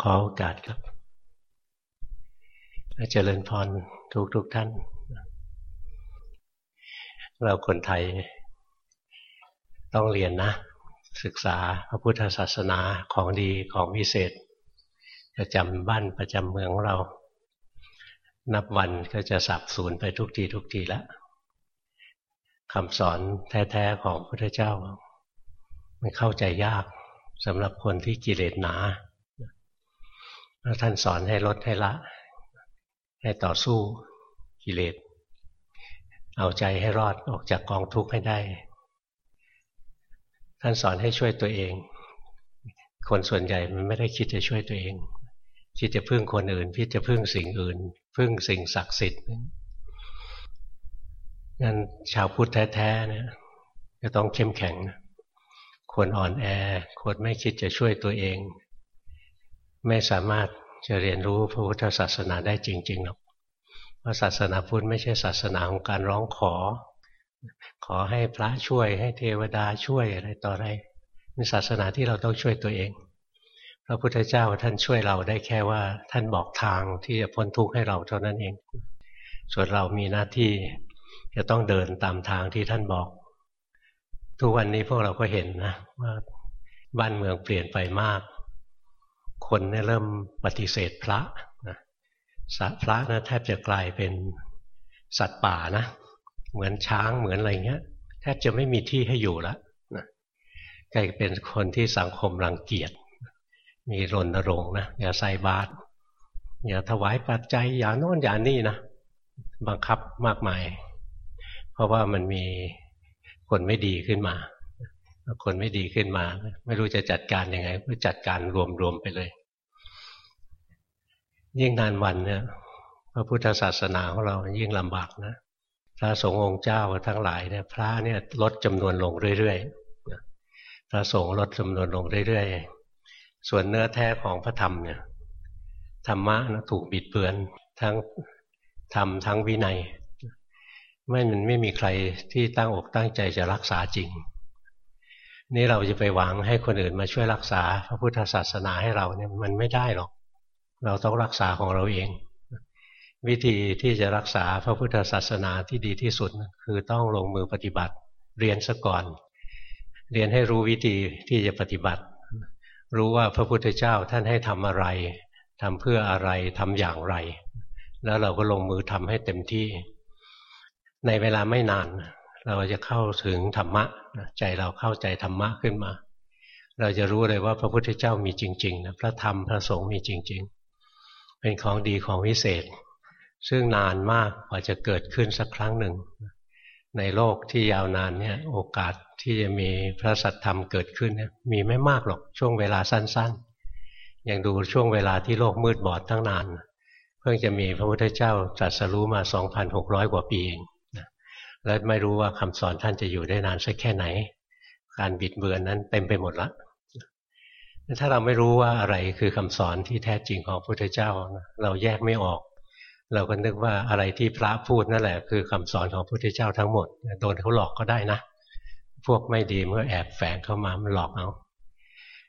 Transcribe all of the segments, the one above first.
ขอโอกาสครับเจริญพรทุกทุกท่าน เราคนไทยต้องเรียนนะ ศึกษาพระพุทธศาสนาของดีของวิเศษ ประจำบ้านประจำเมืองเรา นับวันก็จะสับสูญไปทุกทีทุกทีล้วคำสอนแท้ๆของพระพุทธเจ้า มันเข้าใจยากสำหรับคนที่กิเลสหนา แล้วท่านสอนให้ลดให้ละ ให้ต่อสู้กิเลส เอาใจให้รอดออกจากกองทุกข์ให้ได้ ท่านสอนให้ช่วยตัวเอง คนส่วนใหญ่มันไม่ได้คิดจะช่วยตัวเอง คิดจะพึ่งคนอื่นคิดจะพึ่งสิ่งอื่น พึ่งสิ่งศักดิ์สิทธิ์งั้นชาวพุทธแท้ๆเนี่ยจะต้องเข้มแข็ง คนอ่อนแอ คนไม่คิดจะช่วยตัวเอง ไม่สามารถจะเรียนรู้พระพุทธศาสนาได้จริงๆหรอกเพราะศาสนาพุทธไม่ใช่ศาสนาของการร้องขอ ขอให้พระช่วยให้เทวดาช่วยอะไรต่ออะไรเป็นศาสนาที่เราต้องช่วยตัวเอง พระพุทธเจ้าท่านช่วยเราได้แค่ว่าท่านบอกทางที่จะพ้นทุกข์ให้เราเท่านั้นเอง ส่วนเรามีหน้าที่จะต้องเดินตามทางที่ท่านบอก ทุกวันนี้พวกเราก็เห็นนะว่าบ้านเมืองเปลี่ยนไปมาก คนเนี่ยเริ่มปฏิเสธพระนะพระนะแทบจะกลายเป็นสัตว์ป่านะ เหมือนช้างเหมือนอะไรเงี้ย แทบจะไม่มีที่ให้อยู่แล้วนะกลายเป็นคนที่สังคมรังเกียจ มีรณรงค์นะอย่าใส่บาตรอย่าถวายปัจจัยอย่าโน่นอย่านี่นะบังคับมากมาย เพราะว่ามันมีคนไม่ดีขึ้นมา คนไม่ดีขึ้นมา ไม่รู้จะจัดการยังไงก็จัดการรวมๆไปเลย ยิ่งนานวันเนี่ยพระพุทธศาสนาของเรายิ่งลำบากนะพระสงฆ์องค์เจ้าทั้งหลายเนี่ยพระเนี่ยลดจำนวนลงเรื่อยๆพระสงฆ์ลดจำนวนลงเรื่อยๆส่วนเนื้อแท้ของพระธรรมเนี่ยธรรมะนะถูกบิดเบือนทั้งธรรมทั้งวินัยไม่มันไม่มีใครที่ตั้งอกตั้งใจจะรักษาจริง นี่เราจะไปหวังให้คนอื่นมาช่วยรักษาพระพุทธศาสนาให้เราเนี่ยมันไม่ได้หรอก เราต้องรักษาของเราเอง วิธีที่จะรักษาพระพุทธศาสนาที่ดีที่สุดคือต้องลงมือปฏิบัติเรียนซะก่อน เรียนให้รู้วิธีที่จะปฏิบัติ รู้ว่าพระพุทธเจ้าท่านให้ทำอะไรทำเพื่ออะไรทำอย่างไร แล้วเราก็ลงมือทำให้เต็มที่ ในเวลาไม่นาน เราจะเข้าถึงธรรมะใจเราเข้าใจธรรมะขึ้นมา เราจะรู้เลยว่าพระพุทธเจ้ามีจริงๆนะพระธรรมพระสงฆ์มีจริง ๆ เป็นของดีของวิเศษ ซึ่งนานมากกว่าจะเกิดขึ้นสักครั้งหนึ่ง ในโลกที่ยาวนานเนี่ยโอกาสที่จะมีพระสัทธรรมเกิดขึ้นเนี่ยมีไม่มากหรอกช่วงเวลาสั้นๆ อย่างดูช่วงเวลาที่โลกมืดบอดตั้งนาน เพิ่งจะมีพระพุทธเจ้าตรัสรู้มา 2,600 กว่าปีเอง แล้วไม่รู้ว่าคำสอนท่านจะอยู่ได้นานสักแค่ไหน การบิดเบือนนั้นเต็มไปหมดละถ้าเราไม่รู้ว่าอะไรคือคำสอนที่แท้จริงของพระพุทธเจ้า เราแยกไม่ออก เราก็นึกว่าอะไรที่พระพูดนั่นแหละ คือคำสอนของพระพุทธเจ้าทั้งหมดโดนเขาหลอกก็ได้นะ พวกไม่ดีเมื่อแอบแฝงเข้ามามันหลอกเอา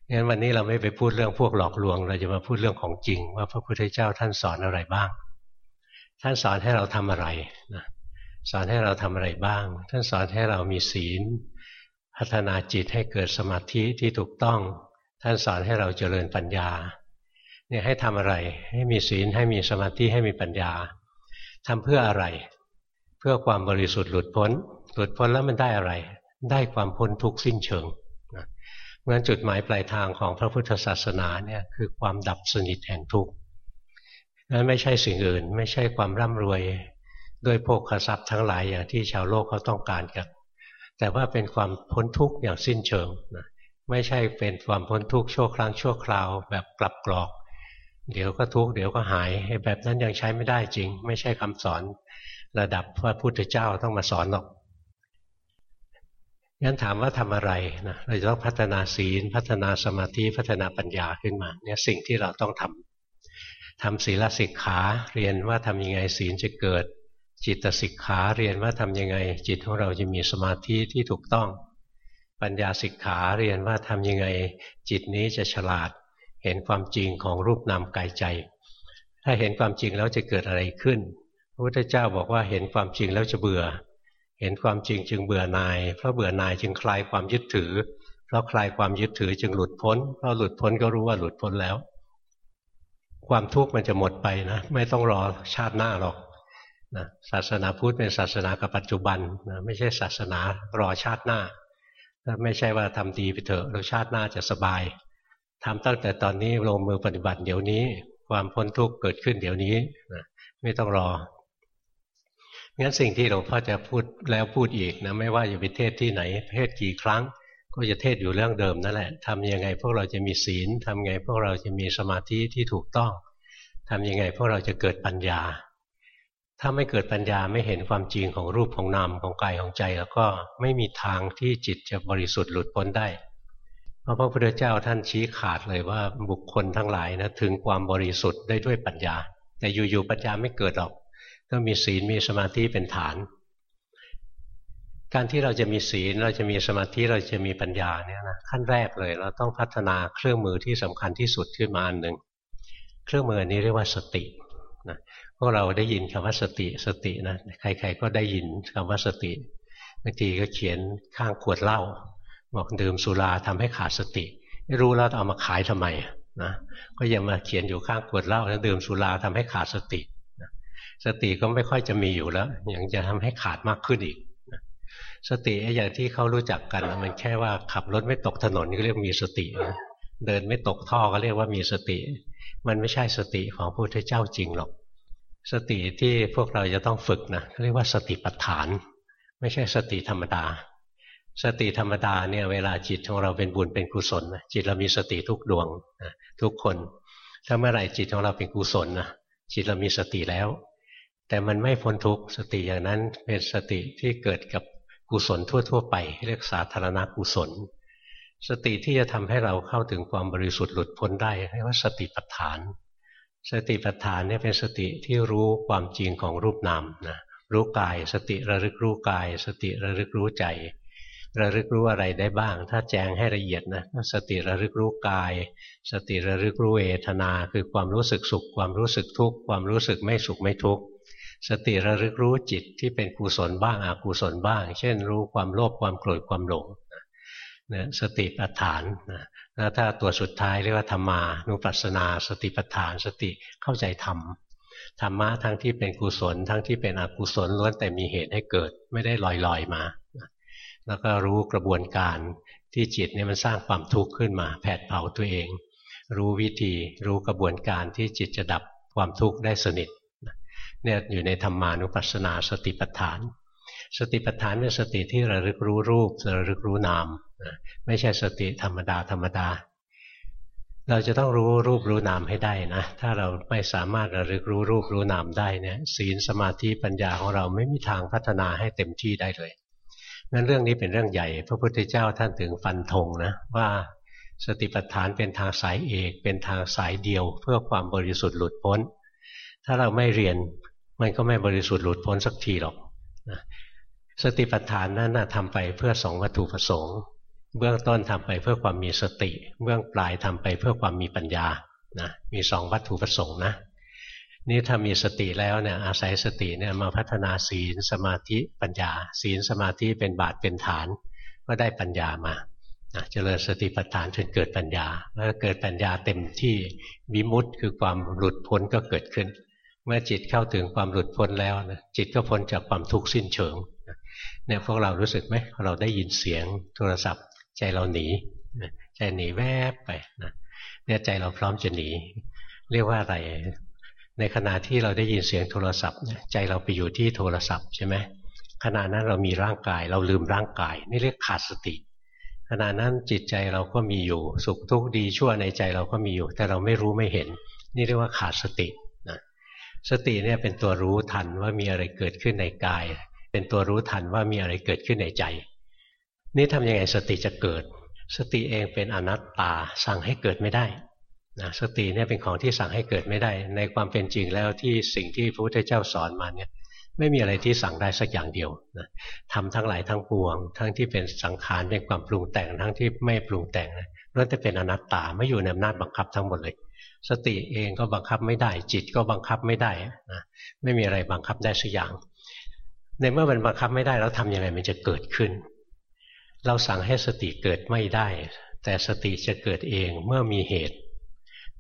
งั้นวันนี้เราไม่ไปพูดเรื่องพวกหลอกลวง เราจะมาพูดเรื่องของจริง ว่าพระพุทธเจ้าท่านสอนอะไรบ้าง ท่านสอนให้เราทำอะไรนะ สอนให้เราทำอะไรบ้าง ท่านสอนให้เรามีศีล พัฒนาจิตให้เกิดสมาธิที่ถูกต้อง ท่านสอนให้เราเจริญปัญญา เนี่ยให้ทำอะไรให้มีศีลให้มีสมาธิให้มีปัญญาทำเพื่ออะไร เพื่อความบริสุทธิ์หลุดพ้น หลุดพ้นแล้วมันได้อะไร ได้ความพ้นทุกข์สิ้นเชิงนะเพราะฉะนั้นจุดหมายปลายทางของพระพุทธศาสนาเนี่ยคือความดับสนิทแห่งทุกข์นั้นไม่ใช่สิ่งอื่น ไม่ใช่ความร่ำรวย ด้วยโภคทรัพย์ทั้งหลายอย่างที่ชาวโลกเขาต้องการกัน แต่ว่าเป็นความพ้นทุกข์อย่างสิ้นเชิงนะไม่ใช่เป็นความพ้นทุกข์ชั่วครั้งชั่วคราวแบบกลับกรอก เดี๋ยวก็ทุกข์เดี๋ยวก็หายแบบนั้นยังใช้ไม่ได้จริง ไม่ใช่คำสอนระดับพระพุทธเจ้าต้องมาสอนหรอกงั้นถามว่าทำอะไรนะเราจะต้องพัฒนาศีล พัฒนาสมาธิพัฒนาปัญญาขึ้นมาเนี่ยสิ่งที่เราต้องทำทำศีลสิกขาเรียนว่าทำยังไงศีลจะเกิด จิตสิกขาเรียนว่าทำยังไง จิตของเราจะมีสมาธิที่ถูกต้อง ปัญญาสิกขาเรียนว่าทำยังไง จิตนี้จะฉลาด เห็นความจริงของรูปนามกายใจ ถ้าเห็นความจริงแล้วจะเกิดอะไรขึ้นพระพุทธเจ้าบอกว่าเห็นความจริงแล้วจะเบื่อ เห็นความจริงจึงเบื่อนาย เพราะเบื่อนายจึงคลายความยึดถือ เพราะคลายความยึดถือจึงหลุดพ้น เพราะหลุดพ้นก็รู้ว่าหลุดพ้นแล้ว ความทุกข์มันจะหมดไปนะ ไม่ต้องรอชาติหน้าหรอก นะศาสนาพุทธเป็นศาสนากับปัจจุบันนะไม่ใช่ศาสนารอชาติหน้าไม่ใช่ว่าทำดีไปเถอะแล้วชาติหน้าจะสบายทำตั้งแต่ตอนนี้ลงมือปฏิบัติเดี๋ยวนี้ ความพ้นทุกข์เกิดขึ้นเดี๋ยวนี้นะไม่ต้องรองั้นสิ่งที่หลวงพ่อจะพูดแล้วพูดอีกนะไม่ว่าจะไปเทศที่ไหนเทศกี่ครั้ง ก็จะเทศอยู่เรื่องเดิมนั่นแหละทำยังไงพวกเราจะมีศีลทำไงพวกเราจะมีสมาธิที่ถูกต้องทำยังไงพวกเราจะเกิดปัญญา ถ้าไม่เกิดปัญญาไม่เห็นความจริงของรูปของนามของกายของใจ แล้วก็ไม่มีทางที่จิตจะบริสุทธิ์หลุดพ้นได้เพราะพระพุทธเจ้าท่านชี้ขาดเลยว่าบุคคลทั้งหลายนะถึงความบริสุทธิ์ได้ด้วยปัญญา แต่อยู่ๆปัญญาไม่เกิดหรอกต้องมีศีลมีสมาธิเป็นฐาน การที่เราจะมีศีลเราจะมีสมาธิเราจะมีปัญญาเนี่ยนะขั้นแรกเลย เราต้องพัฒนาเครื่องมือที่สำคัญที่สุดขึ้นมาอันหนึ่งเครื่องมือนี้เรียกว่าสตินะ วกเราได้ยินคำว่าสติสตินะใครๆก็ได้ยินคำว่าสติบางทีก็เขียนข้างขวดเหล้าบอกดื่มสุราทำให้ขาดสติไม่รู้แล้วเอามาขายทำไมนะก็ยังมาเขียนอยู่ข้างขวดเหล้าแล้วดื่มสุราทำให้ขาดสติสติก็ไม่ค่อยจะมีอยู่แล้วยังจะทำให้ขาดมากขึ้นอีกสติอย่างที่เขารู้จักกันมันแค่ว่าขับรถไม่ตกถนนก็เรียกมีสติเดินไม่ตกท่อก็เรียกว่ามีสติ มันไม่ใช่สติของพระพุทธเจ้าจริงหรอก สติที่พวกเราจะต้องฝึกนะเรียกว่าสติปัฏฐาน ไม่ใช่สติธรรมดา สติธรรมดาเนี่ยเวลาจิตของเราเป็นบุญเป็นกุศลจิตเรามีสติทุกดวงทุกคน ถ้าเมื่อไหร่จิตของเราเป็นกุศลนะจิตเรามีสติแล้ว แต่มันไม่พ้นทุกสติอย่างนั้นเป็นสติที่เกิดกับกุศลทั่ว ๆ ไป เรียกสาธารณกุศล สติที่จะทำให้เราเข้าถึงความบริสุทธิ์หลุดพ้นได้เรียกว่าสติปัฏฐาน สติปัฏฐานเนี่ยเป็นสติที่รู้ความจริงของรูปนามนะรู้กาย สติระลึกรู้กาย สติระลึกรู้ใจ ระลึกรู้อะไรได้บ้าง ถ้าแจงให้ละเอียดนะสติระลึกรู้กาย สติระลึกรู้เวทนา คือความรู้สึกสุข ความรู้สึกทุกข์ความรู้สึกไม่สุขไม่ทุกข์สติระลึกรู้จิตที่เป็นกุศลบ้างอกุศลบ้าง เช่น รู้ความโลภความโกรธความหลงนะสติปัฏฐานนะ แล้วถ้าตัวสุดท้ายเรียกว่าธรรมานุปัสสนา สติปัฏฐานสติเข้าใจธรรมธรรมะทั้งที่เป็นกุศล ทั้งที่เป็นอกุศลล้วนแต่มีเหตุให้เกิดไม่ได้ลอยๆมา แล้วก็รู้กระบวนการที่จิตเนี่ยมันสร้างความทุกข์ขึ้นมา แผดเผาตัวเอง รู้วิธีรู้กระบวนการที่จิตจะดับความทุกข์ได้สนิทเนี่ยอยู่ในธรรมานุปัสสนาสติปัฏฐาน สติปัฏฐานเป็นสติที่ระลึกรู้รูประลึกรู้นามไม่ใช่สติธรรมดาธรรมดา เราจะต้องรู้รูปรู้นามให้ได้นะถ้าเราไม่สามารถระลึกรู้รูปรู้นามได้เนี่ยศีลสมาธิปัญญาของเราไม่มีทางพัฒนาให้เต็มที่ได้เลยงั้นเรื่องนี้เป็นเรื่องใหญ่ พระพุทธเจ้าท่านถึงฟันธงนะว่าสติปัฏฐานเป็นทางสายเอก เป็นทางสายเดียว เพื่อความบริสุทธิ์หลุดพ้น ถ้าเราไม่เรียนมันก็ไม่บริสุทธิ์หลุดพ้นสักทีหรอก สติปัฏฐานนั้นนะทำไปเพื่อสองวัตถุประสงค์ เบื้องต้นทำไปเพื่อความมีสติ เบื้องปลายทำไปเพื่อความมีปัญญานะมีสองวัตถุประสงค์นะนี่ถ้ามีสติแล้วเนี่ยอาศัยสติเนี่ยมาพัฒนาศีลสมาธิปัญญา ศีลสมาธิเป็นบาทเป็นฐาน ก็ได้ปัญญามาเจริญสติปัฏฐานจนเกิดปัญญาแล้วเกิดปัญญาเต็มที่วิมุตต์คือความหลุดพ้นก็เกิดขึ้น เมื่อจิตเข้าถึงความหลุดพ้นแล้วนะจิตก็พ้นจากความทุกข์สิ้นเชิง เนี่ยพวกเรารู้สึกไหมเราได้ยินเสียงโทรศัพท์ ใจเราหนีใจหนีแวบไปนะเนี่ยใจเราพร้อมจะหนี เรียกว่าอะไร ในขณะที่เราได้ยินเสียงโทรศัพท์ใจเราไปอยู่ที่โทรศัพท์ใช่ไหมขณะนั้นเรามีร่างกาย เราลืมร่างกาย นี่เรียกขาดสติ ขณะนั้นจิตใจเราก็มีอยู่ สุขทุกข์ดีชั่วในใจเราก็มีอยู่ แต่เราไม่รู้ไม่เห็น นี่เรียกว่าขาดสตินะสติเนี่ยเป็นตัวรู้ทันว่ามีอะไรเกิดขึ้นในกาย เป็นตัวรู้ทันว่ามีอะไรเกิดขึ้นในใจ นี่ทำยังไงสติจะเกิด สติเองเป็นอนัตตาสั่งให้เกิดไม่ได้นะสติเนี่ยเป็นของที่สั่งให้เกิดไม่ได้ ในความเป็นจริงแล้วที่สิ่งที่พระพุทธเจ้าสอนมาเนี่ยไม่มีอะไรที่สั่งได้สักอย่างเดียวนะทำทั้งหลายทั้งปวง ทั้งที่เป็นสังขารเป็นความปรุงแต่งทั้งที่ไม่ปรุงแต่งล้วนแต่เป็นอนัตตาไม่อยู่ในอำนาจบังคับทั้งหมดเลย สติเองก็บังคับไม่ได้ จิตก็บังคับไม่ได้นะไม่มีอะไรบังคับได้สักอย่าง ในเมื่อมันบังคับไม่ได้แล้วทำยังไงมันจะเกิดขึ้น เราสั่งให้สติเกิดไม่ได้ แต่สติจะเกิดเองเมื่อมีเหตุ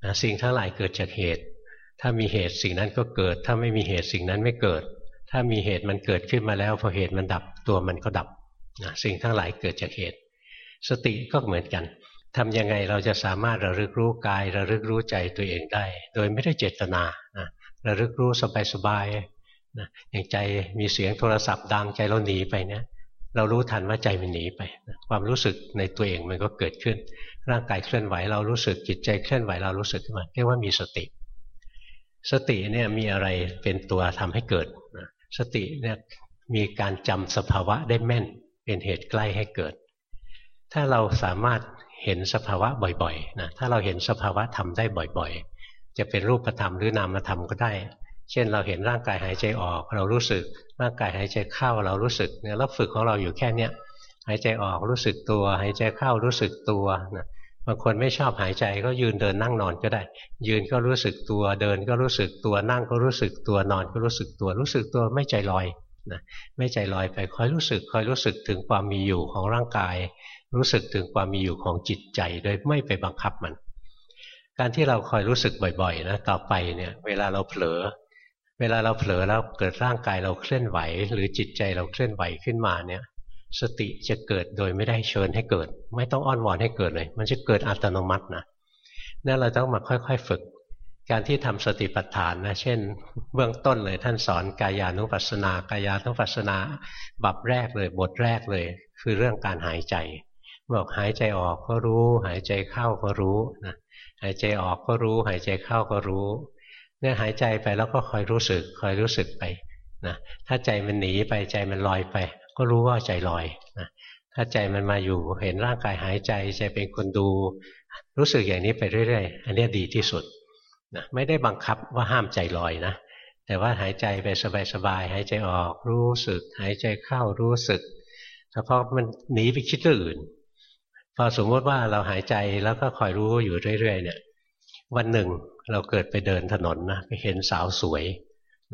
นะสิ่งทั้งหลายเกิดจากเหตุ ถ้ามีเหตุสิ่งนั้นก็เกิด ถ้าไม่มีเหตุสิ่งนั้นไม่เกิด ถ้ามีเหตุมันเกิดขึ้นมาแล้วพอเหตุมันดับตัวมันก็ดับนะสิ่งทั้งหลายเกิดจากเหตุ สติก็เหมือนกันทำยังไงเราจะสามารถระลึกรู้กาย ระลึกรู้ใจตัวเองได้ โดยไม่ได้เจตนานะระลึกรู้สบาย นะอย่างใจมีเสียงโทรศัพท์ดังใจเราหนีไปเนี่ยเรารู้ทันว่าใจมันหนีไปนะความรู้สึกในตัวเองมันก็เกิดขึ้น ร่างกายเคลื่อนไหวเรารู้สึกจิตใจเคลื่อนไหวเรารู้สึกขึ้นมาเรียกว่ามีสติ สติเนี่ยมีอะไรเป็นตัวทำให้เกิดนะสติเนี่ยมีการจำสภาวะได้แม่น เป็นเหตุใกล้ให้เกิด ถ้าเราสามารถเห็นสภาวะบ่อยๆนะถ้าเราเห็นสภาวะทำได้บ่อยๆ จะเป็นรูปธรรมหรือนามธรรมก็ได้ เช่นเราเห็นร่างกายหายใจออก เรารู้สึกร่างกายหายใจเข้าเรารู้สึกเนี่ยเราฝึกของเราอยู่แค่เนี้ยหายใจออกรู้สึกตัว หายใจเข้ารู้สึกตัวนะบางคนไม่ชอบหายใจก็ยืนเดินนั่งนอนก็ได้ ยืนก็รู้สึกตัวเดินก็รู้สึกตัวนั่งก็รู้สึกตัวนอนก็รู้สึกตัว รู้สึกตัวไม่ใจลอยนะไม่ใจลอยไปคอยรู้สึกคอยรู้สึกถึงความมีอยู่ของร่างกาย รู้สึกถึงความมีอยู่ของจิตใจโดยไม่ไปบังคับมัน การที่เราคอยรู้สึกบ่อยๆนะต่อไปเนี่ยเวลาเราเผลอ เวลาเราเผลอแล้วเกิดร่างกายเราเคลื่อนไหว หรือจิตใจเราเคลื่อนไหวขึ้นมาเนี่ยสติจะเกิดโดยไม่ได้เชิญให้เกิด ไม่ต้องอ้อนวอนให้เกิดเลย มันจะเกิดอัตโนมัตินะนั่นเราต้องมาค่อยๆฝึก การที่ทำสติปัฏฐานนะเช่น เบื้องต้นเลยท่านสอนกายานุปัสสนากายานุปัสสนาบับแรกเลยบทแรกเลย คือเรื่องการหายใจบอกหายใจออกก็รู้ หายใจเข้าก็รู้นะหายใจออกก็รู้ หายใจเข้าก็รู้ เนี่ยหายใจไปแล้วก็คอยรู้สึกคอยรู้สึกไปนะถ้าใจมันหนีไปใจมันลอยไป ก็รู้ว่าใจลอยนะถ้าใจมันมาอยู่เห็นร่างกายหายใจใจเป็นคนดู รู้สึกอย่างนี้ไปเรื่อยๆ อันนี้ดีที่สุดนะไม่ได้บังคับว่าห้ามใจลอยนะแต่ว่าหายใจไปสบายๆหายใจออกรู้สึก หายใจเข้ารู้สึกเฉพาะมันหนีไปคิดเรื่องอื่น พอสมมติว่าเราหายใจแล้วก็คอยรู้อยู่เรื่อยๆเนี่ย วันหนึ่ง เราเกิดไปเดินถนนนะไปเห็นสาวสวย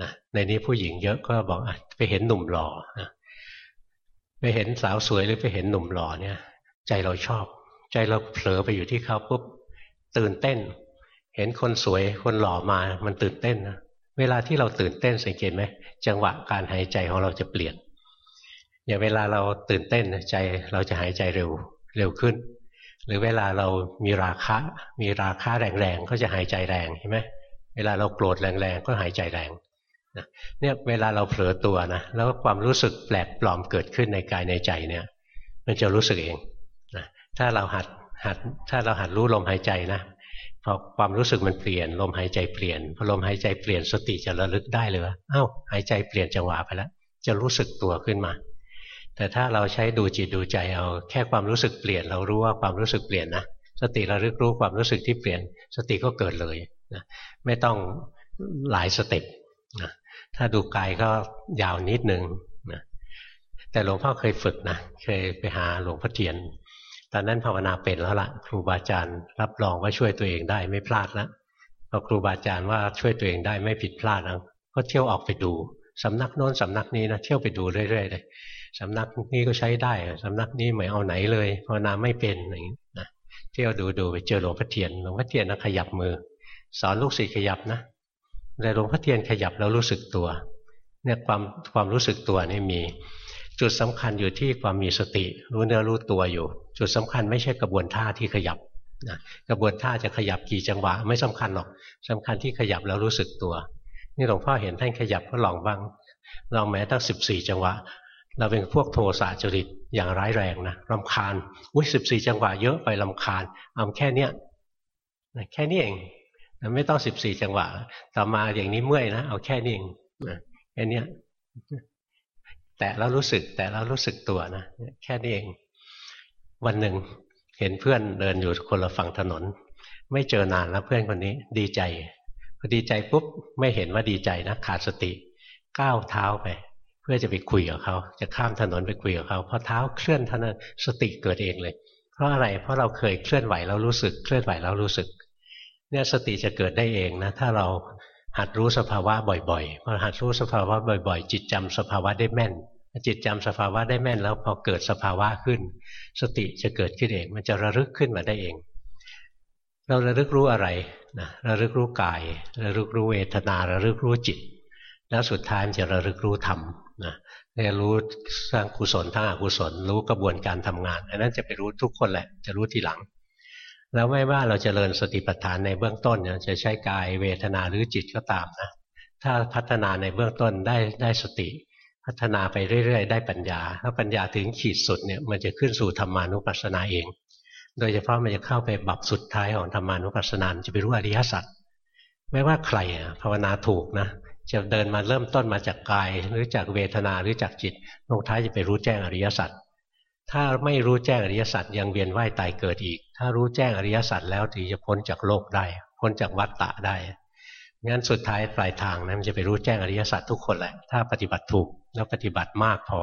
นะในนี้ผู้หญิงเยอะก็บอกอไปเห็นหนุ่มหล่อนะไปเห็นสาวสวยหรือไปเห็นหนุ่มหล่อเนี่ย ใจเราชอบ ใจเราเผลอไปอยู่ที่เขาปุ๊บตื่นเต้น เห็นคนสวยคนหล่อมามันตื่นเต้นนะเวลาที่เราตื่นเต้นสังเกตไหมจังหวะการหายใจของเราจะเปลี่ยนอย่างเวลาเราตื่นเต้นใจเราจะหายใจเร็วเร็วขึ้น หรือเวลาเรามีราคะ มีราคะแรงๆก็จะหายใจแรงใช่ไหมเวลาเราโกรธแรงๆก็หายใจแรงเนี่ยเวลาเราเผลอตัวนะแล้วความรู้สึกแปลกปลอมเกิดขึ้นในกายในใจเนี่ย มันจะรู้สึกเองนะถ้าเราหัดหัดถ้าเราหัดรู้ลมหายใจนะพอความรู้สึกมันเปลี่ยน ลมหายใจเปลี่ยนพอลมหายใจเปลี่ยนสติจะระลึกได้เลยว่าอ้าวหายใจเปลี่ยนจังหวะไปแล้วจะรู้สึกตัวขึ้นมา แต่ถ้าเราใช้ดูจิตดูใจเอาแค่ความรู้สึกเปลี่ยน เรารู้ว่าความรู้สึกเปลี่ยนนะสติระลึกรู้ความรู้สึกที่เปลี่ยน สติก็เกิดเลยนะไม่ต้องหลายสเต็ปนะถ้าดูกายก็ยาวนิดนึงนะแต่หลวงพ่อเคยฝึกนะเคยไปหาหลวงพ่อเทียน ตอนนั้นภาวนาเป็นแล้วละ่ะ ครูบาอาจารย์รับรองว่าช่วยตัวเองได้ไม่พลาดล้วพอครูบาอาจารย์ว่าช่วยตัวเองได้ไม่ผิดพลาดแล้วก็เที่ยวออกไปดูสำนักโน้นสำนักนี้นะเที่ยวไปดูเรื่อยๆเลย สำนักนี้ก็ใช้ได้สำนักนี้ไม่เอาไหนเลยภาวนาไม่เป็นอย่างนี้นะเที่ยวดูดูไปเจอหลวงพ่อเทียนหลวงพ่อเทียนนะขยับมือ สอนลูกศิษย์ขยับนะแต่หลวงพ่อเทียนขยับแล้วรู้สึกตัวเนี่ยความความรู้สึกตัวนี่มี จุดสำคัญอยู่ที่ความมีสติ รู้เนื้อรู้ตัวอยู่ จุดสำคัญไม่ใช่กระบวนท่าที่ขยับนะกระบวนท่าจะขยับกี่จังหวะไม่สำคัญหรอกสำคัญที่ขยับแล้วรู้สึกตัว นี่หลวงพ่อเห็นท่านขยับก็ลองบ้างลองแม้ตั้งสิบสี่จังหวะ เราเป็นพวกโทสะจริตอย่างร้ายแรงนะรำคาญอุ้ยสิบสี่จังหวะเยอะไปรำคาญเอาแค่เนี้ยแค่นี้เองไม่ต้องสิบสี่จังหวะ ต่อมาอย่างนี้เมื่อยนะเอาแค่นี้เองแค่นี้แต่แล้วรู้สึกแต่แล้วรู้สึกตัวนะแค่นี้เอง วันหนึ่งเห็นเพื่อนเดินอยู่คนละฝั่งถนน ไม่เจอนานแล้วเพื่อนคนนี้ ดีใจพอดีใจปุ๊บไม่เห็นว่าดีใจนะขาดสติก้าวเท้าไป พื่อจะไปคุยกับเขา จะข้ามถนนไปคุยกับเขาพอเท้าเคลื่อนท่านั้นสติเกิดเองเลย เพราะอะไรเพราะเราเคยเคลื่อนไหวแล้วรู้สึกเคลื่อนไหวแล้วรู้สึก เนี่ยสติจะเกิดได้เองนะถ้าเราหัดรู้สภาวะบ่อยๆพอหัดรู้สภาวะบ่อยๆ จิตจำสภาวะได้แม่น จิตจำสภาวะได้แม่น แล้วพอเกิดสภาวะขึ้น สติจะเกิดขึ้นเอง มันจะระลึกขึ้นมาได้เอง เราระลึกรู้อะไรนะระลึกรู้กาย ระลึกรู้เวทนา ระลึกรู้จิต แล้วสุดท้ายมันจะระลึกรู้ธรรม นะจะรู้สร้างกุศลทั้งอกุศล รู้กระบวนการทำงาน อันนั้นจะไปรู้ทุกคนแหละ จะรู้ทีหลัง แล้วไม่ว่าเราจเจริญสติปัฏฐานในเบื้องต้นจะใช้กายเวทนาหรือจิตก็ตามนะถ้าพัฒนาในเบื้องต้นได้ได้สติ พัฒนาไปเรื่อย ๆ ได้ปัญญาถ้าปัญญาถึงขีดสุดเนี่ยมันจะขึ้นสู่ธรรมานุปัสสนาเอง โดยเฉพาะมันจะเข้าไปบับสุดท้ายของธรรมานุปัสสนาจะไปรู้อริยสัจไม่ว่าใครภาวนาถูกนะ จะเดินมาเริ่มต้นมาจากกาย หรือจากเวทนาหรือจากจิตลงท้ายจะไปรู้แจ้งอริยสัจถ้าไม่รู้แจ้งอริยสัจยังเวียนว่ายตายเกิดอีก ถ้ารู้แจ้งอริยสัจแล้วถึงจะพ้นจากโลกได้ พ้นจากวัฏฏะได้งั้นสุดท้ายปลายทางนะมันจะไปรู้แจ้งอริยสัจทุกคนแหละ ถ้าปฏิบัติถูกแล้วปฏิบัติมากพอ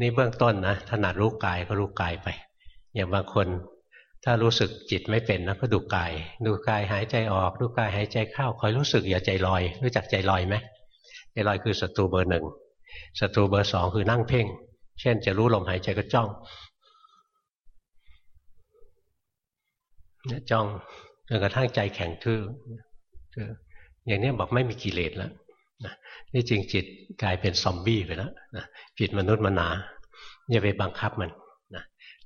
นี่เบื้องต้นนะถนัดรู้กายก็รู้กายไป อย่างบางคน ถ้ารู้สึกจิตไม่เป็นนะก็ดูกาย ดูกายหายใจออก ดูกายหายใจเข้าคอยรู้สึกอย่าใจลอย รู้จักใจลอยไหมใจลอยคือศัตรูเบอร์หนึ่งศัตรูเบอร์สองคือนั่งเพ่ง เช่น จะรู้ลมหายใจก็จ้องเนี่ยจ้องจนกระทั่งใจแข็งทื่ออย่างนี้บอกไม่มีกิเลสแล้วนี่จริงจิตกลายเป็นซอมบี้ไปแล้วจิตมนุษย์มนาอย่าไปบังคับมัน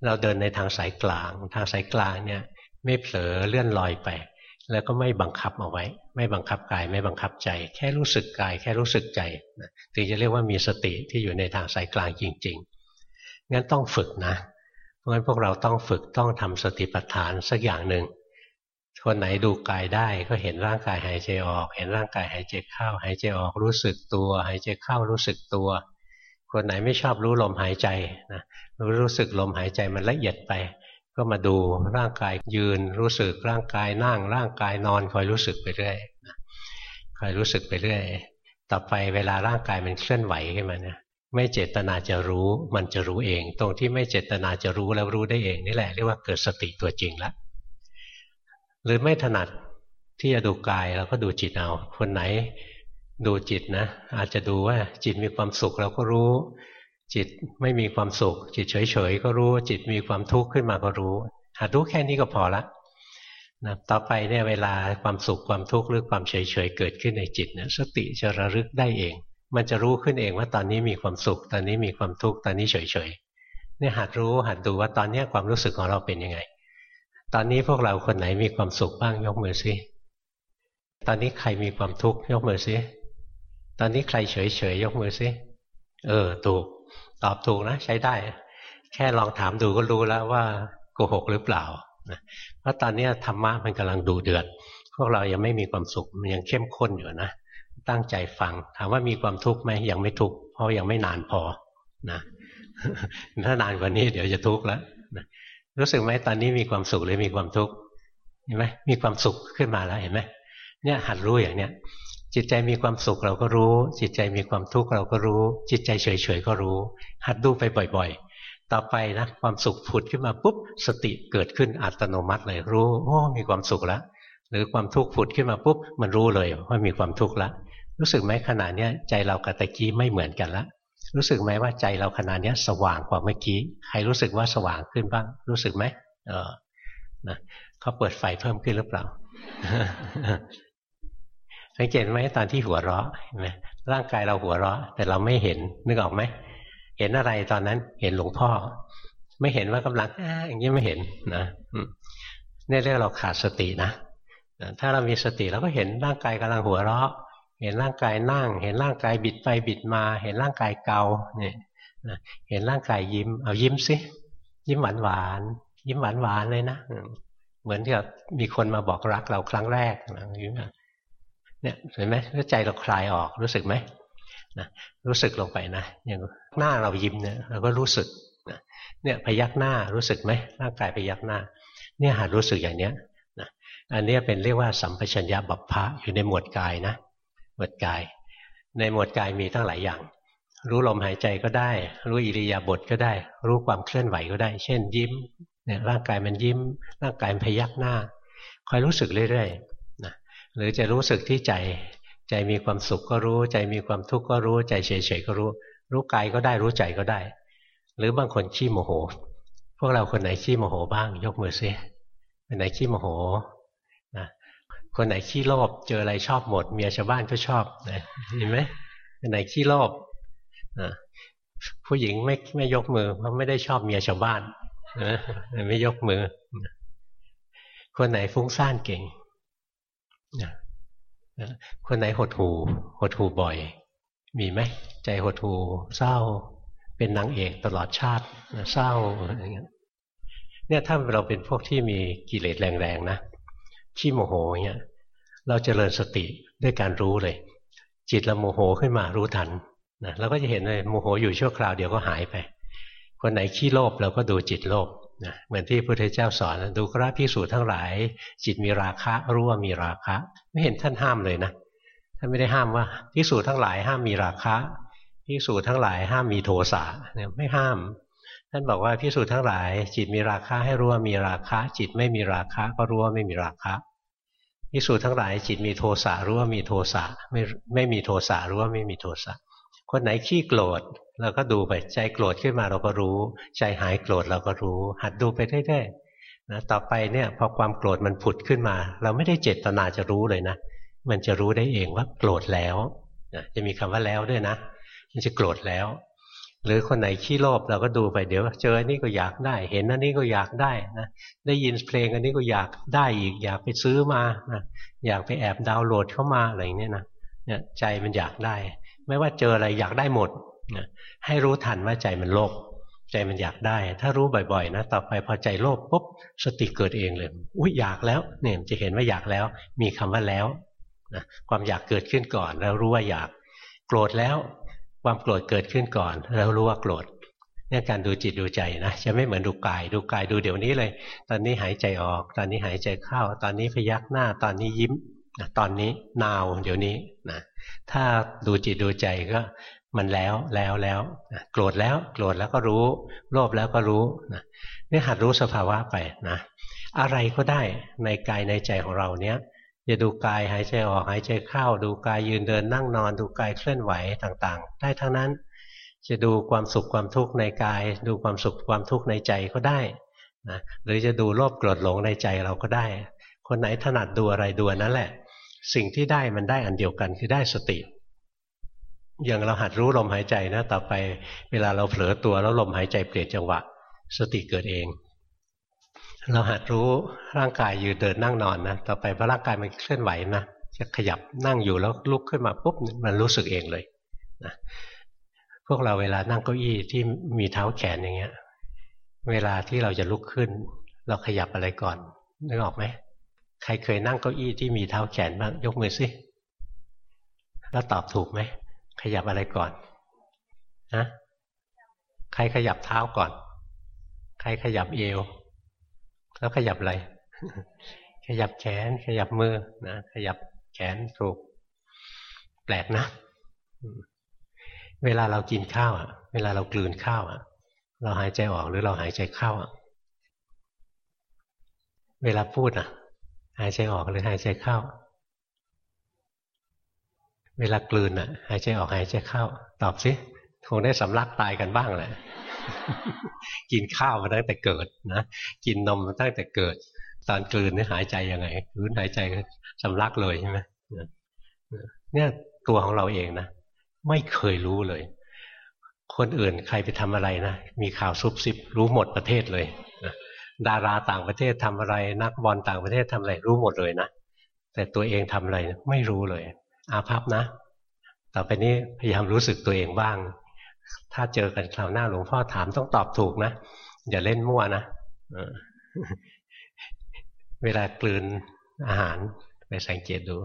เราเดินในทางสายกลาง ทางสายกลางเนี่ยไม่เผลอเลื่อนลอยไป แล้วก็ไม่บังคับเอาไว้ ไม่บังคับกายไม่บังคับใจ แค่รู้สึกกาย แค่รู้สึกใจถึงจะเรียกว่ามีสติที่อยู่ในทางสายกลางจริง ๆ งั้นต้องฝึกนะ เพราะฉะนั้นพวกเราต้องฝึกต้องทำสติปัฏฐานสักอย่างหนึ่งคนไหนดูกายได้ก็เห็นร่างกายหายใจออก เห็นร่างกายหายใจเข้า หายใจออกรู้สึกตัว หายใจเข้ารู้สึกตัว คนไหนไม่ชอบรู้ลมหายใจนะรู้รู้สึกลมหายใจมันละเอียดไป ก็มาดูร่างกายยืนรู้สึกร่างกายนั่ง ร่างกายนอนคอยรู้สึกไปเรื่อยคอยรู้สึกไปเรื่อยต่อไปเวลาร่างกายมันเคลื่อนไหวขึ้นมาเนี่ยไม่เจตนาจะรู้มันจะรู้เอง ตรงที่ไม่เจตนาจะรู้แล้วรู้ได้เองนี่แหละเรียกว่าเกิดสติตัวจริงล้วหรือไม่ถนัดที่จะดูกายเราก็ดูจิตเอาคนไหน ดูจิตนะ อาจจะดูว่าจิตมีความสุขเราก็รู้ จิตไม่มีความสุข จิตเฉยๆก็รู้ จิตมีความทุกข์ขึ้นมาก็รู้หารู้แค่นี้ก็พอละนะต่อไปเนี่ยเวลาความสุขความทุกข์หรือความเฉยๆเกิดขึ้นในจิตเนี่ยสติจะระลึกได้เอง มันจะรู้ขึ้นเองว่าตอนนี้มีความสุข ตอนนี้มีความทุกข์ตอนนี้เฉยๆเนี่ยหัดรู้หัดดูว่าตอนนี้ความรู้สึกของเราเป็นยังไง ตอนนี้พวกเราคนไหนมีความสุขบ้างยกมือซิตอนนี้ใครมีความทุกข์ยกมือซิ ตอนนี้ใครเฉยเฉยยกมือซิเออ ถูก ตอบถูกนะ ใช้ได้ แค่ลองถามดูก็รู้แล้วว่าโกหกหรือเปล่านะเพราะตอนนี้ธรรมะมันกำลังดูเดือด พวกเรายังไม่มีความสุขมันยังเข้มข้นอยู่นะ ตั้งใจฟัง ถามว่ามีความทุกข์ไหมยังไม่ทุกข์เพราะยังไม่นานพอนะถ้านานกว่านี้เดี๋ยวจะทุกข์แล้วนะรู้สึกไหมตอนนี้มีความสุขหรือมีความทุกข์เห็นไหมมีความสุขขึ้นมาแล้วเห็นไหมเนี่ยหัดรู้อย่างเนี้ย จิตใจมีความสุขเราก็รู้ จิตใจมีความทุกข์เราก็รู้ จิตใจเฉยๆก็รู้ หัดดูไปบ่อยๆ ต่อไปนะความสุขผุดขึ้นมาปุ๊บสติเกิดขึ้นอัตโนมัติเลยรู้โอ้มีความสุขแล้วหรือความทุกข์ผุดขึ้นมาปุ๊บมันรู้เลยว่ามีความทุกข์แล้วรู้สึกไหมขณะนี้ใจเรากับตะกี้ไม่เหมือนกันละรู้สึกไหมว่าใจเราขณะนี้สว่างกว่าเมื่อกี้ใครรู้สึกว่าสว่างขึ้นบ้าง รู้สึกไหมเออนะเขาเปิดไฟเพิ่มขึ้นหรือเปล่า สังเกตไหมตอนที่หัวเราะเห็นไหมร่างกายเราหัวเราะ แต่เราไม่เห็นนึกออกไหมเห็นอะไรตอนนั้นเห็นหลวงพ่อ ไม่เห็นว่ากำลังอย่างนี้ไม่เห็นนะนี่เรียกเราขาดสตินะถ้าเรามีสติเราก็เห็นร่างกายกำลังหัวเราะ เห็นร่างกายนั่ง เห็นร่างกายบิดไปบิดมา เห็นร่างกายเกาเนี่ยเห็นร่างกายยิ้ม เอายิ้มสิยิ้มหวานหวานยิ้มหวานหวานเลยนะเหมือนที่มีคนมาบอกรักเราครั้งแรกนะยิ้มนะ เนี่ยเห็นไหมแล้วใจเราคลายออกรู้สึกไหมนะรู้สึกลงไปนะอย่างหน้าเรายิ้มเนี่ยเราก็รู้สึกนะเนี่ยพยักหน้ารู้สึกไหมร่างกายพยักหน้า เนี่ยหารู้สึกอย่างเนี้ยนะอันนี้เป็นเรียกว่าสัมปชัญญะบัพพะอยู่ในหมวดกายนะ หมวดกาย ในหมวดกายมีตั้งหลายอย่าง รู้ลมหายใจก็ได้ รู้อิริยาบถก็ได้ รู้ความเคลื่อนไหวก็ได้ เช่น ยิ้มเนี่ยร่างกายมันยิ้ม ร่างกายมันพยักหน้าคอยรู้สึกเรื่อยๆ หรือจะรู้สึกที่ใจ ใจมีความสุขก็รู้ ใจมีความทุกข์ก็รู้ ใจเฉยๆก็รู้ รู้กายก็ได้รู้ใจก็ได้ หรือบางคนขี้โมโห พวกเราคนไหนขี้โมโหบ้าง ยกมือซิคนไหนขี้โมโหนะคนไหนขี้โลภเจออะไรชอบหมด เมียชาวบ้านก็ชอบนะเห็นไหมคนไหนขี้โลภผู้หญิงไม่ไม่ยกมือเพราะไม่ได้ชอบเมียชาวบ้านนะไม่ยกมือ คนไหนฟุ้งซ่านเก่ง คนไหนหดหูหดหูบ่อย มีไหมใจหดหูเศร้า เป็นนางเอกตลอดชาติเศร้าอะไรเงี้ยเนี่ยถ้าเราเป็นพวกที่มีกิเลสแรงๆนะขี้โมโหเงี้ยเราจเจริญสติด้วยการรู้เลย จิตเราโมโหขึ้นมารู้ทันนะเราก็จะเห็นเลยโมโหอยู่ชั่วคราวเดียวก็หายไป คนไหนขี้โลภเราก็ดูจิตโลภ นะเหมือนที่พระพุทธเจ้าสอนดูกราพิสูจน์ทั้งหลาย จิตมีราคะรู้ว่ามีราคะ ไม่เห็นท่านห้ามเลยนะท่านไม่ได้ห้ามว่าพิสูจน์ทั้งหลายห้ามมีราคะพิสูจน์ทั้งหลายห้ามมีโทสะเนี่ยไม่ห้าม ท่านบอกว่าพิสูจน์ทั้งหลาย จิตมีราคะให้รู้ว่ามีราคะ จิตไม่มีราคะ ก็รู้ว่าไม่มีราคะพิสูจน์ทั้งหลาย จิตมีโทสะรู้ว่ามีโทสะไม่ไม่มีโทสะรู้ว่าไม่มีโทสะคนไหนขี้โกรธ เราก็ดูไปใจโกรธขึ้นมาเราก็รู้ ใจหายโกรธเราก็รู้ หัดดูไปเรื่อยๆนะต่อไปเนี่ยพอความโกรธมันผุดขึ้นมา เราไม่ได้เจตนาจะรู้เลยนะ มันจะรู้ได้เองว่าโกรธแล้วนะจะมีคำว่าแล้วด้วยนะ มันจะโกรธแล้ว หรือคนไหนขี้โลภเราก็ดูไปเดี๋ยว เจออันนี้ก็อยากได้ เห็นอันนี้ก็อยากได้นะได้ยินเพลงอันนี้ก็อยากได้อีกอยากไปซื้อมานะอยากไปแอบดาวน์โหลดเข้ามาอะไรอย่างนี้นะเนี่ยใจมันอยากได้ ไม่ว่าเจออะไรอยากได้หมด นะให้รู้ทันว่าใจมันโลภใจมันอยากได้ ถ้ารู้บ่อยๆนะต่อไปพอใจโลภปุ๊บสติเกิดเองเลยอุ้ยอยากแล้วเนี่ยจะเห็นว่าอยากแล้ว มีคำว่าแล้วนะความอยากเกิดขึ้นก่อน แล้วรู้ว่าอยากโกรธแล้ว ความโกรธเกิดขึ้นก่อน แล้วรู้ว่าโกรธเนี่ยการดูจิตดูใจนะจะไม่เหมือนดูกาย ดูกายดูเดี๋ยวนี้เลย ตอนนี้หายใจออก ตอนนี้หายใจเข้า ตอนนี้พยักหน้า ตอนนี้ยิ้มตอนนี้นาวเดี๋ยวนี้นะถ้าดูจิตดูใจก็ มันแล้วแล้วแล้วโกรธแล้ว โกรธแล้วก็รู้ โลภแล้วก็รู้นะนี่หัดรู้สภาวะไปนะอะไรก็ได้ในกายในใจของเราเนี้ยจะดูกายหายใจออกหายใจเข้า ดูกายยืนเดินนั่งนอน ดูกายเคลื่อนไหวต่างๆ ได้ทั้งนั้น จะดูความสุขความทุกข์ในกาย ดูความสุขความทุกข์ในใจก็ได้นะหรือจะดูโลภโกรธหลงในใจเราก็ได้ คนไหนถนัดดูอะไรดูนั่นแหละ สิ่งที่ได้มันได้อันเดียวกันคือได้สติ อย่างเราหัดรู้ลมหายใจนะ ต่อไปเวลาเราเผลอตัวแล้วลมหายใจเปลี่ยนจังหวะ สติเกิดเอง เราหัดรู้ร่างกายยืนเดินนั่งนอนนะต่อไปพอร่างกายมันเคลื่อนไหวนะจะขยับนั่งอยู่แล้วลุกขึ้นมาปุ๊บมันรู้สึกเองเลยนะพวกเราเวลานั่งเก้าอี้ที่มีเท้าแขนอย่างเงี้ย เวลาที่เราจะลุกขึ้น เราขยับอะไรก่อนนึกออกไหมใครเคยนั่งเก้าอี้ที่มีเท้าแขนบ้างยกมือสิแล้วตอบถูกไหม ขยับอะไรก่อนนะใครขยับเท้าก่อน ใครขยับเอว แล้วขยับอะไร ขยับแขน ขยับมือนะขยับแขนถูก แปลกนะ เวลาเรากินข้าวอะ เวลาเรากลืนข้าวอะ เราหายใจออกหรือเราหายใจเข้าอะ เวลาพูดอะ หายใจออกหรือหายใจเข้า เวลากลืนอะหายใจออกหายใจเข้า ตอบสิคงได้สำลักตายกันบ้างแหละกินข้าวมาตั้งแต่เกิดนะกินนมมาตั้งแต่เกิด ตอนกลืนนี่หายใจยังไงกลืนหายใจสำลักเลยใช่ไหมเนี่ยตัวของเราเองนะไม่เคยรู้เลย คนอื่นใครไปทำอะไรนะมีข่าวซุบซิบรู้หมดประเทศเลยนะดาราต่างประเทศทำอะไร นักบอลต่างประเทศทำอะไรรู้หมดเลยนะแต่ตัวเองทำอะไรไม่รู้เลย อาภัพนะ ต่อไปนี้พยายามรู้สึกตัวเองบ้าง ถ้าเจอกันคราวหน้าหลวงพ่อถามต้องตอบถูกนะ อย่าเล่นมั่วนะเวลากลืนอาหารไปสังเกตดู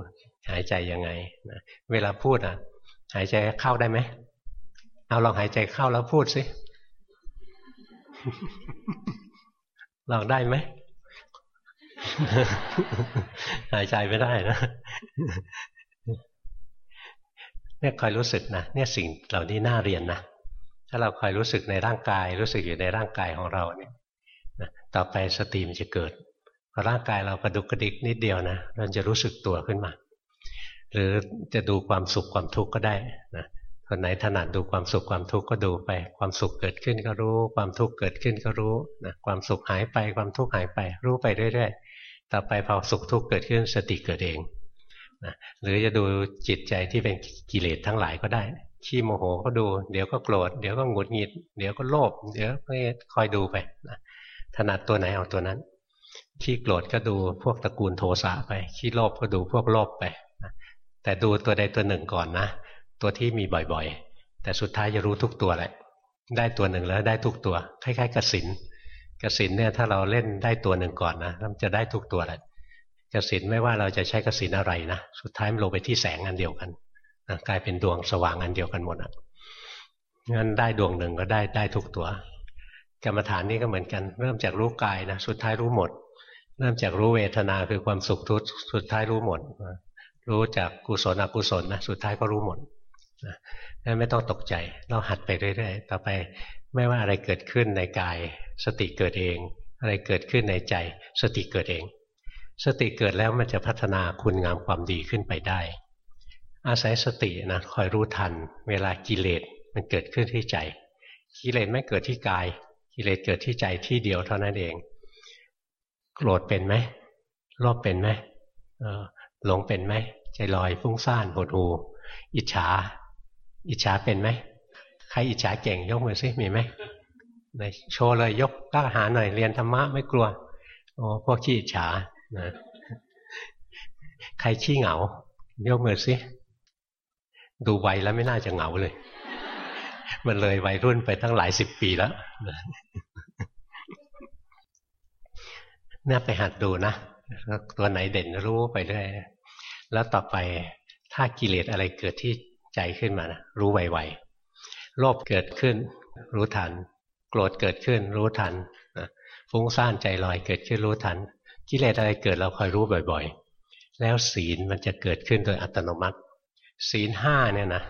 หายใจยังไงนะเวลาพูดอะ หายใจเข้าได้ไหมเอาลองหายใจเข้าแล้วพูดสิลองได้ไหมหายใจไม่ได้นะ เนี่ยคอยรู้สึกนะเนี่ยสิ่งเหล่านี้น่าเรียนนะถ้าเราคอยรู้สึกในร่างกาย รู้สึกอยู่ในร่างกายของเราเนี่ยต่อไปสติมันจะเกิดพอร่างกายเรากระดุกกระดิกนิดเดียวนะเราจะรู้สึกตัวขึ้นมา หรือจะดูความสุขความทุกข์ก็ได้นะคนไหนถนัดดูความสุขความทุกข์ก็ดูไป ความสุขเกิดขึ้นก็รู้ ความทุกข์เกิดขึ้นก็รู้นะความสุขหายไปความทุกข์หายไป รู้ไปเรื่อยๆต่อไปพอสุขทุกข์เกิดขึ้นสติเกิดเอง นะหรือจะดูจิตใจที่เป็นกิเลสทั้งหลายก็ได้ ขี้โมโหก็ดู เดี๋ยวก็โกรธเดี๋ยวก็หงุดหงิด เดี๋ยวก็โลภเดี๋ยวก็คอยดูไปนะถนัดตัวไหนเอาตัวนั้น ขี้โกรธก็ดูพวกตระกูลโทสะไป ขี้โลภก็ดูพวกโลภไปแต่ดูตัวใดตัวหนึ่งก่อนนะ ตัวที่มีบ่อยๆ แต่สุดท้ายจะรู้ทุกตัวแหละ ได้ตัวหนึ่งแล้วได้ทุกตัว คล้ายๆกสินกสินเนี่ยถ้าเราเล่นได้ตัวหนึ่งก่อนนะมันจะได้ทุกตัวแหละ กสินไม่ว่าเราจะใช้กสินอะไรนะสุดท้ายมันลงไปที่แสงอันเดียวกันนะกลายเป็นดวงสว่างอันเดียวกันหมดอะงั้นได้ดวงหนึ่งก็ได้ได้ทุกตัว กรรมฐานนี้ก็เหมือนกัน เริ่มจากรู้กายนะสุดท้ายรู้หมด เริ่มจากรู้เวทนาคือความสุขทุกสุดท้ายรู้หมด รู้จากกุศลอกุศลนะสุดท้ายก็รู้หมดนั่นไม่ต้องตกใจเราหัดไปเรื่อยๆต่อไปไม่ว่าอะไรเกิดขึ้นในกาย สติเกิดเอง อะไรเกิดขึ้นในใจ สติเกิดเอง สติเกิดแล้วมันจะพัฒนาคุณงามความดีขึ้นไปได้ อาศัยสตินะคอยรู้ทัน เวลากิเลสมันเกิดขึ้นที่ใจ กิเลสไม่เกิดที่กาย กิเลสเกิดที่ใจที่เดียวเท่านั้นเอง โกรธเป็นไหมโลภเป็นไหมหลงเป็นไหมใจลอยฟุ้งซ่านหดหูอิจฉา อิจฉาเป็นไหมใครอิจฉาเก่งยกมือซิมีไหมโชว์เลยยกกล้าหาหน่อยเรียนธรรมะไม่กลัวโอ้พวกขี้อิจฉา นะใครขี้เหงายกมือซิดูไวแล้วไม่น่าจะเหงาเลย มันเลยวัยรุ่นไปตั้งหลายสิบปีแล้วเนี่ยไปหัดดูนะตัวไหนเด่นรู้ไปเรื่อยแล้วต่อไปถ้ากิเลสอะไรเกิดที่ใจขึ้นมานะรู้ไวๆโลภเกิดขึ้น รู้ทัน โกรธเกิดขึ้น รู้ทันฟุ้งซ่านใจลอยเกิดขึ้นรู้ทัน กิเลสอะไรเกิดเราคอยรู้บ่อยๆ แล้วศีลมันจะเกิดขึ้นโดยอัตโนมัติ ศีลห้าเนี่ยนะ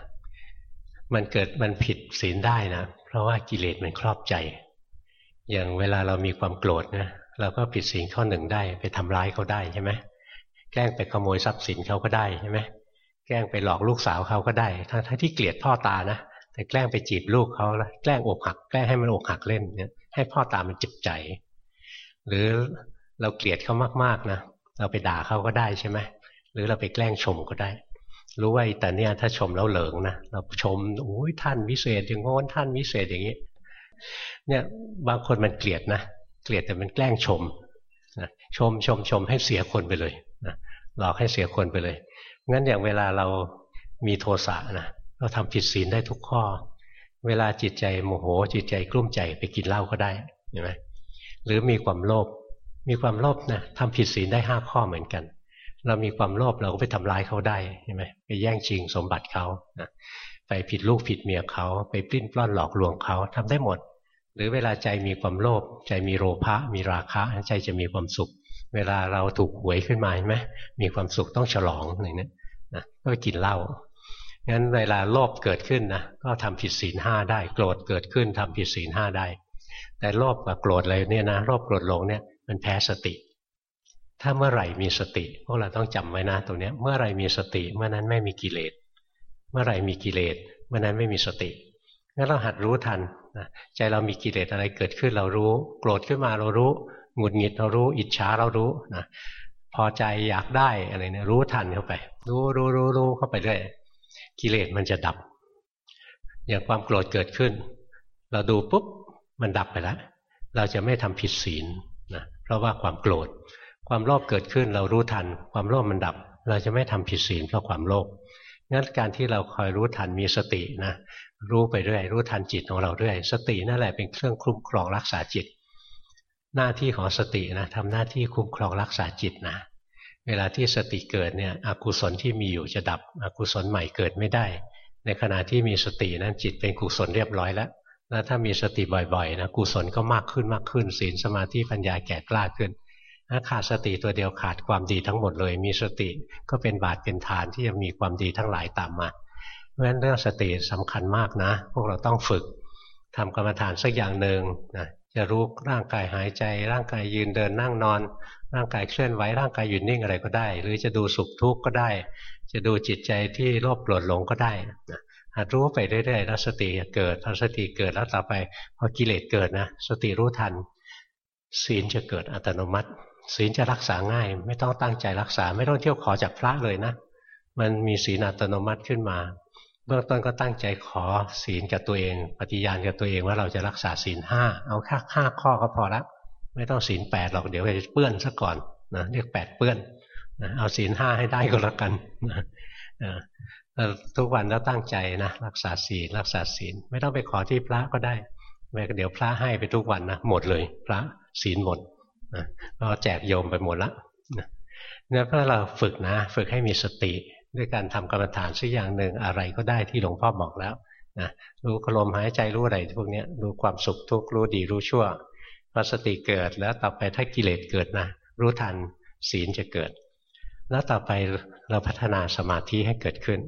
มันเกิดมันผิดศีลได้นะ เพราะว่ากิเลสมันครอบใจ อย่างเวลาเรามีความโกรธนะเราก็ผิดศีลข้อหนึ่งได้ ไปทำร้ายเขาได้ใช่ไหมแกล้งไปขโมยทรัพย์สินเขาก็ได้ใช่ไหมแกล้งไปหลอกลูกสาวเขาก็ได้ทั้งที่เกลียดพ่อตานะแต่แกล้งไปจีบลูกเขาแล้วแกล้งอกหัก แกล้งให้มันอกหักเล่นเนี่ยให้พ่อตามันจิบใจ หรือ เราเกลียดเขามากๆนะเราไปด่าเขาก็ได้ใช่ไหมหรือเราไปแกล้งชมก็ได้ รู้ว่าแต่เนี่ยถ้าชมแล้วเหลิงนะเราชมโอ้ยท่านวิเศษอย่างงน้นท่านวิเศษอย่างนี้เนี่ยบางคนมันเกลียดนะเกลียดแต่มันแกล้งชมนะชมชมชมให้เสียคนไปเลยนะหลอกให้เสียคนไปเลยงั้นอย่างเวลาเรามีโทสะนะเราทำผิดศีลได้ทุกข้อ เวลาจิตใจโมโหจิตใจกลุ้มใจไปกินเหล้าก็ได้เห็นไหมหรือมีความโลภ มีความโลภนะทำผิดศีลได้ห้าข้อเหมือนกัน เรามีความโลภเราก็ไปทำร้ายเขาได้ใช่ไหมไปแย่งชิงสมบัติเขานะไปผิดลูกผิดเมียเขาไปปลิ้นปล้อนหลอกลวงเขาทำได้หมด หรือเวลาใจมีความโลภใจมีโลภะมีราคะใจจะมีความสุข เวลาเราถูกหวยขึ้นมาใช่ไหมมีความสุขต้องฉลองอะไรเนี่ยนะก็กินเหล้างั้นเวลาโลภเกิดขึ้นนะก็ทำผิดศีลห้าได้ โกรธเกิดขึ้นทำผิดศีลห้าได้ แต่โลภกับโกรธอะไรเนี่ยนะโลภโกรธหลงเนี่ย มันแพ้สติ ถ้าเมื่อไหร่มีสติพวกเราต้องจำไว้นะตรงนี้เมื่อไหร่มีสติเมื่อนั้นไม่มีกิเลส เมื่อไหร่มีกิเลสเมื่อนั้นไม่มีสติงั้นเราหัดรู้ทันนะใจเรามีกิเลสอะไรเกิดขึ้นเรารู้ โกรธขึ้นมาเรารู้หงุดหงิดเรารู้ อิจฉาเรารู้นะพอใจอยากได้อะไรเนี่ยรู้ทันเข้าไป รู้รู้รู้รู้เข้าไปเรื่อยกิเลสมันจะดับ อย่างความโกรธเกิดขึ้น เราดูปุ๊บมันดับไปแล้ว เราจะไม่ทำผิดศีล ราะว่าความโกรธ ความโลภเกิดขึ้นเรารู้ทัน ความโลภมันดับ เราจะไม่ทำผิดศีลเพราะความโลภงั้นการที่เราคอยรู้ทันมีสตินะรู้ไปเรื่อยรู้ทันจิตของเราเรื่อยสตินั่นแหละเป็นเครื่องคุ้มครองรักษาจิต หน้าที่ของสตินะทำหน้าที่คุ้มครองรักษาจิตนะเวลาที่สติเกิดเนี่ยอกุศลที่มีอยู่จะดับอกุศลใหม่เกิดไม่ได้ ในขณะที่มีสตินั้นจิตเป็นกุศลเรียบร้อยแล้ว แล้วถ้ามีสติบ่อยๆนะกุศลก็มากขึ้นมากขึ้นศีลสมาธิปัญญาแก่กล้าขึ้นถ้าขาดสติตัวเดียวขาดความดีทั้งหมดเลย มีสติก็เป็นบาตเป็นฐานที่จะมีความดีทั้งหลายตามมาเพราะฉะนั้นเรื่องสติสำคัญมากนะ พวกเราต้องฝึกทำกรรมฐานสักอย่างหนึ่งนะจะรู้ร่างกายหายใจ ร่างกายยืนเดินนั่งนอน ร่างกายเคลื่อนไหวร่างกายหยุดนิ่งอะไรก็ได้ หรือจะดูสุขทุกข์ก็ได้ จะดูจิตใจที่โลภโกรธหลงก็ได้นะ หัดรู้ไปเรื่อยๆแล้วสติเกิดพอสติเกิดแล้วต่อไปพอกิเลสเกิดนะสติรู้ทัน ศีลจะเกิดอัตโนมัติ ศีลจะรักษาง่าย ไม่ต้องตั้งใจรักษา ไม่ต้องเที่ยวขอจากพระเลยนะ มันมีศีลอัตโนมัติขึ้นมา เบื้องต้นก็ตั้งใจขอศีลกับตัวเอง ปฏิญาณกับตัวเองว่าเราจะรักษาศีลห้าเอาแค่ห้าข้อก็พอละไม่ต้องศีลแปดหรอกเดี๋ยวจะเปื้อนซะก่อนนะเรียกแปดเปื้อนนะเอาศีลห้าให้ได้ก็แล้วกันนะ ทุกวันแล้วตั้งใจนะรักษาศีลรักษาศีล ไม่ต้องไปขอที่พระก็ได้แม้เดี๋ยวพระให้ไปทุกวันนะหมดเลย พระศีลหมดนะก็แจกโยมไปหมดละเนี่ยเพราะเราฝึกนะ ฝึกให้มีสติ ด้วยการทำกรรมฐานสักอย่างหนึ่งอะไรก็ได้ที่หลวงพ่อบอกแล้วนะรู้ลมหายใจรู้อะไรพวกนี้รู้ความสุขทุกข์รู้ดีรู้ชั่วพอสติเกิดแล้วต่อไปถ้ากิเลสเกิดนะรู้ทันศีลจะเกิด แล้วต่อไปเราพัฒนาสมาธิให้เกิดขึ้น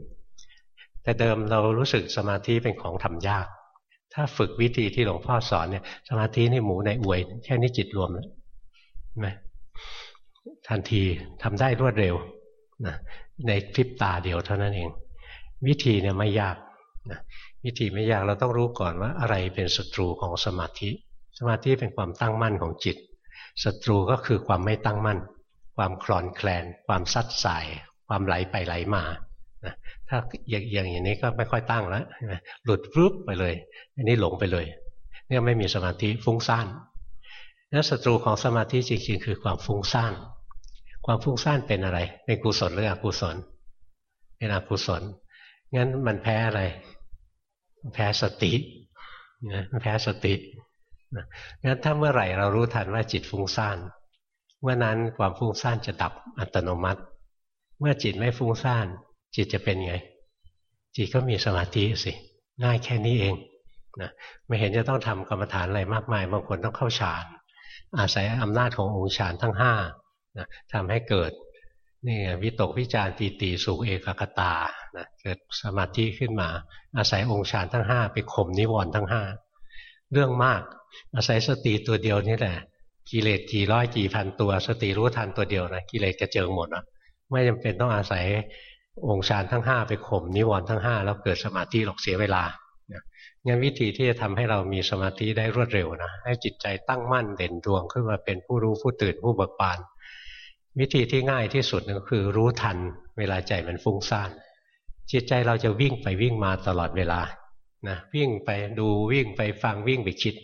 แต่เดิมเรารู้สึกสมาธิเป็นของทำยาก ถ้าฝึกวิธีที่หลวงพ่อสอนเนี่ย สมาธินี่หมูในอวย แค่นี้จิตรวมแล้วไหมทันทีทำได้รวดเร็วนะในคลิปตาเดียวเท่านั้นเอง วิธีเนี่ยไม่ยากนะวิธีไม่ยากเราต้องรู้ก่อนว่าอะไรเป็นศัตรูของสมาธิ สมาธิเป็นความตั้งมั่นของจิตศัตรูก็คือความไม่ตั้งมั่น ความคลอนแคลน ความซัดสาย ความไหลไปไหลมา นะถ้าอย่างอย่างนี้ก็ไม่ค่อยตั้งแล้วหลุดปุ๊บไปเลย อันนี้หลงไปเลย เนี่ยไม่มีสมาธิฟุ้งซ่านนั้นศัตรูของสมาธิจริง ๆ คือความฟุ้งซ่านความฟุ้งซ่านเป็นอะไร เป็นกุศลหรืออกุศล เป็นอกุศล งั้นมันแพ้อะไร แพ้สตินะมันแพ้สติงั้นถ้าเมื่อไหร่เรารู้ทันว่าจิตฟุ้งซ่าน เมื่อนั้นความฟุ้งซ่านจะดับอัตโนมัติ เมื่อจิตไม่ฟุ้งซ่าน จิตจะเป็นไง จิตก็มีสมาธิสิง่ายแค่นี้เองนะไม่เห็นจะต้องทำกรรมฐานอะไรมากมาย บางคนต้องเข้าฌานอาศัยอำนาจขององค์ฌานทั้งห้านะทำให้เกิดนี่วิตกวิจารปีติสุขเอกคตานะเกิดสมาธิขึ้นมา อาศัยองค์ฌานทั้งห้าไปข่มนิวรณ์ทั้งห้าเรื่องมาก อาศัยสติตัวเดียวนี่แหละ กิเลสกี่ร้อยกี่พันตัว สติรู้ทันตัวเดียวนะกิเลสกระเจิงหมดอะไม่จำเป็นต้องอาศัย องค์ฌานทั้งห้าไปข่มนิวรณ์ทั้งห้าแล้วเกิดสมาธิหลอกเสียเวลางั้นวิธีที่จะทำให้เรามีสมาธิได้รวดเร็วนะให้จิตใจตั้งมั่นเด่นดวงขึ้นมาเป็นผู้รู้ผู้ตื่นผู้เบิกบาน วิธีที่ง่ายที่สุดก็คือรู้ทันเวลาใจมันฟุ้งซ่านจิตใจเราจะวิ่งไปวิ่งมาตลอดเวลานะวิ่งไปดูวิ่งไปฟังวิ่งไปคิด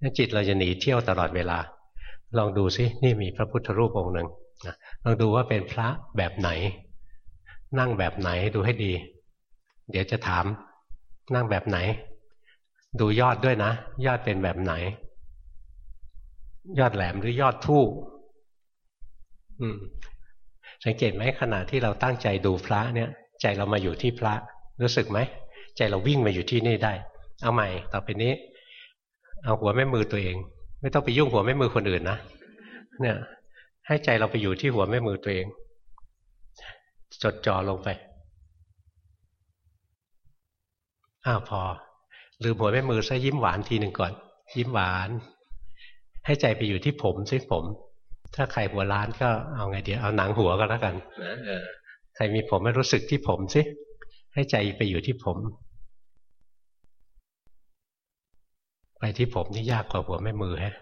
นั่นจิตเราจะหนีเที่ยวตลอดเวลา ลองดูซินี่มีพระพุทธรูปองค์หนึ่งนะลองดูว่าเป็นพระแบบไหน นั่งแบบไหนดูให้ดี เดี๋ยวจะถาม นั่งแบบไหน ดูยอดด้วยนะ ยอดเป็นแบบไหน ยอดแหลมหรือยอดทู่สังเกตไหมขณะที่เราตั้งใจดูพระเนี่ย ใจเรามาอยู่ที่พระ รู้สึกไหมใจเราวิ่งมาอยู่ที่นี่ได้ เอาใหม่ ต่อไปนี้ เอาหัวแม่มือตัวเอง ไม่ต้องไปยุ่งหัวแม่มือคนอื่นนะเนี่ย ให้ใจเราไปอยู่ที่หัวแม่มือตัวเอง จดจ่อลงไป อ้าวพอ ลืมหัวแม่มือซะยิ้มหวานทีหนึ่งก่อน ยิ้มหวาน ให้ใจไปอยู่ที่ผมซิผม ถ้าใครหัวล้านก็เอาไงเดียวเอาหนังหัวก็แล้วกันใครมีผมไม่รู้สึกที่ผมสิให้ใจไปอยู่ที่ผม ไปที่ผมนี่ยากกว่าหัวแม่มือฮะ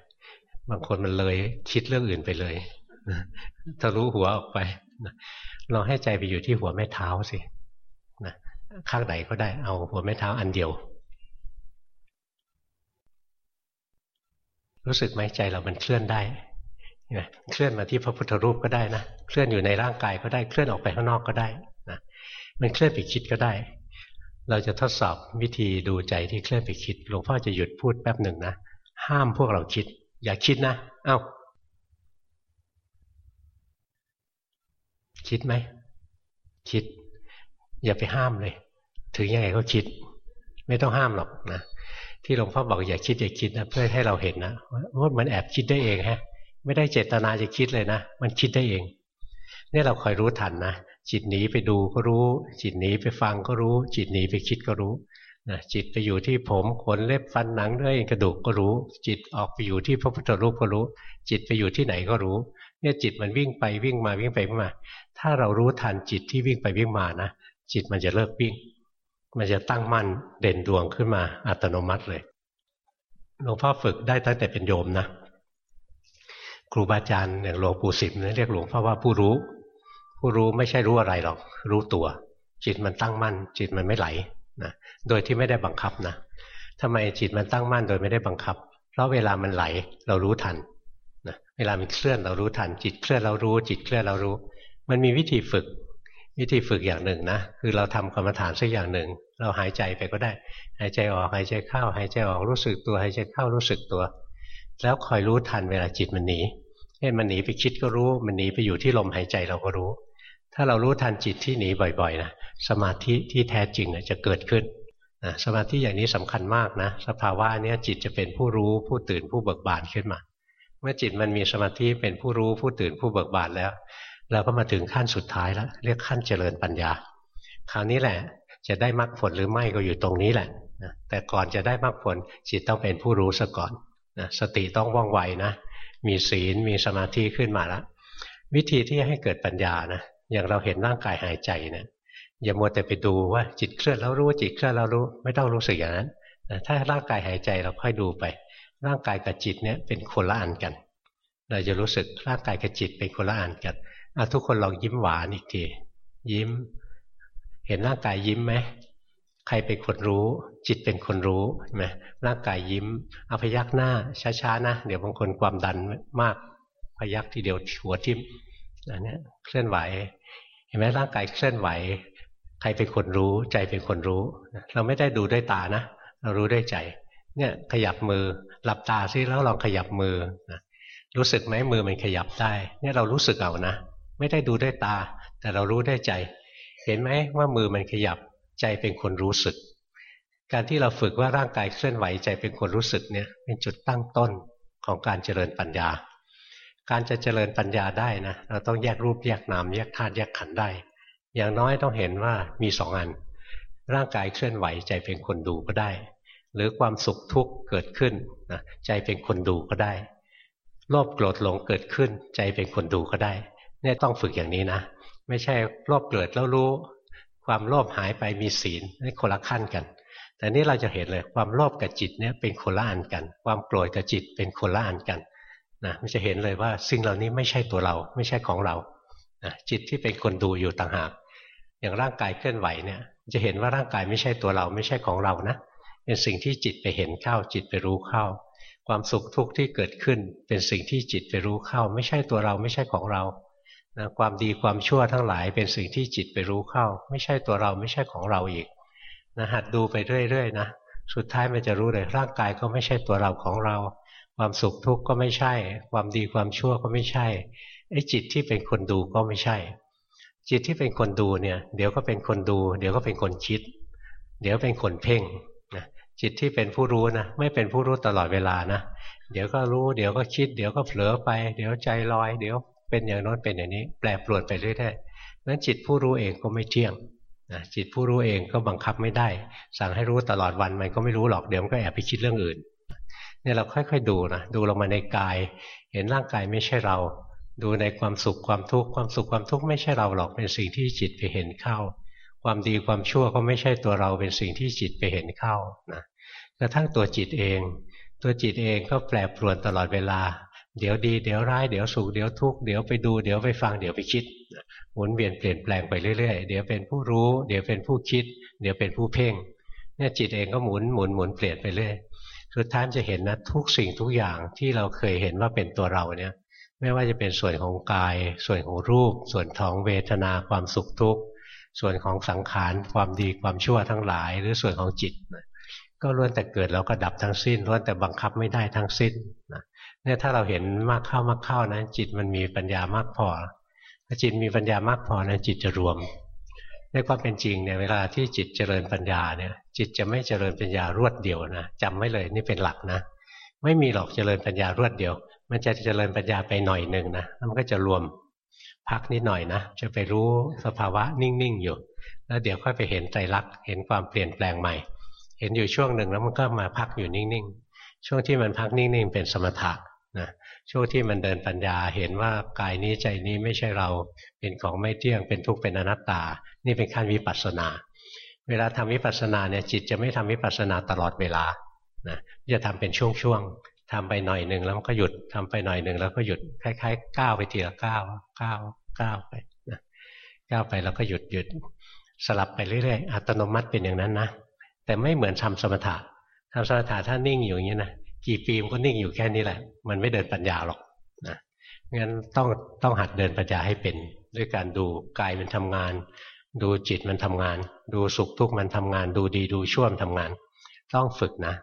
บางคนมันเลยคิดเรื่องอื่นไปเลยทะลุหัวออกไป ลองให้ใจไปอยู่ที่หัวแม่เท้าสินะข้างไหนก็ได้เอาหัวแม่เท้าอันเดียว รู้สึกไหมใจเรามันเคลื่อนได้เคลื่อนมาที่พระพุทธรูปก็ได้นะเคลื่อนอยู่ในร่างกายก็ได้เคลื่อนออกไปข้างนอกก็ได้นะมันเคลื่อนไปคิดก็ได้ เราจะทดสอบวิธีดูใจที่เคลื่อนไปคิดหลวงพ่อจะหยุดพูดแป๊บหนึ่งนะห้ามพวกเราคิด อย่าคิดนะเอา้า คิดไหม คิด อย่าไปห้ามเลย ถึงยังไงก็คิด ไม่ต้องห้ามหรอกนะที่หลวงพ่อบอกอย่าคิดอย่าคิดนะเพื่อให้เราเห็นนะว่ามันแอบคิดได้เองฮะ ไม่ได้เจตนาจะคิดเลยนะ มันคิดได้เอง เนี่ยเราคอยรู้ทันนะจิตหนีไปดูก็รู้ จิตหนีไปฟังก็รู้ จิตหนีไปคิดก็รู้นะจิตไปอยู่ที่ผมขนเล็บฟันหนังเนื้อกระดูกก็รู้ จิตออกไปอยู่ที่พระพุทธรูปก็รู้ จิตไปอยู่ที่ไหนก็รู้ เนี่ยจิตมันวิ่งไปวิ่งมาวิ่งไปวิ่งมา ถ้าเรารู้ทันจิตที่วิ่งไปวิ่งมานะจิตมันจะเลิกวิ่ง มันจะตั้งมั่นเด่นดวงขึ้นมาอัตโนมัติเลยหลวงพ่อฝึกได้ตั้งแต่เป็นโยมนะครูบาอาจารย์อย่างหลวงปู่สิมเรียกหลวงพ่อว่าผู้รู้ ผู้รู้ไม่ใช่รู้อะไรหรอก รู้ตัว จิตมันตั้งมั่น จิตมันไม่ไหลนะโดยที่ไม่ได้บังคับนะทำไมจิตมันตั้งมั่นโดยไม่ได้บังคับ เพราะเวลามันไหล เรารู้ทันเวลามันเคลื่อนเรารู้ทัน จิตเคลื่อนเรารู้ จิตเคลื่อนเรารู้ มันมีวิธีฝึก วิธีฝึกอย่างหนึ่งนะ คือเราทำกรรมฐานสักอย่างหนึ่ง เราหายใจไปก็ได้ หายใจออกหายใจเข้า หายใจออกรู้สึกตัว หายใจเข้ารู้สึกตัว แล้วคอยรู้ทันเวลาจิตมันหนีเมันหนีไปคิดก็รู้ มันหนีไปอยู่ที่ลมหายใจเราก็รู้ ถ้าเรารู้ทันจิตที่หนีบ่อยๆนะสมาธิที่แท้จริงจะเกิดขึ้นนะสมาธิอย่างนี้สำคัญมากนะ สภาวะนี้จิตจะเป็นผู้รู้ผู้ตื่นผู้เบิกบานขึ้นมา เมื่อจิตมันมีสมาธิเป็นผู้รู้ผู้ตื่นผู้เบิกบานแล้ว เราก็มาถึงขั้นสุดท้ายแล้ว เรียกขั้นเจริญปัญญา คราวนี้แหละ จะได้มรรคผลหรือไม่ก็อยู่ตรงนี้แหละนะแต่ก่อนจะได้มรรคผลจิตต้องเป็นผู้รู้ซะก่อนนะสติต้องว่องไวนะมีศีลมีสมาธิขึ้นมาแล้ววิธีที่ให้เกิดปัญญานะอย่างเราเห็นร่างกายหายใจเนะี่ยอย่ามัวแต่ไปดูว่าจิตเคลื่อนแล้วรู้จิตเคลื่อนแล้วรู้ ไม่ต้องรู้สึกอย่างนั้นถ้าร่างกายหายใจเราค่อยดูไป ร่างกายกับจิตเนี่ยเป็นคนละอันกัน เราจะรู้สึกร่างกายกับจิตเป็นคนละอันกันอาทุกคนลองยิ้มหวานอีกที ยิ้ม เห็นร่างกายยิ้มไหมใครเป็นคนรู้ จิตเป็นคนรู้ใช่ไหมร่างกายยิ้มเอาพยักหน้า ช้าๆนะ เดี๋ยวบางคนความดันมากพยักทีเดียวหัวทิ่มอันนี้เคลื่อนไหว เห็นไหมร่างกายเคลื่อนไหว ใครเป็นคนรู้ใจเป็นคนรู้ เราไม่ได้ดูด้วยตานะ เรารู้ด้วยใจ เนี่ยขยับมือ หลับตาซิแล้วลองขยับมือรู้สึกไหมมือมันขยับได้เนี่ยเรารู้สึกเอานะไม่ได้ดูด้วยตา แต่เรารู้ด้วยใจ เห็นไหมว่ามือมันขยับใจเป็นคนรู้สึก การที่เราฝึกว่าร่างกายเคลื่อนไหวใจเป็นคนรู้สึกเนี่ยเป็นจุดตั้งต้นของการเจริญปัญญา การจะเจริญปัญญาได้นะเราต้องแยกรูปแยกนามแยกธาตุแยกขันธ์ได้ อย่างน้อยต้องเห็นว่ามีสองอัน ร่างกายเคลื่อนไหวใจเป็นคนดูก็ได้ หรือความสุขทุกข์เกิดขึ้นนะใจเป็นคนดูก็ได้ โลภโกรธหลงเกิดขึ้น ใจเป็นคนดูก็ได้ เนี่ยต้องฝึกอย่างนี้นะ ไม่ใช่โลภเกิดแล้วรู้ ความโลภหายไปมีศีลนี่คนละขั้นกัน แต่นี่เราจะเห็นเลยความโลภกับจิตเนี่ยเป็นคนละอันกัน ความโกรธกับจิตเป็นคนละอันกันนะมันจะเห็นเลยว่าสิ่งเหล่านี้ไม่ใช่ตัวเรา ไม่ใช่ของเรานะจิตที่เป็นคนดูอยู่ต่างหาก อย่างร่างกายเคลื่อนไหวเนี่ย จะเห็นว่าร่างกายไม่ใช่ตัวเรา ไม่ใช่ของเรานะ เป็นสิ่งที่จิตไปเห็นเข้าจิตไปรู้เข้า ความสุขทุกข์ที่เกิดขึ้น เป็นสิ่งที่จิตไปรู้เข้า ไม่ใช่ตัวเราไม่ใช่ของเรานะความดีความชั่วทั้งหลายเป็นสิ่งที่จิตไปรู้เข้า ไม่ใช่ตัวเราไม่ใช่ของเราอีกนะหัดดูไปเรื่อยๆนะสุดท้ายมันจะรู้เลยร่างกายก็ไม่ใช่ตัวเราของเรา ความสุขทุกข์ก็ไม่ใช่ ความดีความชั่วก็ไม่ใช่ไอ้จิตที่เป็นคนดูก็ไม่ใช่ จิตที่เป็นคนดูเนี่ย เดี๋ยวก็เป็นคนดู เดี๋ยวก็เป็นคนคิด เดี๋ยวเป็นคนเพ่ง จิตที่เป็นผู้รู้นะไม่เป็นผู้รู้ตลอดเวลานะเดี๋ยวก็รู้เดี๋ยวก็คิด เดี๋ยวก็เผลอไป เดี๋ยวใจลอย เดี๋ยวเป็นอย่างน้นเป็นอย่างนี้ แปรปรวนไปเรื่อยๆนั้นจิตผู้รู้เองก็ไม่เที่ยงนะจิตผู้รู้เองก็บังคับไม่ได้ สั่งให้รู้ตลอดวันมันก็ไม่รู้หรอกเดี๋ยวมันก็แอบไปคิดเรื่องอื่นเนี่ยเราค่อยๆดูนะดูลงมาในกาย เห็นร่างกายไม่ใช่เรา ดูในความสุขความทุกข์ความสุขความทุกข์ไม่ใช่เราหรอกเป็นสิ่งที่จิตไปเห็นเข้า ความดีความชั่วก็ไม่ใช่ตัวเราเป็นสิ่งที่จิตไปเห็นเข้านะกระทั่งตัวจิตเอง ตัวจิตเองก็แปรปรวนตลอดเวลา เดี๋ยวดีเดี๋ยวร้ายเดี๋ยวสุขเดี๋ยวทุกข์เดี๋ยวไปดูเดี๋ยวไปฟังเดี๋ยวไปคิดหมุนเวียนเปลี่ยนแปลงไปเรื่อยๆ เดี๋ยวเป็นผู้รู้ เดี๋ยวเป็นผู้คิด เดี๋ยวเป็นผู้เพ่งเนี่ยจิตเองก็หมุนหมุนหมุนเปลี่ยนไปเรื่อยสุดท้ายจะเห็นนะทุกสิ่งทุกอย่างที่เราเคยเห็นว่าเป็นตัวเราเนี่ยไม่ว่าจะเป็นส่วนของกาย ส่วนของรูป ส่วนของเวทนาความสุขทุกข์ ส่วนของสังขารความดีความชั่วทั้งหลาย หรือส่วนของจิตก็ล้วนแต่เกิดแล้วก็ดับทั้งสิ้นล้วนแต่บังคับไม่ได้ทั้งสิ้นนะเนี่ยถ้าเราเห็นมากเข้ามากเข้านะจิตมันมีปัญญามากพอถ้าจิตมีปัญญามากพอนะจิตจะรวม ในความเป็นจริงเนี่ยเวลาที่จิตเจริญปัญญาเนี่ย จิตจะไม่เจริญปัญญารวดเดียวนะจำไว้เลยนี่เป็นหลักนะ ไม่มีหรอกเจริญปัญญารวดเดียว มันจะเจริญปัญญาไปหน่อยหนึ่งนะแล้วมันก็จะรวม พักนิดหน่อยนะจะไปรู้สภาวะนิ่งๆอยู่ แล้วเดี๋ยวค่อยไปเห็นใจรักเห็นความเปลี่ยนแปลงใหม่ เห็นอยู่ช่วงหนึ่งแล้วมันก็มาพักอยู่นิ่งๆ ช่วงที่มันพักนิ่งๆเป็นสมถะนะช่วงที่มันเดินปัญญาเห็นว่ากายนี้ใจนี้ไม่ใช่เราเป็นของไม่เที่ยงเป็นทุกข์เป็นอนัตตา นี่เป็นขั้นวิปัสสนา เวลาทำวิปัสสนาเนี่ยจิตจะไม่ทำวิปัสสนาตลอดเวลานะจะทำเป็นช่วงๆ ทำไปหน่อยหนึ่งแล้วมันก็หยุดทำไปหน่อยหนึ่งแล้วก็หยุดคล้ายๆก้าวไปทีละก้าวก้าวก้าวไปนะก้าวไปแล้วก็หยุดหยุดสลับไปเรื่อยๆอัตโนมัติเป็นอย่างนั้นนะแต่ไม่เหมือนทำสมถะทำสมถะถ้านิ่งอยู่อย่างนี้นะกี่ปีมันก็นิ่งอยู่แค่นี้แหละ มันไม่เดินปัญญาหรอกนะงั้นต้องต้องหัดเดินปัญญาให้เป็น ด้วยการดูกายมันทำงาน ดูจิตมันทำงาน ดูสุขทุกข์มันทำงาน ดูดีดูชั่วมันทำงาน ต้องฝึกนะ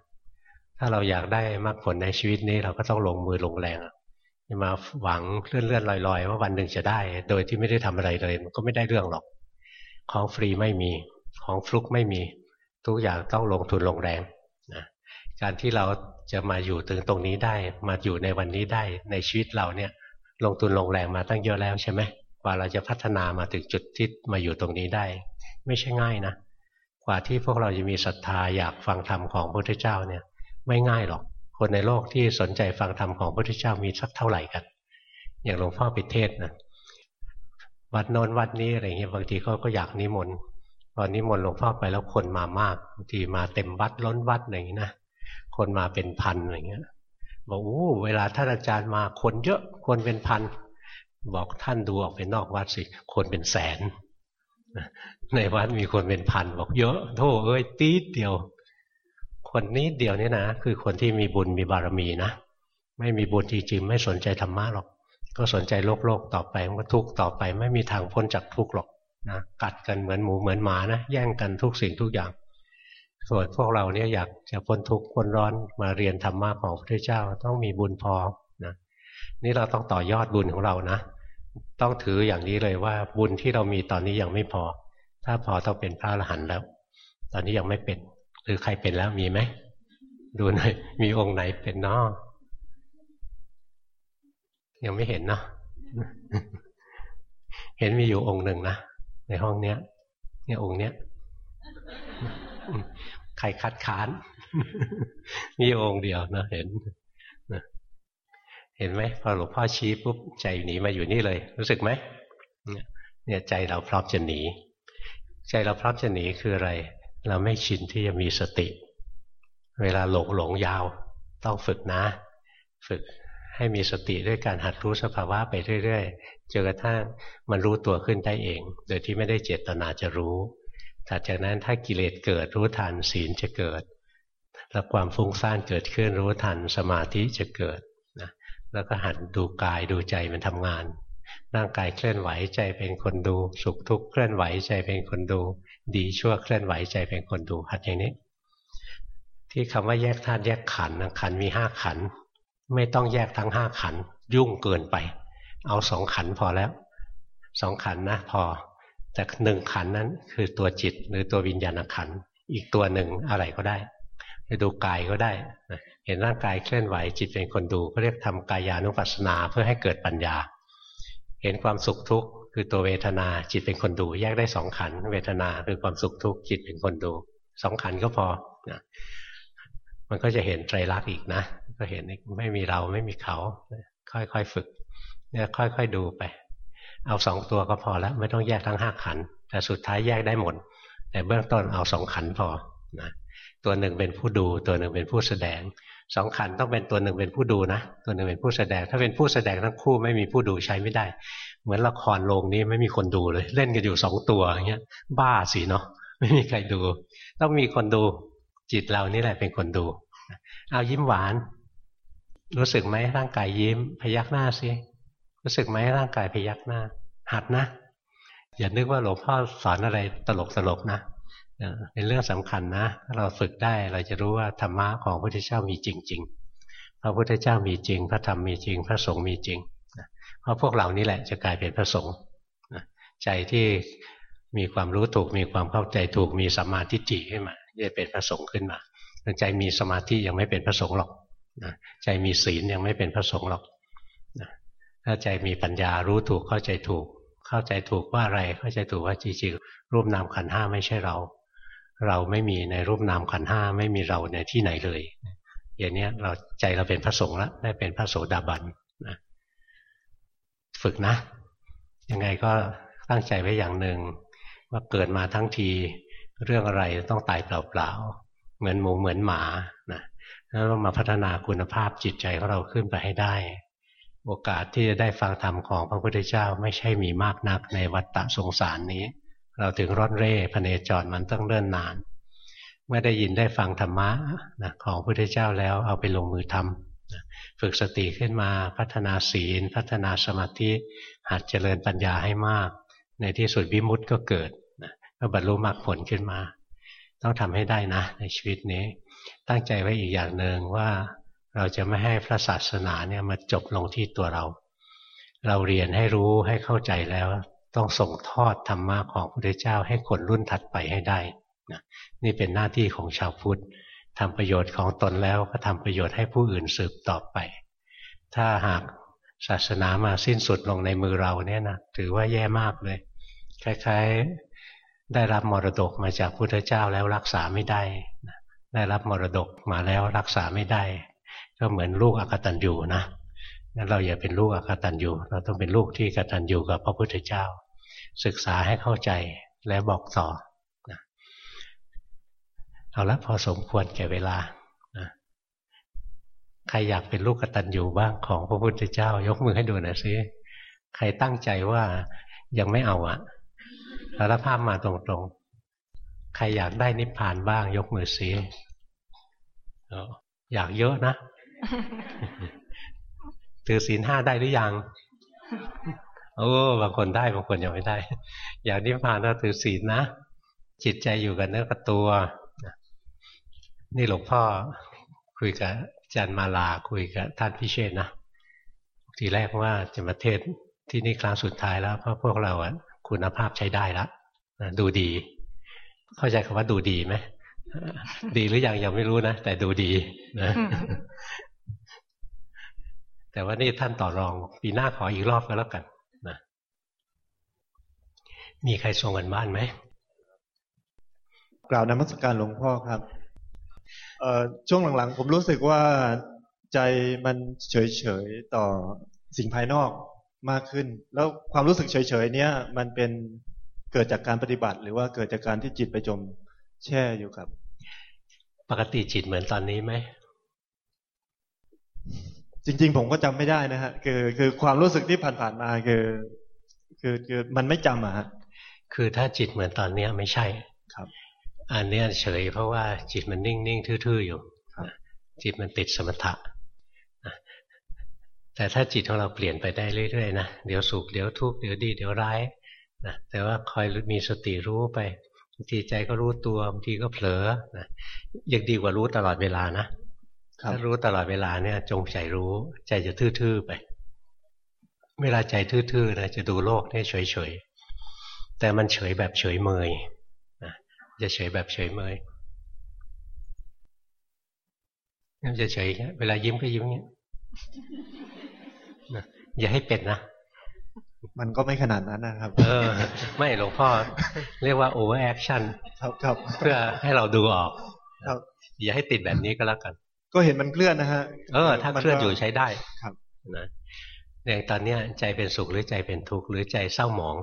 ถ้าเราอยากได้มรรคผลในชีวิตนี้เราก็ต้องลงมือลงแรงมาหวังเลื่อนเลื่อนลอยๆ ว่าวันหนึ่งจะได้ โดยที่ไม่ได้ทำอะไรเลย มันก็ไม่ได้เรื่องหรอก ของฟรีไม่มีของฟลุกไม่มี ทุกอย่างต้องลงทุนลงแรงนะการที่เราจะมาอยู่ถึงตรงนี้ได้ มาอยู่ในวันนี้ได้ในชีวิตเราเนี่ย ลงทุนลงแรงมาตั้งเยอะแล้วใช่ไหมกว่าเราจะพัฒนามาถึงจุดที่มาอยู่ตรงนี้ได้ ไม่ใช่ง่ายนะกว่าที่พวกเราจะมีศรัทธาอยากฟังธรรมของพระพุทธเจ้าเนี่ย ไม่ง่ายหรอก คนในโลกที่สนใจฟังธรรมของพระพุทธเจ้ามีสักเท่าไหร่กัน อย่างหลวงพ่อปิเทศนะวัดโน้นวัดนี้อะไรเงี้ยบางทีเขาก็อยากนิมนต์ตอนนิมนต์หลวงพ่อไปแล้วคนมามากบางทีมาเต็มวัดล้นวัดอะไรอย่างนี้นะคนมาเป็นพันอะไรเงี้ยบอกโอ้เวลาท่านอาจารย์มาคนเยอะคนเป็นพัน บอกท่านดูออกไปนอกวัดสิคนเป็นแสนในวัดมีคนเป็นพันบอกเยอะโธ่เอ้ยตีเดียว คนนี้เดียวนี่นะคือคนที่มีบุญมีบารมีนะไม่มีบุญจริงๆไม่สนใจธรรมะหรอก ก็สนใจโลกโลกต่อไปมันก็ทุกข์ต่อไป ไม่มีทางพ้นจากทุกข์หรอกนะกัดกันเหมือนหมูเหมือนหมานะแย่งกันทุกสิ่งทุกอย่าง ส่วนพวกเราเนี่ยอยากจะพ้นทุกข์พ้นร้อนมาเรียนธรรมะของพระเจ้าต้องมีบุญพอนะนี่เราต้องต่อยอดบุญของเรานะ ต้องถืออย่างนี้เลยว่าบุญที่เรามีตอนนี้ยังไม่พอ ถ้าพอต้องเป็นพระอรหันต์แล้ว ตอนนี้ยังไม่เป็น หรือใครเป็นแล้วมีไหม ดูหน่อย มีองค์ไหนเป็นนาะยังไม่เห็นเนาะเห็นมีอยู่องค์หนึ่งนะ ในห้องเนี้ย เนี่ยองค์เนี้ย ใครคัดค้าน มีองค์เดียวนะเห็นเห็นไหมพอหลวงพ่อชี้ปุ๊บใจหนีมาอยู่นี่เลย รู้สึกไหมเนี่ยใจเราพร้อมจะหนี ใจเราพร้อมจะหนีคืออะไร เราไม่ชินที่จะมีสติ เวลาหลงหลงยาว ต้องฝึกนะ ฝึกให้มีสติด้วยการหัดรู้สภาวะไปเรื่อยๆจนกระทั่งมันรู้ตัวขึ้นได้เอง โดยที่ไม่ได้เจตนาจะรู้ถัดจากนั้นถ้ากิเลสเกิดรู้ทันศีลจะเกิด แล้วความฟุ้งซ่านเกิดขึ้นรู้ทันสมาธิจะเกิดนะแล้วก็หันดูกายดูใจมันทำงาน ร่างกายเคลื่อนไหวใจเป็นคนดู สุขทุกข์เคลื่อนไหวใจเป็นคนดู ดีชั่วเคลื่อนไหวใจเป็นคนดูหัดอย่างนี้ ที่คำว่าแยกธาตุแยกขันนะขันมีห้าขัน ไม่ต้องแยกทั้งห้าขัน ยุ่งเกินไป เอาสองขันพอแล้วสองขันนะพอ แต่หนึ่งขันนั้นคือตัวจิตหรือตัววิญญาณขันอีกตัวหนึ่งอะไรก็ได้ไปดูกายก็ได้ เห็นร่างกายเคลื่อนไหวจิตเป็นคนดูก็เรียกทำกายานุปัสสนาเพื่อให้เกิดปัญญา เห็นความสุขทุกข์คือตัวเวทนาจิตเป็นคนดู แยกได้สองขันเวทนาคือความสุขทุกข์จิตเป็นคนดูสองขันก็พอนะมันก็จะเห็นไตรลักษณ์อีกนะ ก็เห็นไม่มีเราไม่มีเขา ค่อยๆฝึกเนี่ยค่อยๆดูไป เอาสองตัวก็พอแล้ว ไม่ต้องแยกทั้งห้าขันแต่สุดท้ายแยกได้หมดแต่เบื้องต้นเอาสองขันพอนะตัวหนึ่งเป็นผู้ดู ตัวหนึ่งเป็นผู้แสดง สองขันต้องเป็นตัวหนึ่งเป็นผู้ดูนะตัวหนึ่งเป็นผู้แสดง ถ้าเป็นผู้แสดงทั้งคู่ไม่มีผู้ดูใช้ไม่ได้ เหมือนละครโรงนี้ไม่มีคนดูเลย เล่นกันอยู่สองตัวอย่างเงี้ย บ้าสิเนาะไม่มีใครดู ต้องมีคนดูจิตเรานี่แหละเป็นคนดู เอายิ้มหวาน รู้สึกไหมร่างกายยิ้ม พยักหน้าสิรู้สึกไหมร่างกายพยักหน้า หัดนะอย่านึกว่าหลวงพ่อสอนอะไรตลกตลกนะ เป็นเรื่องสำคัญนะ เราฝึกได้เราจะรู้ว่าธรรมะของพระพุทธเจ้ามีจริง ๆ พระพุทธเจ้ามีจริง พระธรรมมีจริง พระสงฆ์มีจริง เพราะพวกเรานี่แหละจะกลายเป็นพระสงฆ์ใจที่มีความรู้ถูกมีความเข้าใจถูกมีสมาธิจิขึ้นมาจะเป็นพระสงฆ์ขึ้นมาใจมีสมาธิยังไม่เป็นพระสงฆ์หรอกใจมีศีลยังไม่เป็นพระสงฆ์หรอกถ้าใจมีปัญญารู้ถูกเข้าใจถูก เข้าใจถูกว่าอะไรเข้าใจถูกว่าจริงๆรูปนามขันห้าไม่ใช่เรา เราไม่มีในรูปนามขันห้าไม่มีเราในที่ไหนเลย อย่างนี้เราใจเราเป็นพระสงฆ์แล้วได้เป็นพระโสดาบันนะฝึกนะ ยังไงก็ตั้งใจไว้อย่างหนึ่งว่าเกิดมาทั้งทีเรื่องอะไรต้องตายเปล่าๆเหมือนหมูเหมือนหมานะแล้วมาพัฒนาคุณภาพจิตใจของเราขึ้นไปให้ได้ โอกาสที่จะได้ฟังธรรมของพระพุทธเจ้าไม่ใช่มีมากนักในวัฏฏะสงสารนี้ เราถึงร่อนเร่พเนจรมันต้องเดินนาน เมื่อได้ยินได้ฟังธรรมะนะของพระพุทธเจ้าแล้วเอาไปลงมือทำฝึกสติขึ้นมาพัฒนาศีล พัฒนาสมาธิหัดเจริญปัญญาให้มาก ในที่สุดวิมุตติก็เกิดก็บรรลุมรรคผลขึ้นมา ต้องทำให้ได้นะ ในชีวิตนี้ ตั้งใจไว้อีกอย่างหนึ่งว่าเราจะไม่ให้พระศาสนาเนี่ยมาจบลงที่ตัวเรา เราเรียนให้รู้ให้เข้าใจแล้ว ต้องส่งทอดธรรมะของพระพุทธเจ้าให้คนรุ่นถัดไปให้ได้นะนี่เป็นหน้าที่ของชาวพุทธทำประโยชน์ของตนแล้วก็ทำประโยชน์ให้ผู้อื่นสืบต่อไป ถ้าหากศาสนามาสิ้นสุดลงในมือเราเนี่ยนะถือว่าแย่มากเลย คล้ายๆได้รับมรดกมาจากพุทธเจ้าแล้วรักษาไม่ได้ได้รับมรดกมาแล้วรักษาไม่ได้ ก็เหมือนลูกอกตันยูนะ งั้นเราอย่าเป็นลูกอกตันยูเราต้องเป็นลูกที่กตันยูกับพระพุทธเจ้า ศึกษาให้เข้าใจและบอกต่อนะเอาละพอสมควรแก่เวลานะใครอยากเป็นลูกกตัญญูบ้างของพระพุทธเจ้า ยกมือให้ดูหน่อยสิใครตั้งใจว่ายังไม่เอาอะสารภาพมาตรงๆ ใครอยากได้นิพพานบ้าง ยกมือสิอยากเยอะนะ ถือศีลห้าได้หรือยังโอ้บางคนได้บางคนยังไม่ได้ อยากนิพพานก็ถือศีลนะจิตใจอยู่กับเนื้อกับตัว นี่หลวงพ่อคุยกับจันมาลาคุยกับท่านพิเชษนะทีแรกว่าจะมาเทศที่นี่ครั้งสุดท้ายแล้วเพราะพวกเราอะคุณภาพใช้ได้แล้วดูดี เข้าใจคำว่าดูดีไหมดีหรือยังยังไม่รู้นะแต่ดูดีนะ แต่ว่านี่ท่านต่อรองปีหน้าขออีกรอบก็แล้วกันนะมีใครส่งกันบ้านไหมกล่าวนมัสการหลวงพ่อครับช่วงหลังๆ ผมรู้สึกว่าใจมันเฉยๆต่อสิ่งภายนอกมากขึ้น แล้วความรู้สึกเฉยๆเนี้ยมันเป็นเกิดจากการปฏิบัติ หรือว่าเกิดจากการที่จิตไปจมแช่อยู่ครับ ปกติจิตเหมือนตอนนี้ไหม จริง ๆ ผมก็จำไม่ได้นะฮะคือคือความรู้สึกที่ผ่านๆมาคือ คือคือมันไม่จำอะฮะคือถ้าจิตเหมือนตอนเนี้ยไม่ใช่ครับ อันนี้เฉยเพราะว่าจิตมันนิ่งๆทื่อๆอยู่จิตมันติดสมถะแต่ถ้าจิตของเราเปลี่ยนไปได้เรื่อยๆนะเดี๋ยวสุขเดี๋ยวทุกข์เดี๋ยวดีเดี๋ยวร้ายนะแต่ว่าคอยมีสติรู้ไปบางทีใจก็รู้ตัวบางทีก็เผลอนะยังดีกว่ารู้ตลอดเวลานะ ถ้ารู้ตลอดเวลาเนี่ย จงใจรู้ ใจจะทื่อๆไป เวลาใจทื่อๆนะจะดูโลกนี่เฉยๆแต่มันเฉยแบบเฉยเมยจะเฉยแบบเฉยเมยนั่นจะเฉยแค่เวลายิ้มก็ยิ้มเงี้ยอย่าให้เป็ดนะมันก็ไม่ขนาดนั้นนะครับ เออ ไม่หลวงพ่อ เรียกว่า over action ครับครับเพื่อให้เราดูออกครับอย่าให้ติดแบบนี้ก็แล้วกัน ก็เห็นมันเคลื่อนนะฮะ เออ ถ้าเคลื่อนอยู่ใช้ได้ครับนะอย่างตอนเนี้ยใจเป็นสุขหรือใจเป็นทุกข์หรือใจเศร้าหมอง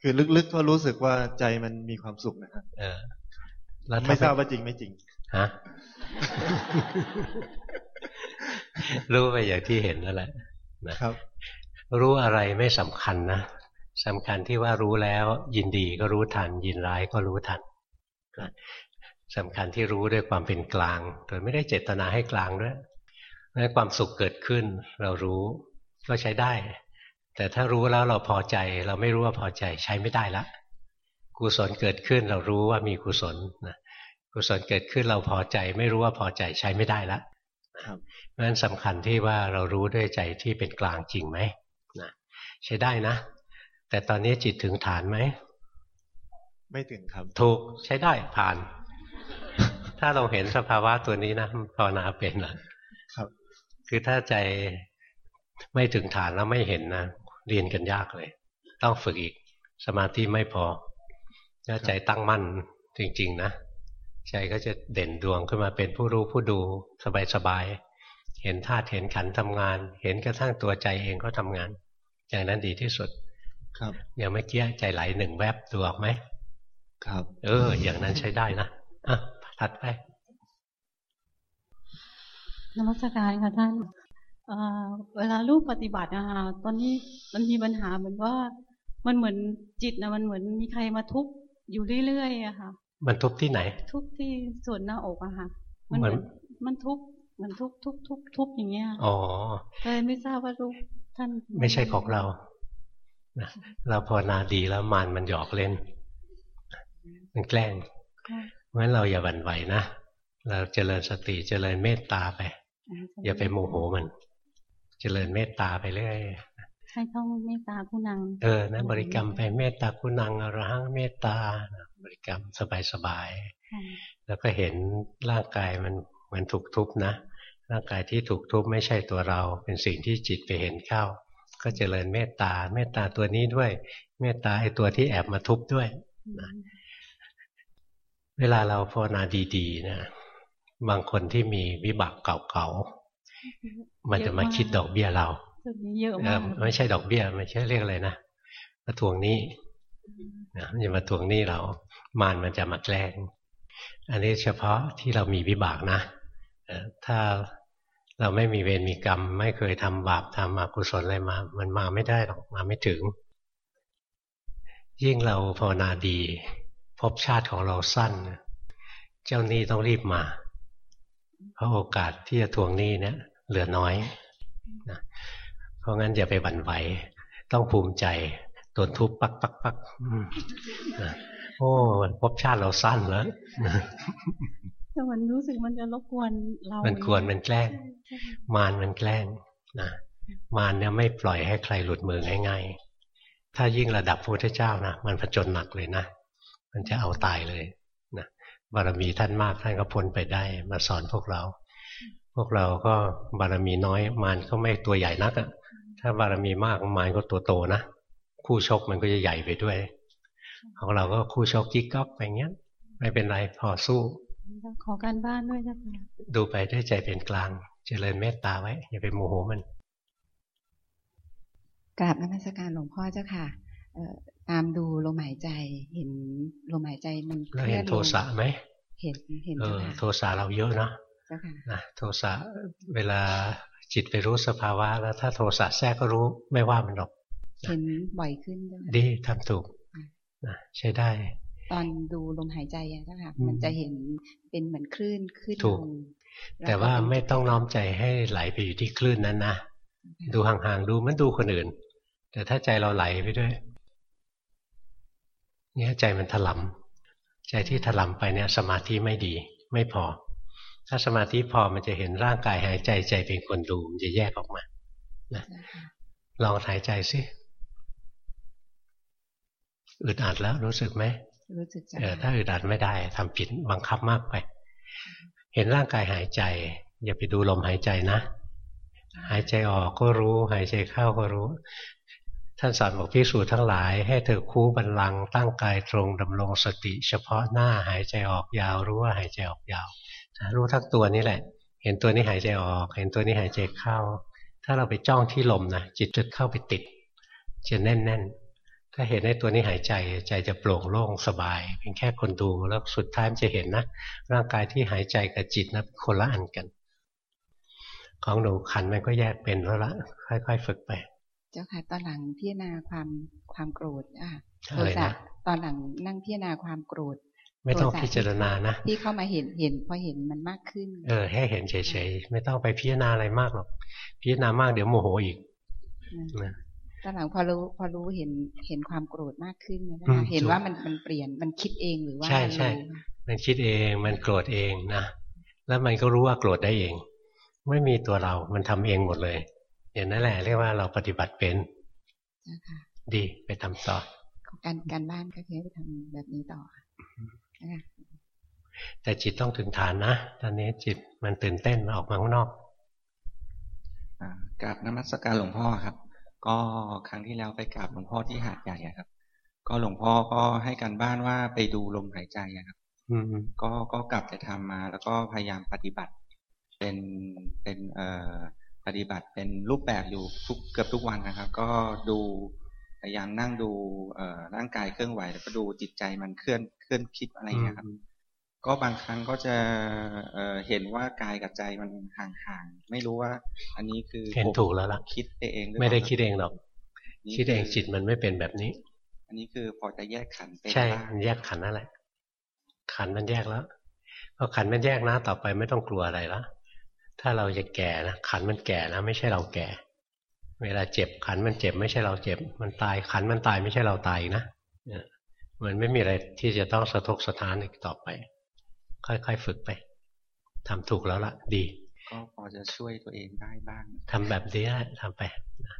คือลึกๆก็รู้สึกว่าใจมันมีความสุขนะครับเออแล้วไม่ทราบว่าจริงไม่จริงฮะรู้ไปอย่างที่เห็นนั่นแหละนะครับ รู้อะไรไม่สำคัญนะสำคัญที่ว่ารู้แล้ว ยินดีก็รู้ทัน ยินร้ายก็รู้ทัน สำคัญที่รู้ด้วยความเป็นกลาง โดยไม่ได้เจตนาให้กลางด้วยแม้ความสุขเกิดขึ้น เรารู้ก็ใช้ได้ แต่ถ้ารู้แล้วเราพอใจ เราไม่รู้ว่าพอใจใช้ไม่ได้ละกุศลเกิดขึ้นเรารู้ว่ามีกุศลนะกุศลเกิดขึ้นเราพอใจ ไม่รู้ว่าพอใจใช้ไม่ได้ละเพราะฉะนั้นสำคัญที่ว่าเรารู้ด้วยใจที่เป็นกลางจริงไหมนะใช้ได้นะ แต่ตอนนี้จิตถึงฐานไหม ไม่ถึงครับถูกใช้ได้ผ่าน ถ้าเราเห็นสภาวะตัวนี้นะภาวนาเป็นแหละครับ คือถ้าใจไม่ถึงฐานแล้วไม่เห็นนะเรียนกันยากเลย ต้องฝึกอีกสมาธิไม่พอถ้าใจตั้งมั่นจริง ๆ นะใจก็จะเด่นดวงขึ้นมาเป็นผู้รู้ผู้ดูสบายๆเห็นธาตุเห็นขันทำงาน เห็นกระทั่งตัวใจเองก็ทำงาน อย่างนั้นดีที่สุด ครับอย่างเมื่อกี้ใจไหลหนึ่งแวบดูออกไหมครับ เออ อย่างนั้นใช้ได้นะอะ ถัดไปนมัสการค่ะท่านเอ่อเวลาลูกปฏิบัตินะคะตอนนี้มันมีปัญหาเหมือนว่า มันเหมือนจิตนะมันเหมือนมีใครมาทุบอยู่เรื่อยๆอะค่ะ มันทุบที่ไหน ทุบที่ส่วนหน้าอกอะค่ะ มันเหเหมืมืออนนมันทุบเหมือนทุบทุบทุบทุบอย่างเงี้ยอ๋อเลยไม่ทราบว่าลูกท่าน ไม่ใช่ของเรานะเราภาวนาดีแล้วมารมันหยอกเล่น มันแกล้งค่ะ เพราะฉะนั้นเราอย่าหวั่นไหวนะ เราเจริญสติเจริญเมตตาไป อย่าไปโมโหมัน เจริญเมตตาไปเรื่อยให้ท่องเมตตาผู้นัง เออนะบริกรรมไปเมตตาคุณังอรหังเมตตานะบริกรรมสบายค่ะๆแล้วก็เห็นร่างกายมันเหมือนถูกทุบนะ ร่างกายที่ถูกทุบไม่ใช่ตัวเรา เป็นสิ่งที่จิตไปเห็นเข้า ก็เจริญเมตตาเมตตาตัวนี้ด้วย เมตตาไอตัวที่แอบมาทุบด้วยนะ เวลาเราภาวนาดีๆนะบางคนที่มีวิบากเก่าๆมันจะมาคิดดอกเบี้ยเราส่วนนี้เยอะเอมาอกไม่ใช่ดอกเบี้ยไม่ใช่เรียกอะไรนะมาทวงหนี้นะมันจะมาทวงหนี้เรา มารมันจะมาแกล้ง อันนี้เฉพาะที่เรามีวิบากนะเอ่อถ้าเราไม่มีเวรมีกรรม ไม่เคยทำบาปทำอกุศลอะไรมา มันมาไม่ได้หรอกมาไม่ถึง ยิ่งเราภาวนาดี ภพชาติของเราสั้น เจ้าหนี้ต้องรีบมา เพราะโอกาสที่จะทวงหนี้เนี่ยเหลือน้อยนะเพราะงั้นอย่าไปบั่นไหว ต้องภูมิใจโดนทุบปักปักปักอืมนะโอ้ภพชาติเราสั้นแล้วนะแต่มันรู้สึกมันจะรบกวนเรา มันกวนมันแกล้งใช่มารมันแกล้งนะมารเนี่ยไม่ปล่อยให้ใครหลุดมือง่ายๆ ถ้ายิ่งระดับพระพุทธเจ้านะมันผจญหนักเลยนะ มันจะเอาตายเลยนะบารมีท่านมากท่านก็พ้นไปได้ มาสอนพวกเรา พวกเราก็บารมีน้อยมารก็ไม่ตัวใหญ่นักอะถ้าบารมีมากมารก็ตัวโตนะคู่ชกมันก็จะใหญ่ไปด้วย ของเราก็คู่ชกจิ๊กก๊อกไปเงี้ย ไม่เป็นไรพอสู้ขอการบ้านด้วยเจ้าค่ะดูไปด้วยใจเป็นกลาง เจริญเมตตาไว้ อย่าไปโมโหมันกราบนมัสการหลวงพ่อเจ้าค่ะเอ่อ ตามดูลมหายใจ เห็นลมหายใจมันเราเห็นโทสะไหมเห็นเห็นเอเจ้าอค่ะโทสะเราเยอะเนาะเจ้าค่ะนะโทสะเวลาจิตไปรู้สภาวะ แล้วถ้าโทสะแทรกก็รู้ไม่ว่ามันหรอกเห็นบ่อยขึ้นเจ้าค่ะดีทำถูกนะใช้ได้ ตอนดูลมหายใจอะเจ้าค่ะอืมมันจะเห็นเป็นเหมือนคลื่นขึ้นถูลกงล้แต่ว่าก็เป็นไม่ต้องน้อมใจให้ไหลไปอยู่ที่คลื่นนั้นนะดูห่างๆดูเหมันดูคนอื่น แต่ถ้าใจเราไหลไปด้วย เนี่ยใจมันถลำใจที่ถลำไปเนี่ยสมาธิไม่ดี ไม่พอ ถ้าสมาธิพอมันจะเห็นร่างกายหายใจใจเป็นคนดูมันจะแยกออกมาเจ้าค่ะลองหายใจสิอึดอัดแล้วรู้สึกไหมรู้สึกเจ้าเออถ้าค่ะอึดอัดไม่ได้ทำผิดบังคับมากไป เห็นร่างกายหายใจ อย่าไปดูลมหายใจนะ หายใจออกก็รู้ หายใจเข้าก็รู้ ท่านสอนบอกพิสูจน์ทั้งหลาย ให้เธอคู่บันลังก์ตั้งกายตรงดำรงสติ เฉพาะหน้าหายใจออกยาว รู้ว่าหายใจออกยาวรู้ทั้งตัวนี่แหละ เห็นตัวนี้หายใจออก เห็นตัวนี้หายใจเข้า ถ้าเราไปจ้องที่ลมนะจิตจะเข้าไปติดจะแน่นๆ ถ้าเห็นในตัวนี้หายใจใจจะโปร่งโล่งสบาย เป็นแค่คนดูแล้วสุดท้ายมันจะเห็นนะร่างกายที่หายใจกับจิตนะคนละอันกัน ของหนูขันมันก็แยกเป็นแล้วละค่อย ๆ ฝึกไป เจ้าค่ะ ตอนหลังพิจารณาความความโกรธอะโทอะไรสะนะตอนหลังนั่งพิจารณาความโกรธ ไม่ต้องโทสะพิจารณานะที่เข้ามาเห็นเห็นพอเห็นมันมากขึ้น เออให้เห็นเฉยๆไม่ต้องไปพิจารณาอะไรมากหรอกพิจารณามากเดี๋ยวโมโหอีกนะนะตอนหลังพอรู้พอรู้เห็นเห็นความโกรธมากขึ้นนะอืมคะเห็นถูกว่ามันมันเปลี่ยนมันคิดเองหรือว่าใช่ใช่รู้มันคิดเองมันโกรธเองนะแล้วมันก็รู้ว่าโกรธได้เอง ไม่มีตัวเรา มันทำเองหมดเลย อย่างนั้นแหละเรียกว่าเราปฏิบัติเป็นนะคะดีไปทำต่อการการบ้านก็คือให้ไปทำแบบนี้ต่อนะคะแต่จิตต้องถึงฐานนะ ตอนนี้จิตมันตื่นเต้นออกมาข้างนอกอ่ากราบนมัสการหลวงพ่อครับ ก็ครั้งที่แล้วไปกราบหลวงพ่อที่หาดใหญ่อะครับ ก็หลวงพ่อก็ให้การบ้านว่าไปดูลมหายใจอะครับอืมก็ก็กลับไปทำมา แล้วก็พยายามปฏิบัติ เป็นเป็นเอ่อ ปฏิบัติเป็นรูปแบบอยู่ทุกเกือบทุกวันนะครับ ก็ดูพยายามนั่งดูเอ่อร่างกายเคลื่อนไหวแล้วก็ดูจิตใจมันเคลื่อนเคลื่อนคิดอะไรอย่างเงี้ยครับ ก็บางครั้งก็จะเอ่อเห็นว่ากายกับใจมันห่างๆไม่รู้ว่า อันนี้คือเห็นผมถูกแล้วล่ะคิดไปเองหรือไม่ได้ปล่าคิดเองหรอกนี่คิดเองคือจิตมันไม่เป็นแบบนี้ อันนี้คือพอจะแยกขันธ์เป็นใช่บ้างมันแยกขันธ์นั่นแหละขันธ์มันแยกแล้วพอขันธ์มันแยกนะ ต่อไปไม่ต้องกลัวอะไรละ ถ้าเราจะแก่นะขันธ์มันแก่นะไม่ใช่เราแก่ เวลาเจ็บขันธ์มันเจ็บ ไม่ใช่เราเจ็บ มันตายขันธ์มันตายไม่ใช่เราตายอีกนะเนี่ยมันไม่มีอะไรที่จะต้องสะทกสะท้านอีกต่อไป ค่อยๆฝึกไปทำถูกแล้วล่ะดี ก็พอจะช่วยตัวเองได้บ้างทำแบบนี้แหละทำไปนะ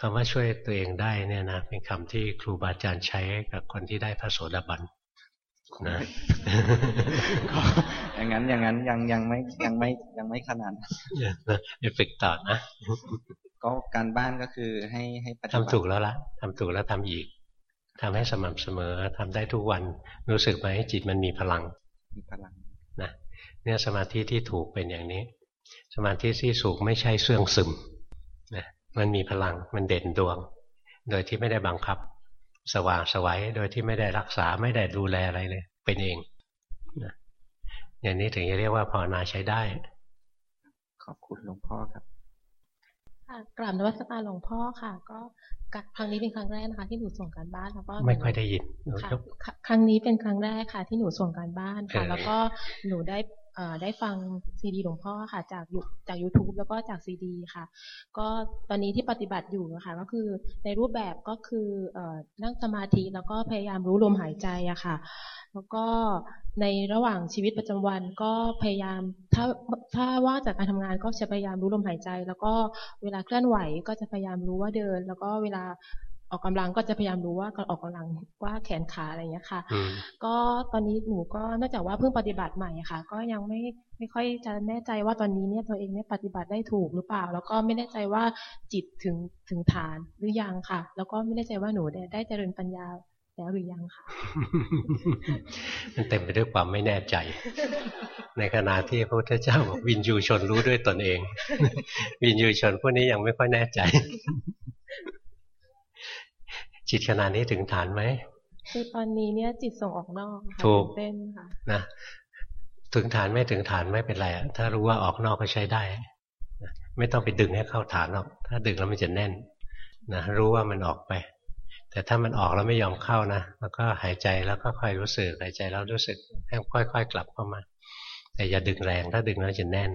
คำว่าช่วยตัวเองได้เนี่ยนะเป็นคำที่ครูบาอาจารย์ใช้กับคนที่ได้พระโสดาบันนะก็ อย่างนั้นอย่างนั้นยังยังไม่ยังไม่ยังไม่ขนาดนั้นไปฝึกต่อนะก็การบ้านก็คือให้ให้ปฏิทำบัติถูกแล้วล่ะทำถูกแล้วทำอีกทำให้สม่ำเสมอทำได้ทุกวันรู้สึกไหมจิตมันมีพลังมีพลังนะเนี่ยสมาธิที่ถูกเป็นอย่างนี้ สมาธิที่สูงไม่ใช่เสื่องซึมนะมันมีพลังมันเด่นดวง โดยที่ไม่ได้บังคับ สว่างสวัยโดยที่ไม่ได้รักษาไม่ได้ดูแลอะไรเลย เป็นเองนะ อย่างนี้ถึงจะเรียกว่าภาวนาใช้ได้ ขอบคุณหลวงพ่อครับค่ะกราบนวัตการหลวงพ่อค่ะ ก็กะครั้งนี้เป็นครั้งแรกนะคะ ที่หนูส่งการบ้านแล้วก็หนูไม่ค่อยได้ยินหนูค่ะยกคครั้งนี้เป็นครั้งแรกค่ะ ที่หนูส่งการบ้านค่ะเออแล้วก็หนูได้เอ่อ ได้ฟังซีดีหลวงพ่อค่ะ จากยูจาก YouTube แล้วก็จากซีดีค่ะ ก็ตอนนี้ที่ปฏิบัติอยู่นะคะก็คือในรูปแบบก็คืออนั่งสมาธิแล้วก็พยายามรู้ลมหายใจอะค่ะ แล้วก็ในระหว่างชีวิตประจำวันก็พยายามถ้าถ้าว่าจากการทำงานก็จะพยายามรู้ลมหายใจ แล้วก็เวลาเคลื่อนไหวก็จะพยายามรู้ว่าเดิน แล้วก็เวลา ออกกำลังก็จะพยายามรู้ว่าการออกกำลังว่าแขนขาอะไรอย่างเงี้ยค่ะอืมก็ตอนนี้หนูก็เนื่องจากว่าเพิ่งปฏิบัติใหม่อะค่ะ ก็ยังไม่ไม่ค่อยจะแน่ใจว่าตอนนี้เนี่ยตัวเองเนี่ยปฏิบัติได้ถูกหรือเปล่า แล้วก็ไม่แน่ใจว่าจิตถึงถึงฐานหรือยังค่ะ แล้วก็ไม่แน่ใจว่าหนูได้ได้เจริญปัญญาแล้วหรือยังค่ะมันเต็มไปด้วยความไม่แน่ใจ ในขณะที่พระพุทธเจ้าบอกวินยูชนรู้ด้วยตนเอง วินยูชนพวกนี้ยังไม่ค่อยแน่ใจ จิตขนาดนี้ถึงฐานไหมคือตอนนี้เนี่ยจิตส่งออกนอกค่ะถูกตื่นเต้นค่ะนะถึงฐานไม่ถึงฐานไม่เป็นไรอะถ้ารู้ว่าออกนอกก็ใช้ได้นะไม่ต้องไปดึงให้เข้าฐานหรอก ถ้าดึงแล้วมันจะแน่นนะรู้ว่ามันออกไป แต่ถ้ามันออกแล้วไม่ยอมเข้านะแล้วก็หายใจแล้วก็ค่อยรู้สึกหายใจแล้วรู้สึกให้ค่อย ๆ กลับเข้ามา แต่อย่าดึงแรงถ้าดึงแล้วจะแน่น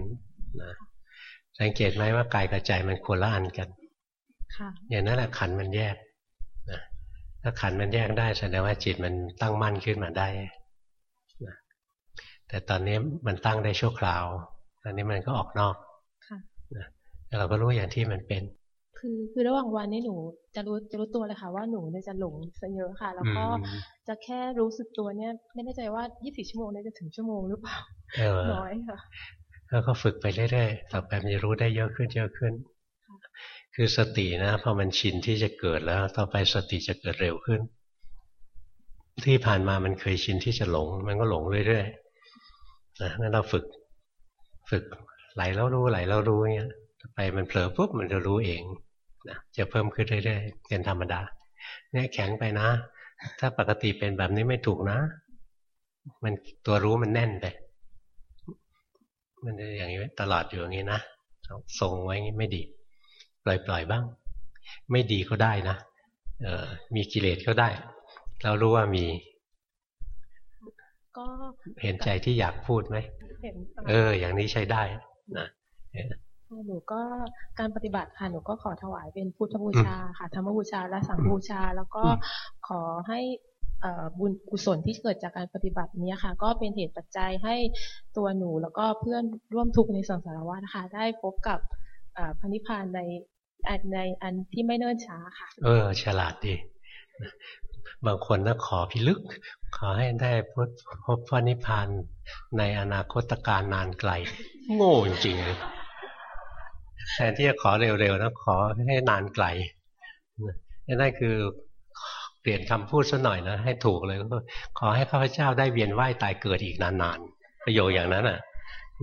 นะสังเกตไหมว่ากายกับใจมันคนละอันกันค่ะอย่างนั้นแหละขันธ์มันแยกนะ ถ้าขันธ์มันแยกได้แสดงว่าจิตมันตั้งมั่นขึ้นมาได้นะแต่ตอนนี้มันตั้งได้ชั่วคราว ตอนนี้มันก็ออกนอกค่ะนะแล้วเราก็รู้อย่างที่มันเป็น คือคือระหว่างวันนี่หนู จะรู้จะรู้ตัวเลยค่ะว่าหนูเนี่ยจะหลงซะเยอะค่ะ แล้วก็อืมจะแค่รู้สึกตัวเนี่ย ไม่แน่ใจว่า 24 ชั่วโมงเนี่ยจะถึงชั่วโมงหรือเปล่าเออน้อยค่ะแล้วก็ฝึกไปเรื่อยๆ ต่อไปมันจะรู้ได้เยอะขึ้นเยอะขึ้น คือสตินะพอมันชินที่จะเกิดแล้ว ต่อไปสติจะเกิดเร็วขึ้น ที่ผ่านมามันเคยชินที่จะหลง มันก็หลงเรื่อยๆนะงั้นเราฝึกฝึกไหลแล้วรู้ไหลแล้วรู้เงี้ยไปมันเผลอปุ๊บมันจะรู้เองนะจะเพิ่มขึ้นเรื่อยๆเป็นธรรมดา เนี่ยแข็งไปนะ ถ้าปกติเป็นแบบนี้ไม่ถูกนะ มันตัวรู้มันแน่นไปมันจะอย่างนี้ตลอดอยู่อย่างนี้นะทรงไว้อย่างนี้ไม่ดี ปล่อยปล่อยบ้าง ไม่ดีก็ได้นะเออมีกิเลสก็ได้ เรารู้ว่ามีก็เห็นใจที่อยากพูดไหมเห็นเออ อย่างนี้ใช้ได้นะหนูก็การปฏิบัติค่ะหนูก็ขอถวายเป็นพุทธบูชาค่ะธรรมบูชาและสังฆบูชา แล้วก็อืมขอให้เอ่อบุญกุศลที่เกิดจากการปฏิบัติเนี้ยค่ะ ก็เป็นเหตุปัจจัยให้ตัวหนูแล้วก็เพื่อนร่วมทุกข์ในสังสารวัฏนะคะได้พบกับเอ่อ พระนิพพานในอันในอันที่ไม่เนิ่นช้าค่ะ เออ ฉลาดดีบางคนนะขอพิลึก ขอให้ได้พบพบพระนิพพานในอนาคตการนานไกล โง่จริงเลยแทนที่จะขอเร็วๆนะขอให้นานไกลนะนั่นคือเปลี่ยนคำพูดซะหน่อยนะให้ถูกเลย ขอให้ข้าพเจ้าได้เวียนว่ายตายเกิดอีกนานๆประโยคอย่างนั้นอะ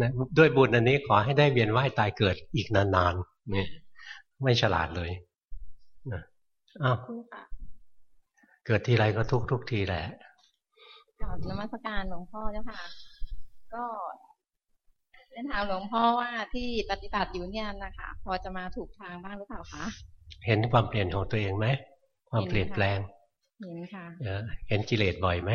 นะด้วยบุญอันนี้ขอให้ได้เวียนว่ายตายเกิดอีกนานๆเนี่ยไม่ฉลาดเลยนะอ้าวคุณค่ะเกิดทีไรก็ทุกทุกทีแหละกราบนมัสการหลวงพ่อเจ้าค่ะ ก็เรียนถามหลวงพ่อว่าที่ปฏิบัติอยู่เนี่ยนะคะ พอจะมาถูกทางบ้างหรือเปล่าคะเห็นความเปลี่ยนของตัวเองไหมความเปลี่ยนแปลงเห็นค่ะเออเห็นกิเลสบ่อยไหม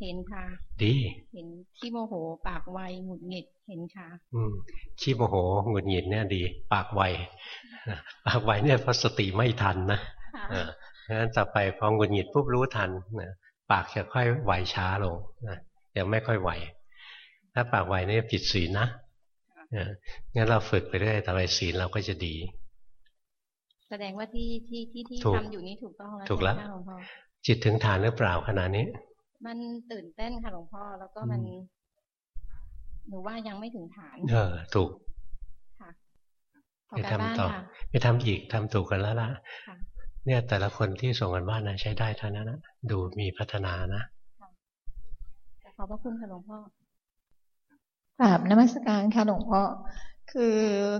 เห็นค่ะ ดี เห็นขี้โมโห ปากไวหงุดหงิดเห็นค่ะ อืมขี้โมโหหงุดหงิดเนี่ยดี ปากไวปากไวเนี่ยเพราะสติไม่ทันนะค่ะเออเพราะฉะนั้นต่อไปพอหงุดหงิดปุ๊บรู้ทันนะปากจะค่อยไวช้าลงนะยังไม่ค่อยไวถ้าปากไวเนี่ยผิดศีลนะเอองั้นเราฝึกไปเรื่อยต่อไปศีลเราก็จะดี แสดงว่าที่ที่ที่ที่ถูกทำอยู่นี่ถูกต้องแล้วถูกแล้วใช่ไหมคะหลวงพ่อจิตถึงฐานหรือเปล่าขณะนี้ มันตื่นเต้นค่ะหลวงพ่อแล้วก็มันอืมหนูว่ายังไม่ถึงฐาน เออ ถูกค่ะขอไปการบ้านทำต่อค่ะไปทำอีกทำถูกกันแล้วล่ะค่ะเนี่ยแต่ละคนที่ส่งกันบ้านนะใช้ได้เท่านั้นนะดูมีพัฒนานะขอบพระคุณค่ะหลวงพ่อกราบนมัสการค่ะหลวงพ่อคือ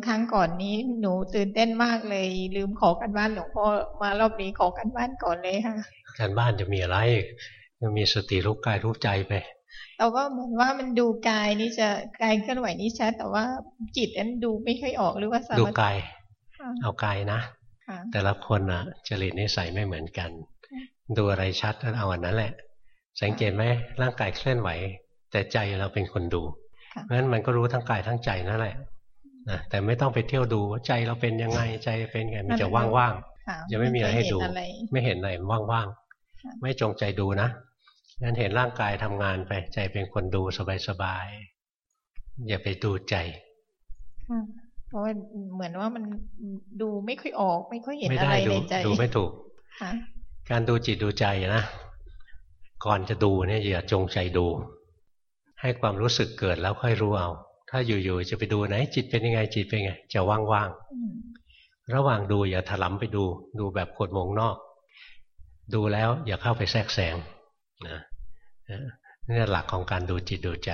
ครั้งก่อนนี้หนูตื่นเต้นมากเลย ลืมขอกันบ้านหลวงพ่อมารอบนี้ขอกันบ้านก่อนเลยค่ะการบ้านจะมีอะไร จะมีสติรู้กายรู้ใจไป แต่ว่าเหมือนว่ามันดูกายนี่จะกายเคลื่อนไหวนี่ชัด แต่ว่าจิตนั้นดูไม่ค่อยออกหรือว่าสดูมาธิกายค่ะเอากายนะค่ะแต่ละคนอะ จริตนิสัยไม่เหมือนกัน ดูอะไรชัดก็เอาอันนั้นแหละ สังเกตไหมร่างกายเคลื่อนไหว แต่ใจเราเป็นคนดูค่ะเพราะฉะนั้นมันก็รู้ทั้งกายทั้งใจนั่นแหละนะแต่ไม่ต้องไปเที่ยวดูว่าใจเราเป็นยังไงใจเป็นไงมันจะว่างค่ะๆจะไม่มีอะไรให้ดูเนอะไรไม่เห็นอะไรมันว่างค่ะๆไม่จงใจดูนะ งั้นเห็นร่างกายทำงานไป ใจเป็นคนดูสบายๆอย่าไปดูใจค่ะเพราะว่าเหมือนว่ามันดูไม่ค่อยออกไม่ค่อยเห็นไม่อะได้ไรดูในใจดูไม่ถูกค่ะการดูจิตดูใจนะก่อนจะดูเนี่ยอย่าจงใจดู ให้ความรู้สึกเกิดแล้วค่อยรู้เอา ถ้าอยู่ๆจะไปดูไหน จิตเป็นยังไงจิตเป็นยังไง จะว่างอืมๆระหว่างดูอย่าถลำไปดู ดูแบบขดวงนอก ดูแล้วอย่าเข้าไปแทรกแซงนะ นี่หลักของการดูจิตดูใจ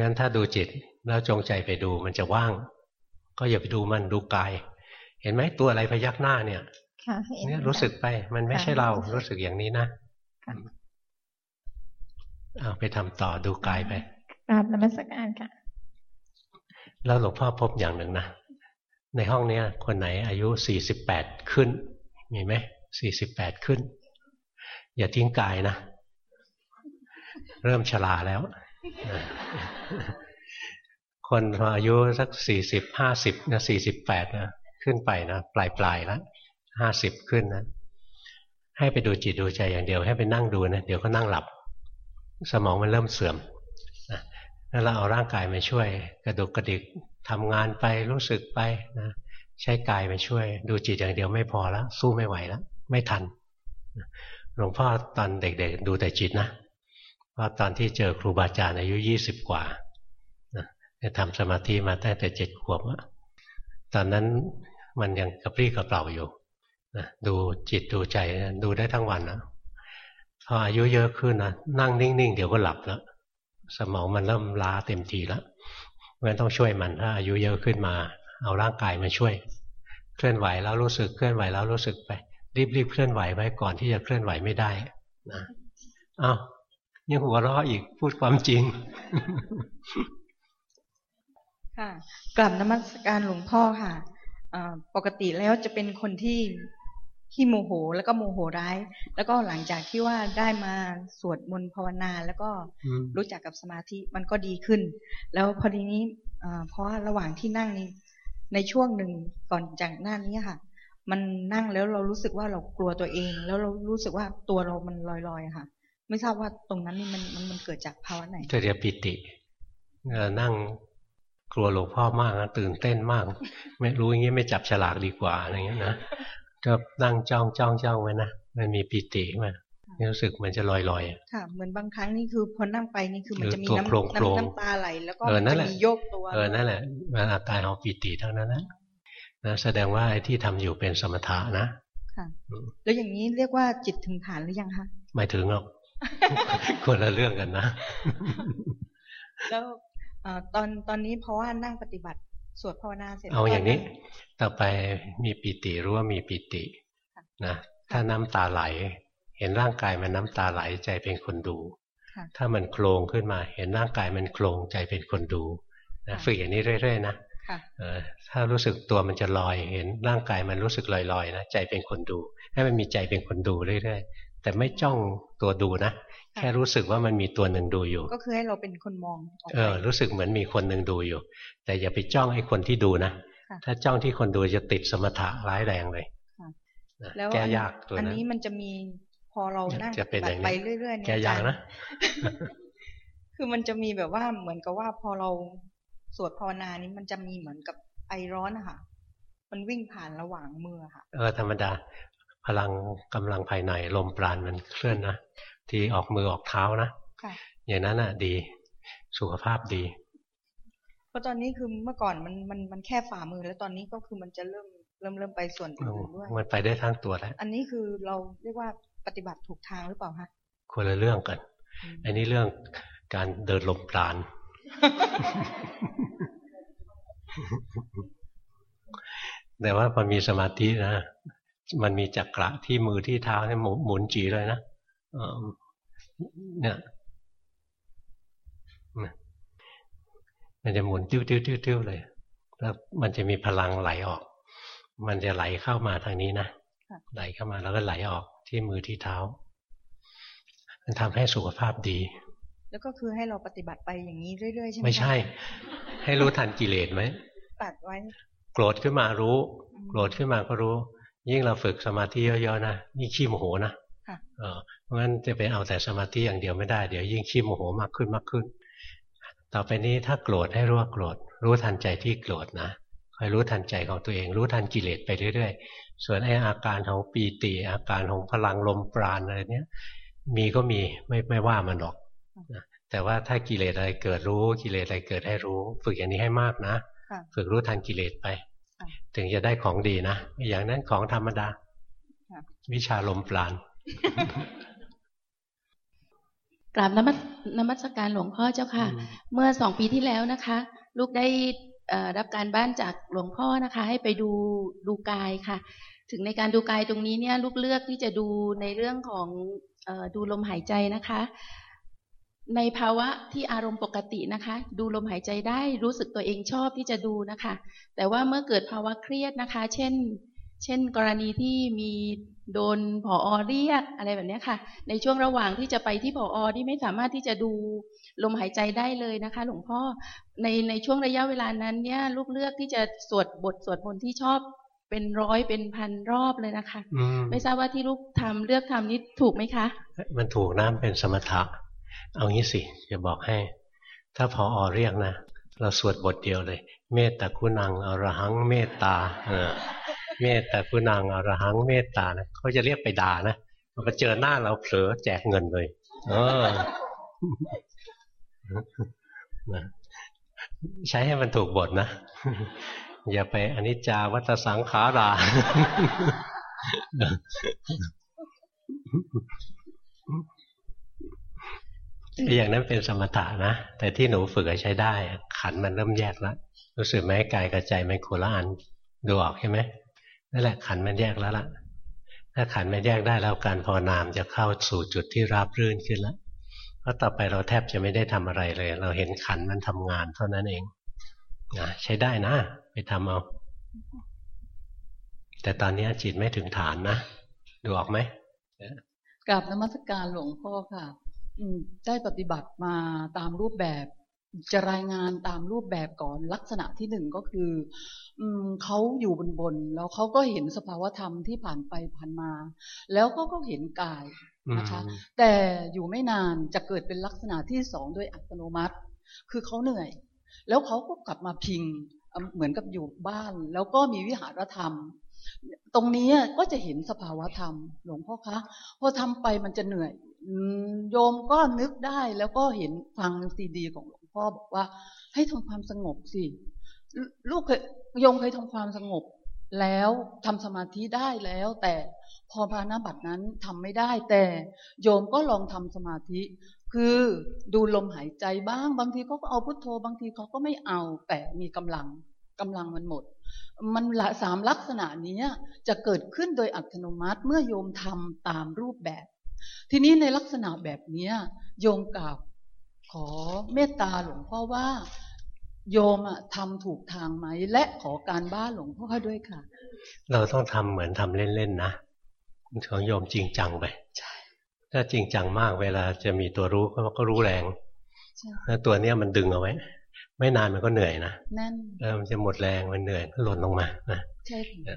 งั้นถ้าดูจิตแล้วจงใจไปดูมันจะว่าง ก็อย่าไปดูมันดูกาย เห็นไหมตัวอะไรพยักหน้าเนี่ยค่ะเห็นเนี่ยรู้สึกไปมันไม่ใช่เราค่ะรู้สึกอย่างนี้นะค่ะเอาไปทำต่อดูกายไปกราบนมัสการค่ะ แล้วหลวงพ่อพบอย่างหนึ่งนะในห้องเนี้ย คนไหนอายุสี่สิบแปดขึ้น มีไหมสี่สิบแปดขึ้น อย่าทิ้งกายนะ เริ่มชราแล้ว คนอายุสักสี่สิบห้าสิบนะสี่สิบแปดนะขึ้นไปนะปลายปลายๆแล้วห้าสิบขึ้นนะ ให้ไปดูจิตดูใจอย่างเดียว ให้ไปนั่งดูนะเดี๋ยวก็นั่งหลับ สมองมันเริ่มเสื่อมนะแล้วเราเอาร่างกายมาช่วย กระดุกกระดิกทำงานไปรู้สึกไปนะใช้กายมาช่วย ดูจิตอย่างเดียวไม่พอแล้วสู้ไม่ไหวแล้วไม่ทันหลวงพ่อตอนเด็กๆดูแต่จิตนะ เพราะตอนที่เจอครูบาอาจารย์อายุยี่สิบกว่านะทำสมาธิมาตั้งแต่เจ็ดขวบตอนนั้นมันยังกระปรี้กระเปร่าอยู่นะดูจิตดูใจดูได้ทั้งวันนะพออายุเยอะขึ้นนะนั่งนิ่งๆ เดี๋ยวก็หลับแล้วสมองมันเริ่มล้าเต็มทีแล้วเพราะฉะนั้นต้องช่วยมันถ้าอายุเยอะขึ้นมา เอาร่างกายมาช่วย เคลื่อนไหวแล้วรู้สึกเคลื่อนไหวแล้วรู้สึกไป รีบๆเคลื่อนไหวไว้ก่อนที่จะเคลื่อนไหวไม่ได้นะอ้าว ยังหัวเราะอีกพูดความจริง ค่ะกลับนมัสการหลวงพ่อค่ะอ่าปกติแล้วจะเป็นคนที่ขี้โมโหแล้วก็โมโหร้าย แล้วก็หลังจากที่ว่าได้มาสวดมนต์ภาวนา แล้วก็อืมรู้จักกับสมาธิมันก็ดีขึ้น แล้วพอดีนี้อ่าเพราะว่าระหว่างที่นั่งนี้ในช่วงหนึ่งก่อนจากหน้านี้ค่ะ มันนั่งแล้วเรารู้สึกว่าเรากลัวตัวเอง แล้วเรารู้สึกว่าตัวเรามันลอยๆค่ะ ไม่ทราบว่าตรงนั้นนี่มันมันมันเกิดจากภาวะไหนจะเรียกปิติเออนั่งกลัวหลวงพ่อมากนะตื่นเต้นมาก ไม่รู้อย่างนี้ไม่จับฉลากดีกว่าอะไรเงี้ยนะก็นั่งจ้องจ้องจ้องไว้นะมันมีปิติขึ้นมารู้สึกเหมันจะลอยลอยๆอะค่ะเหมือนบางครั้งนี่คือพอนั่งไปนี่คือมันจะมีตัวน้ำโครงโครงน้ำน้ำตาไหลแล้วก็เออมันนั่นจะแหละมีโยกตัวเออนั่นแหละมันอาตายเอาปิติเท่านั้นนะนะแสดงว่าไอ้ที่ทำอยู่เป็นสมถะนะค่ะแล้วอย่างนี้เรียกว่าจิตถึงฐานหรือยังคะไม่ถึงหรอก คนละเรื่องกันนะ แล้วตอนตอนนี้เพราะว่านั่งปฏิบัติสวดภาวนาเสร็จเอาอย่างนี้ ต่อไปมีปิติรู้ว่ามีปิตินะถ้าน้ำตาไหล เห็นร่างกายมันน้ำตาไหลใจเป็นคนดู ถ้ามันโครงขึ้นมา เห็นร่างกายมันโครงใจเป็นคนดูนะฝึกอย่างนี้เรื่อยๆนะถ้ารู้สึกตัวมันจะลอย เห็นร่างกายมันรู้สึกลอยๆนะใจเป็นคนดู ให้มันมีใจเป็นคนดูเรื่อยๆ แต่ไม่จ้องตัวดูนะแค่รู้สึกว่ามันมีตัวหนึ่งดูอยู่ ก็คือให้เราเป็นคนมองเออรู้สึกเหมือนมีคนหนึ่งดูอยู่ แต่อย่าไปจ้องไอ้คนที่ดูนะถ้าจ้องที่คนดูจะติดสมถะร้ายแรงเลยแก้ยากตัวนั้นอันนี้มันจะมีพอเรานั่งไปเรื่อยๆเนี่ยแก้ยากนะคือมันจะมีแบบว่าเหมือนกับว่าพอเราสวดภาวนานี้มันจะมีเหมือนกับไอร้อนนะคะมันวิ่งผ่านระหว่างมือค่ะ เออธรรมดา พลังกำลังภายในลมปราณมันเคลื่อนนะที่ออกมือออกเท้านะอย่างนั้นอะ ดีสุขภาพดีเพราะตอนนี้คือเมื่อก่อนมันมันมันแค่ฝ่ามือ แล้วตอนนี้ก็คือมันจะเริ่มเริ่มเริ่มไปส่วนอื่นด้วยมันไปได้ทั้งตัวแล้วอันนี้คือเราเรียกว่าปฏิบัติถูกทางหรือเปล่าคะคนละเรื่องกัน อันนี้เรื่องการเดินลมปราณแต่ว่าพอมีสมาธินะ มันมีจักระที่มือที่เท้าเนี่ยหมุนจีเลยนะเนี่ยมันจะหมุนติ้วติ้วติ้วติ้วเลย แล้วมันจะมีพลังไหลออก มันจะไหลเข้ามาทางนี้นะ ไหลเข้ามาแล้วก็ไหลออกที่มือที่เท้า มันทำให้สุขภาพดี แล้วก็คือให้เราปฏิบัติไปอย่างนี้เรื่อยๆใช่ไหมไม่ใช่ ให้รู้ทันกิเลสไหมตัดไว้ โกรธขึ้นมารู้ โกรธขึ้นมาก็รู้ ยิ่งเราฝึกสมาธิเยอะๆนะยิ่งขี้โมโหนะเพราะงั้นจะไปเอาแต่สมาธิอย่างเดียวไม่ได้เดี๋ยวยิ่งขี้โมโหมากขึ้นมากขึ้น ต่อไปนี้ถ้าโกรธให้รู้ว่าโกรธรู้ทันใจที่โกรธนะคอยรู้ทันใจของตัวเองรู้ทันกิเลสไปเรื่อยๆ ส่วนไอ้อาการของปีติอาการของพลังลมปราณอะไรเนี้ยมีก็มีไม่ไม่ว่ามันหรอกแต่ว่าถ้ากิเลสอะไรเกิดรู้กิเลสอะไรเกิดให้รู้ ฝึกอย่างนี้ให้มากนะ ฝึกรู้ทันกิเลสไป ถึงจะได้ของดีนะอย่างนั้นของธรรมดาวิชาลมปราณกราบนมัสนมัสการหลวงพ่อเจ้าค่ะ เมื่อสองปีที่แล้วนะคะ ลูกได้รับการบ้านจากหลวงพ่อนะคะ ให้ไปดูดูกายค่ะ ถึงในการดูกายตรงนี้เนี่ย ลูกเลือกที่จะดูในเรื่องของดูลมหายใจนะคะ ในภาวะที่อารมณ์ปกตินะคะ ดูลมหายใจได้รู้สึกตัวเองชอบที่จะดูนะคะ แต่ว่าเมื่อเกิดภาวะเครียดนะคะ เช่น เช่น กรณีที่มีโดนผออเรียกอะไรแบบนี้ค่ะ ในช่วงระหว่างที่จะไปที่ผออที่ไม่สามารถที่จะดูลมหายใจได้เลยนะคะ หลวงพ่อในในช่วงระยะเวลานั้นเนี่ยลูกเลือกที่จะสวดบทสวดมนต์ที่ชอบเป็นร้อยเป็นพันรอบเลยนะคะไม่ทราบว่าที่ลูกทำเลือกทำนี้ถูกไหมคะ มันถูกนะเป็นสมถะ เอางี้สิจะบอกให้ ถ้าพออเรียกนะ เราสวดบทเดียวเลย เมตตาคุณังอรหังเมตตาเออเมตตาคุณังอรหังเมตตานะเขาจะเรียกไปด่านะพอเจอหน้าเราเผลอแจกเงินเลย เออใช้ให้มันถูกบทนะ อย่าไปอนิจจาวัตสังขารา อย่างนั้นเป็นสมถะนะ แต่ที่หนูฝึกใช้ได้ ขันมันเริ่มแยกแล้วรู้สึกไหมกายกับใจมันโคละอันดูออกใช่ไหมนั่นแหละขันมันแยกแล้วล่ะ ถ้าขันมันแยกได้แล้วการภาวนามจะเข้าสู่จุดที่ราบรื่นขึ้นแล้วเพราะต่อไปเราแทบจะไม่ได้ทำอะไรเลย เราเห็นขันมันทำงานเท่านั้นเองนะใช้ได้นะ ไปทำเอา แต่ตอนนี้จิตไม่ถึงฐานนะ ดูออกไหมกราบนมัสการหลวงพ่อค่ะ ได้ปฏิบัติมาตามรูปแบบ จะรายงานตามรูปแบบก่อนลักษณะที่หนึ่งก็คืออืมเขาอยู่บนบนแล้วเขาก็เห็นสภาวธรรมที่ผ่านไปผ่านมา แล้วก็ก็เห็นกายนะคะ แต่อยู่ไม่นานจะเกิดเป็นลักษณะที่สองโดยอัตโนมัติ คือเขาเหนื่อย แล้วเขาก็กลับมาพิงเหมือนกับอยู่บ้าน แล้วก็มีวิหารธรรม ตรงนี้ก็จะเห็นสภาวธรรม หลวงพ่อคะพอทำไปมันจะเหนื่อย โยมก็นึกได้แล้วก็เห็นฟังซีดี ของหลวงพ่อบอกว่า ให้ทำความสงบสิลูกเคยโยมเคยทำความสงบ แล้วทำสมาธิได้แล้ว แต่พอพานาบัตรนั้นทำไม่ได้ แต่โยมก็ลองทำสมาธิ คือดูลมหายใจบ้าง บางทีเขาก็เอาพุทโธ บางทีเขาก็ไม่เอา แต่มีกำลังกำลังมันหมด มันละสามลักษณะนี้จะเกิดขึ้นโดยอัตโนมัติเมื่อโยมทำตามรูปแบบ ทีนี้ในลักษณะแบบนี้โยมกราบขอเมตตาหลวงพ่อว่าโยมอะทำถูกทางไหม และขอการบ้านหลวงพ่อด้วยค่ะ เราต้องทำเหมือนทำเล่นๆนะของโยมจริงจังไปถ้าจริงจังมากเวลาจะมีตัวรู้ก็ก็รู้แรงแล้วตัวเนี้ยมันดึงเอาไว้ ไม่นานมันก็เหนื่อยนะนั่นเออมันจะหมดแรงมันเหนื่อยก็หล่นลงมานะใช่ค่ะ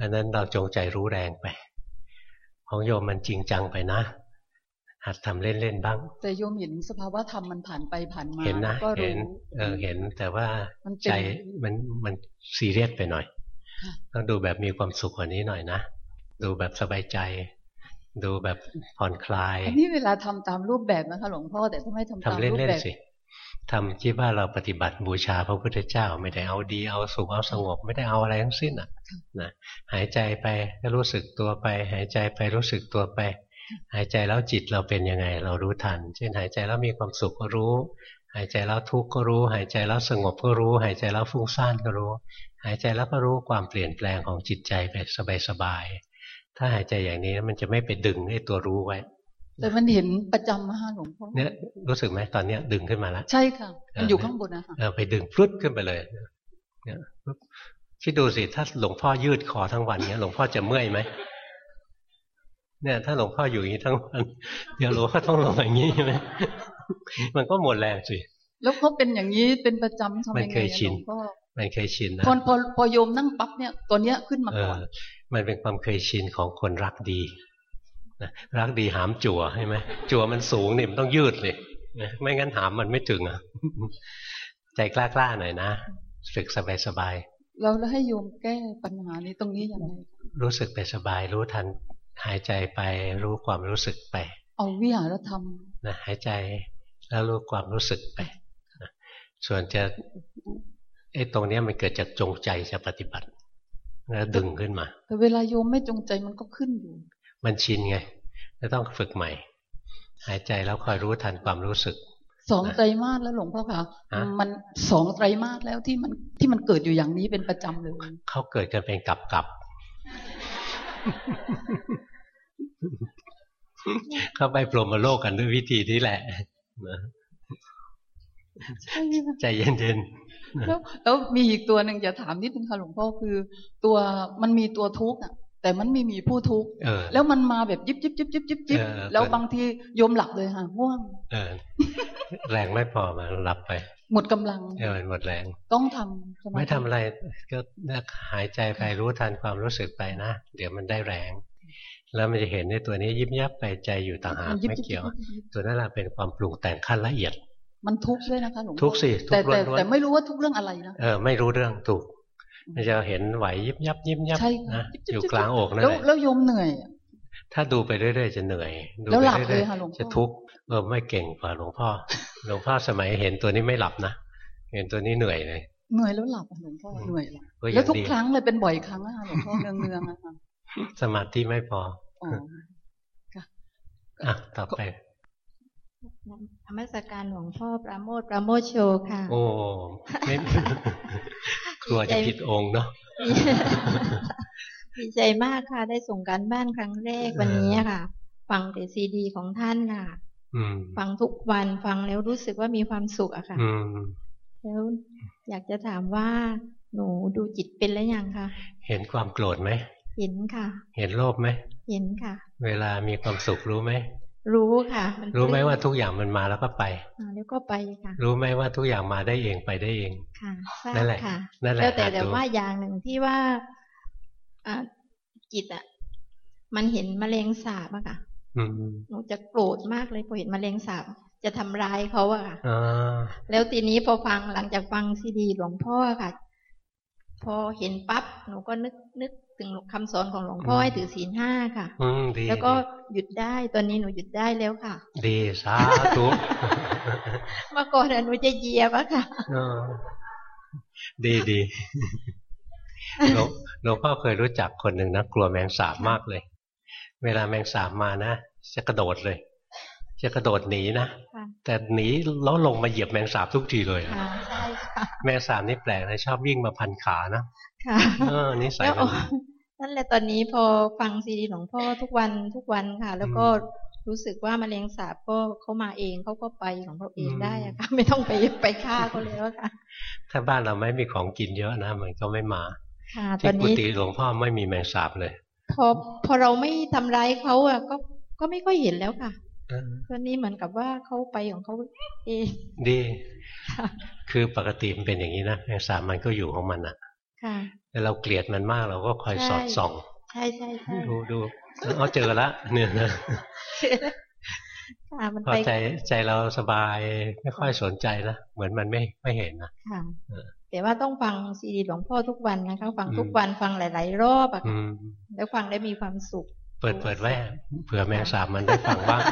อันนั้นเราจงใจรู้แรงไป ของโยมมันจริงจังไปนะ หัดทำเล่นๆบ้าง แต่โยมเห็นสภาวะธรรมมันผ่านไปผ่านมาเห็นนะก็เห็รู้นเออเห็นแต่ว่ามันเป็นใจมันมันซีเรียสไปหน่อยค่ะต้องดูแบบมีความสุขกว่านี้หน่อยนะ ดูแบบสบายใจ ดูแบบผ่อนคลาย อันนี้เวลาทำตามรูปแบบนะคะหลวงพ่อแต่ถ้าไม่ทำทำตามเล่รูปนแบบๆสิ ทำคิดว่าเราปฏิบัติบูชาพระพุทธเจ้า ไม่ได้เอาดีเอาสุขเอาสงบ ไม่ได้เอาอะไรทั้งสิ้นอะนะหายใจไปก็รู้สึกตัวไป หายใจไปรู้สึกตัวไป หายใจแล้วจิตเราเป็นยังไง เรารู้ทัน เช่นหายใจแล้วมีความสุขก็รู้ หายใจแล้วทุกข์ก็รู้ หายใจแล้วสงบก็รู้ หายใจแล้วฟุ้งซ่านก็รู้ หายใจแล้วก็รู้ความเปลี่ยนแปลงของจิตใจไปสบายๆถ้าหายใจอย่างนี้มันจะไม่ไปดึงไอ้ตัวรู้ไว้ แต่มันเห็นประจำนะคะหลวงพ่อเนี่ยรู้สึกไหมตอนเนี้ยดึงขึ้นมาแล้วใช่ค่ะมันอยู่ข้างบนนะคะเออไปดึงพลุดขึ้นไปเลย เนี่ยปุ๊บคิดดูสิถ้าหลวงพ่อยืดคอทั้งวันเนี้ยหลวงพ่อจะเมื่อยไหมเนี่ย ถ้าหลวงพ่ออยู่อย่างนี้ทั้งวันเดี๋ยวหลวงพ่อต้องลงอย่างนี้ใช่ไหมมันก็หมดแรงสิแล้วเขาเป็นอย่างนี้เป็นประจำทำมันยังเคไงยอะชินหลวงพ่อมันเคยชินนะพอพอพอโยมนั่งปั๊บเนี่ยตัวเนี้ยขึ้นมาเอก่ออนมันเป็นความเคยชินของคนรักดีนะ รักดีหามจั่วใช่ไหมจั่วมันสูงนี่มันต้องยืดเลยนะไม่งั้นหามมันไม่ถึงอะใจกล้าๆหน่อยนะฝึกสบายแล้วแล้วให้โยมแก้ปัญหานี้ตรงนี้ยังไงๆรู้สึกไปสบายรู้ทันหายใจไปรู้ความรู้สึกไป เอาวิหารธรรมนะหายใจแล้วรู้ความรู้สึกไปนะส่วนจะไอ้ตรงเนี้ยมันเกิดจากจงใจจะปฏิบัติแล้วดึงขึ้นมา แต่เวลาโยมไม่จงใจมันก็ขึ้นอยู่ มันชินไงก็ต้องฝึกใหม่ หายใจแล้วคอยรู้ทันความรู้สึกสองไตรมาสแล้วหลวงพ่อคะฮะมันสองไตรมาสแล้วที่มันที่มันเกิดอยู่อย่างนี้เป็นประจำเลยเขาเกิดกันเป็นกับกับเข้าไปพรหมโลกกันด้วยวิธีนี้แหละนะใช่ค่ะใจเย็นๆแล้วแล้วมีอีกตัวหนึ่งจะถามนิดนึงค่ะหลวงพ่อคือ ตัวมันมีตัวทุกข์อะ แต่มันไม่มีผู้ทุกข์เออแล้วมันมาแบบยิบยิบยิบยิบยิบยิบเออแล้วบางทีโยมหลับเลยค่ะง่วงเออแรงไม่พอมาหลับไป หมดกำลังเออหมดแรง ต้องทำสาธิไม่ทำอะไรก็หายใจไปรู้ทันความรู้สึกไปนะ เดี๋ยวมันได้แรง แล้วมันจะเห็นในตัวนี้ยิบยับไปใจอยู่ต่างหากมันยิบไม่ยิบเกี่ยวยิบยิบตัวนั้นแหละเป็นความปรุงแต่งขั้นละเอียด มันทุกข์ด้วยนะคะหลวงพ่อทุกข์สิทุกข์แต่แต่ล้วนๆแต่ไม่รู้ว่าทุกข์เรื่องอะไรนะเออไม่รู้เรื่องถูก มันจะเห็นไหวยิบยับยิบยับใช่ค่ะนะยิบยิบอยู่ยิบกลางอกนั่นแล้วแหละแล้วโยมเหนื่อยอะถ้าดูไปเรื่อยๆจะเหนื่อย ดูแล้วไปหลับเรื่อยเลยค่ะหลวงพ่อๆจะทุกข์เออไม่เก่งกว่าหลวงพ่อหลวงพ่อสมัยเห็นตัวนี้ไม่หลับนะเห็นตัวนี้เหนื่อยเลยเหนื่อยแล้วหลับอะหลวงพ่อเหนื่อยหลับก็ยังแล้วทุกดีครั้งเลยเป็นบ่อยครั้งอะค่ะหลวงพ่อเนืองเนืองๆอะค่ะสมาธิไม่พออ๋ออะต่อไปธรรมสการหลวงพ่อปราโมทปราโมทโชค่ะ โอ้ไม่ กลัวจะผิดองค์เนาะดีใจมากค่ะ ได้ส่งการบ้านครั้งแรกวันนี้ค่ะ ฟังแต่ซีดีของท่านค่ะอืมฟังทุกวันฟังแล้วรู้สึกว่ามีความสุขอะค่ะอืมแล้วอยากจะถามว่า หนูดูจิตเป็นแล้วยังคะเห็นความโกรธไหมเห็นค่ะ เห็นโลภไหมเห็นค่ะ เวลามีความสุขรู้ไหม รู้ค่ะนรู้ไหมปลื้ว่าทุกอย่างมันมาแล้วก็ไปอ่าแล้วก็ไปค่ะ รู้ไหมว่าทุกอย่างมาได้เองไปได้เองค่ะทรานั่นบแหละค่ะนั่นแหละแล้วแต่หาแต่ดูว่าอย่างหนึ่งที่ว่าอ่าจิตอะมันเห็นแมลงสาบอะค่ะอืมหนูจะโกรธมากเลยพอเห็นแมลงสาบจะทำร้ายเขาอะค่ะอ่าแล้วทีนี้พอฟังหลังจากฟังซีดีหลวงพ่อค่ะ พอเห็นปั๊บหนูก็นึกนึกถึงคำสอนของหลวงพ่อให้ถือศีลห้าค่ะอืมดีแล้วก็หยุดได้ตอนนี้หนูหยุดได้แล้วค่ะ ดีสาธุเมื่อก่อนอะหนูจะเหยียบอะค่ะเออดีดีหลวงหลวงพ่อเคยรู้จักคนหนึ่งนะกลัวแมงสาบมากเลย เวลาแมงสาบมานะจะกระโดดเลย จะกระโดดหนีนะค่ะแต่หนีแล้วลงมาเหยียบแมงสาบทุกทีเลยอะค่ะใช่ค่ะแมงสาบนี่แปลกนะชอบวิ่งมาพันขานะค่ะเออนิสัยแล้วมันดีนั่นแหละตอนนี้พอฟังซีดีหลวงพ่อทุกวันทุกวันค่ะ แล้วก็รู้สึกว่าแมลงสาบก็เขามาเองเขาก็ไปของเขาเองได้อะค่ะไม่ต้องไปไปฆ่าเขาแล้วค่ะ ถ้าบ้านเราไม่มีของกินเยอะนะมันก็ไม่มาค่ะตอที่นกุนี้ฏิหลวงพ่อไม่มีแมงสาบเลย พอพอเราไม่ทำร้ายเขาอะก็ก็ไม่ค่อยเห็นแล้วค่ะ เออตอนนี้เหมือนกับว่าเขาไปของเขาเองดีค่ะคือปกติมันเป็นอย่างนี้นะแมงสาบมันก็อยู่ของมันอะค่ะแต่เราเกลียดมันมากเราก็คอยสอดส่อง ใช่ใช่ใช่ดูดูเอาเจอละเนี่ยนะค่ะมันพอไปใจใจเราสบายไม่ค่อยสนใจนะเหมือนมันไม่ไม่เห็นนะค่ะเออแต่ว่าต้องฟังซีดีหลวงพ่อทุกวันนะคะ ฟังอืมทุกวันฟังหลาย ๆ รอบอะอืค่ะมแล้วฟังได้มีความสุข เปิดเปิดไว้เผื่อแมงสาบมันได้ฟังบ้าง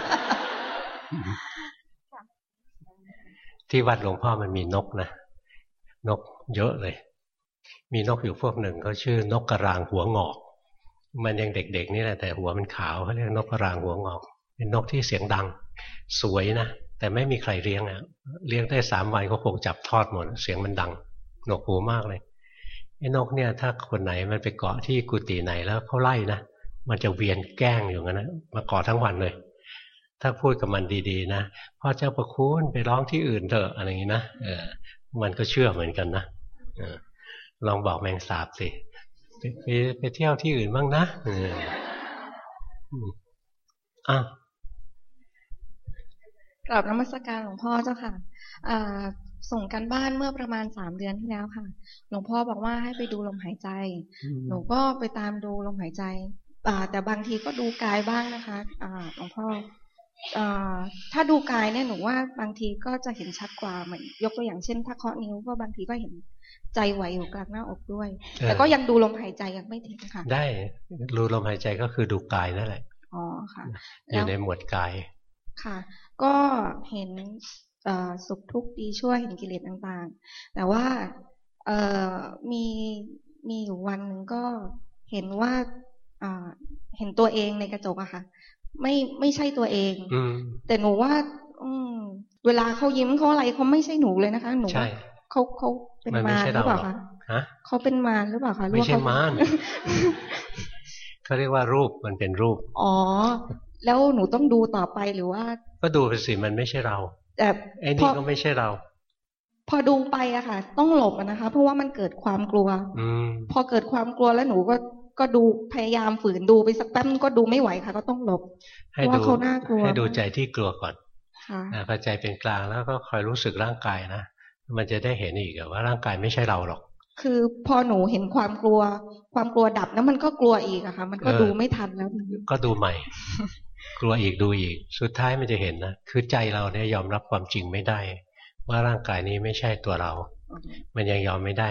ที่วัดหลวงพ่อมันมีนกนะนกเยอะเลย มีนกอยู่พวกหนึ่งเขาชื่อนกกระรางหัวงอก มันยังเด็กๆนี่แหละแต่หัวมันขาวเขาเรียกนกกระรางหัวงอก เป็นนกที่เสียงดัง สวยนะแต่ไม่มีใครเลี้ยงอะเลี้ยงได้สามวันก็คงจับทอดหมดเสียงมันดังหนวกหูมากเลยไอ้นกเนี่ย ถ้าคนไหนมันไปเกาะที่กุฏิไหนแล้วเขาไล่นะ มันจะเวียนแกล้งอยู่งั้นนะมาเกาะทั้งวันเลย ถ้าพูดกับมันดีๆ นะพ่อเจ้าประคุณไปร้องที่อื่นเถอะอะไรอย่างนี้นะเออ มันก็เชื่อเหมือนกันนะเออลองบอกแมงสาบสิไปไปไปเที่ยวที่อื่นบ้างนะเอออืมอะกราบนมัสการหลวงพ่อเจ้าค่ะอ่าส่งกันบ้านเมื่อประมาณสามเดือนที่แล้วค่ะ หลวงพ่อบอกว่าให้ไปดูลมหายใจ หนูก็ไปตามดูลมหายใจอ่า แต่บางทีก็ดูกายบ้างนะคะอ่าหลวงพ่ออ่าถ้าดูกายเนี่ยหนูว่าบางทีก็จะเห็นชัดกว่าเหมือนยกตัวอย่างเช่น ถ้าเคาะนิ้วก็บางทีก็เห็นใจไหวอยู่กลางหน้าอกด้วยเออแต่ก็ยังดูลมหายใจยังไม่ทิ้งค่ะ ได้รู้ลมหายใจก็คือดูกายนั่นแหละอ๋อค่ะอยู่ในหมวดกายค่ะ ก็เห็นเอ่อสุขทุกข์ดีชั่วเห็นกิเลสต่างๆ แต่ว่าเอ่อมีมีอยู่วันหนึ่งก็เห็นว่าอ่า เห็นตัวเองในกระจกอะค่ะ ไม่ไม่ใช่ตัวเอง อืมแต่หนูว่า อืมเวลาเขายิ้มเขาอะไรเขาไม่ใช่หนูเลยนะคะ หนูใช่ว่าเขาเขาเป็นมันไม่มารใช่หรือเปล่าเราหรอกคะฮะเขาเป็นมารหรือเปล่าคะหรือไม่ว่าใช่เขมารเขาเรียกว่ารูปมันเป็นรูป อ๋อ แล้วหนูต้องดูต่อไปหรือว่า ก็ดูไปสิมันไม่ใช่เราแต่ไอ้พนี่อก็ไม่ใช่เรา พอดูไปอะค่ะ ต้องหลบอะนะคะ เพราะว่ามันเกิดความกลัวอืมพอเกิดความกลัวแล้วหนูก็ ก็ดูพยายามฝืนดูไปสักแป๊บนึงก็ดูไม่ไหวค่ะ ก็ต้องหลบเพให้ราะว่าดูเขาน่ากลัวให้ดูใจที่กลัวก่อนค่ะอ่าพอใจเป็นกลางแล้วก็คอยรู้สึกร่างกายนะมันจะได้เห็นอีกอะว่าร่างกายไม่ใช่เราหรอก คือพอหนูเห็นความกลัว ความกลัวดับแล้วมันก็กลัวอีกอะค่ะ มันก็เออดูไม่ทันแล้ว ก็ดูใหม่ กลัวอีกดูอีก สุดท้ายมันจะเห็นนะคือใจเราเนี่ยยอมรับความจริงไม่ได้ ว่าร่างกายนี้ไม่ใช่ตัวเรา มันยังยอมไม่ได้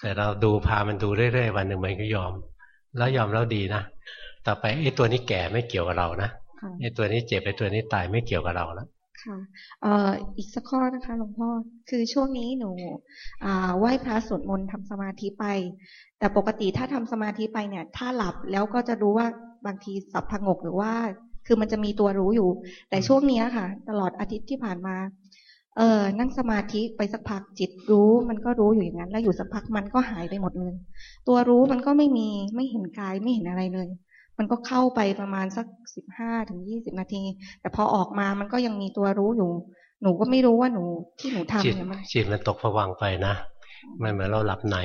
แต่เราดูพามันดูเรื่อยๆวันหนึ่งมันก็ยอม แล้วยอมแล้วดีนะต่อไปไอ้ตัวนี้แก่ไม่เกี่ยวกับเรานะค่ะไอ้ตัวนี้เจ็บไอ้ตัวนี้ตายไม่เกี่ยวกับเราแล้วค่ะเอ่ออีกสักข้อนะคะหลวงพ่อคือช่วงนี้หนูอ่าไหว้พระสวดมนต์ทำสมาธิไป แต่ปกติถ้าทำสมาธิไปเนี่ย ถ้าหลับแล้วก็จะรู้ว่าบางทีสับพงกหรือว่า คือมันจะมีตัวรู้อยู่ แต่ช่วงเนี้ยค่ะ ตลอดอาทิตย์ที่ผ่านมา เออนั่งสมาธิไปสักพักจิตรู้มันก็รู้อยู่อย่างนั้น แล้วอยู่สักพักมันก็หายไปหมดเลย ตัวรู้มันก็ไม่มีไม่เห็นกายไม่เห็นอะไรเลย มันก็เข้าไปประมาณสักสิบห้าถึงยี่สิบนาที แต่พอออกมามันก็ยังมีตัวรู้อยู่ หนูก็ไม่รู้ว่าหนูที่หนูทำจิตเนี่ยมันจิตมันตกผวังค์ไปนะมันเหมือนเราหลับใน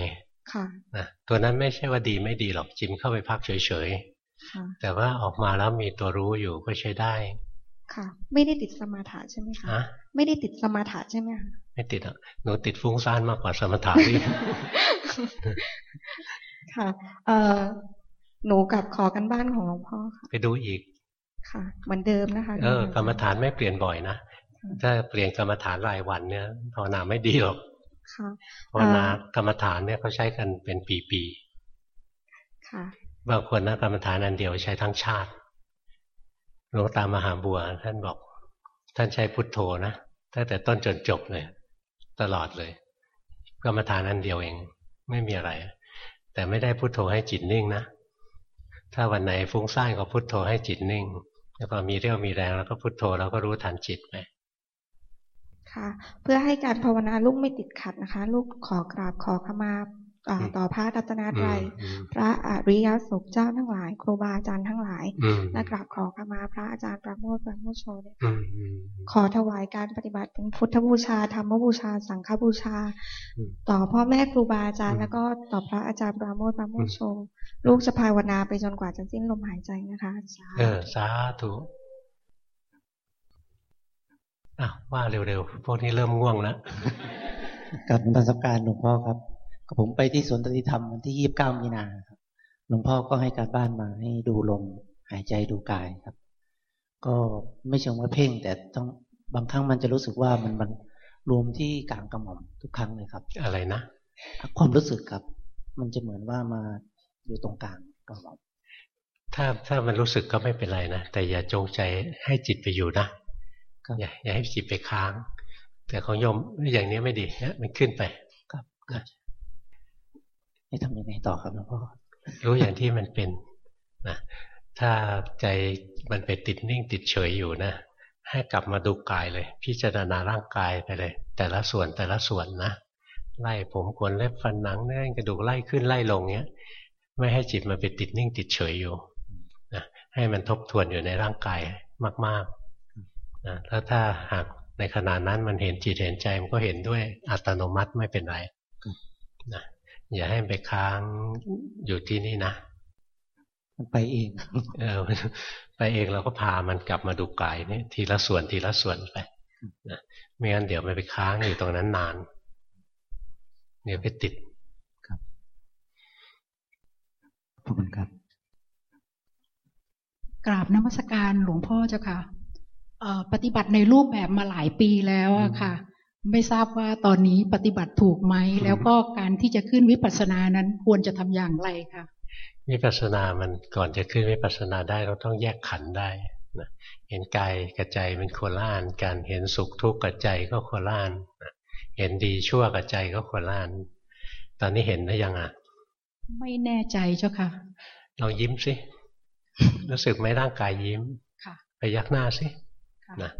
ค่ะนะตัวนั้นไม่ใช่ว่าดีไม่ดีหรอกจิมเข้าไปพักเฉยค่ะๆแต่ว่าออกมาแล้วมีตัวรู้อยู่ก็ใช้ได้ ค่ะ ไม่ได้ติดสมาธิใช่ไหมคะฮะ ไม่ได้ติดสมาธิใช่ไหมคะไม่ติดอะหนูติดฟุ้งซ่านมากกว่าสมถะนี่ค่ะ เอ่อหนูกับขอกันบ้านของหลวงพ่อค่ะ ไปดูอีก ค่ะ เหมือนเดิมนะคะ เออกรรมฐานไม่เปลี่ยนบ่อยนะ ถ้าเปลี่ยนกรรมฐานรายวันเนี่ยภาวนาไม่ดีหรอกค่ะภาวนากรรมฐานเนี่ยเขาใช้กันเป็นปีค่ะๆบางคนนะกรรมฐานอันเดียวใช้ทั้งชาติหลวงตามหาบัวท่านบอก ท่านใช้พุทโธนะตั้งแต่ต้นจนจบเลย ตลอดเลยกรรมฐานอันเดียวเอง ไม่มีอะไร แต่ไม่ได้พุทโธให้จิตนิ่งนะถ้าวันไหนฟุ้งซ่านก็พุทโธให้จิตนิ่ง แล้วก็มีเรี่ยวมีแรงแล้วก็พุทโธแล้วก็รู้ทันจิตไปค่ะ เพื่อให้การภาวนาลูกไม่ติดขัดนะคะ ลูกขอกราบขอขมา ต่อพระรัตนตรัยพระอริยสงฆ์เจ้าทั้งหลาย ครูบาอาจารย์ทั้งหลายและกราบขอขมาพระอาจารย์ประโมทประโมทโชด้วยค่ะขอถวายการปฏิบัติเป็นพุทธบูชาธรรมบูชา สังฆบูชา ต่อพ่อแม่ครูบาอาจารย์ แล้วก็ต่อพระอาจารย์ประโมทประโมทโชลูกจะภาวนาไปจนกว่าจะสิ้นลมหายใจนะคะเออสาธุอะว่าเร็วๆ พวกนี้เริ่มง่วงแล้วกับนมัสการหลวงพ่อครับ ผมไปที่สวนตติธรรมวันที่ยี่บเก้ามีนาครับหลวงพ่อก็ให้การบ้านมาให้ดูลมหายใจดูกายครับ ก็ไม่เชิงว่าเพ่ง แต่ต้องบางครั้งมันจะรู้สึกว่ามันมันรวมที่กลางกระหม่อมทุกครั้งเลยครับ อะไรนะ ความรู้สึกครับ มันจะเหมือนว่ามาอยู่ตรงกลางกระหม่อมถ้าถ้ามันรู้สึกก็ไม่เป็นไรนะแต่อย่าจงใจให้จิตไปอยู่นะอย่าอย่าให้จิตไปค้าง แต่ของโยมอย่างนี้ไม่ดีเนี่ยมันขึ้นไปครับ ให้ทำยังไงต่อครับหลวงพ่อรู้อย่างที่มันเป็นนะถ้าใจมันไปติดนิ่งติดเฉยอยู่นะ ให้กลับมาดูกายเลย พิจารณาร่างกายไปเลย แต่ละส่วนแต่ละส่วนนะไล่ผมขนเล็บฟันหนังเนื้อกระดูกไล่ขึ้นไล่ลงเนี้ย ไม่ให้จิตมันไปติดนิ่งติดเฉยอยู่นะให้มันทบทวนอยู่ในร่างกายมากๆนะแล้วถ้าหากในขณะนั้นมันเห็นจิตเห็นใจมันก็เห็นด้วยอัตโนมัติไม่เป็นไรนะ อย่าให้ไปค้างอยู่ที่นี่นะมันไปเองเออไปเองเราก็พามันกลับมาดูกายนี่ทีละส่วนทีละส่วนไปนะไม่งั้นเดี๋ยวมันไปค้างอยู่ตรงนั้นนานเดี๋ยวไปติดครับขอบคุณครับ กราบนมัสการหลวงพ่อเจ้าค่ะปฏิบัติในรูปแบบมาหลายปีแล้วอะค่ะ ไม่ทราบว่าตอนนี้ปฏิบัติถูกไหม แล้วก็การที่จะขึ้นวิปัสสนานั้นควรจะทำอย่างไรคะวิปัสสนามันก่อนจะขึ้นวิปัสสนาได้เราต้องแยกขันได้นะเห็นกายกับใจเป็นโคล่านการเห็นสุขทุกข์กับใจก็โคล่านนะเห็นดีชั่วกับใจก็โคล่าน ตอนนี้เห็นได้ยังอะ ไม่แน่ใจเจ้าค่ะลองยิ้มสิรู้สึกไหมร่างกายยิ้มไปยักหน้าสินะ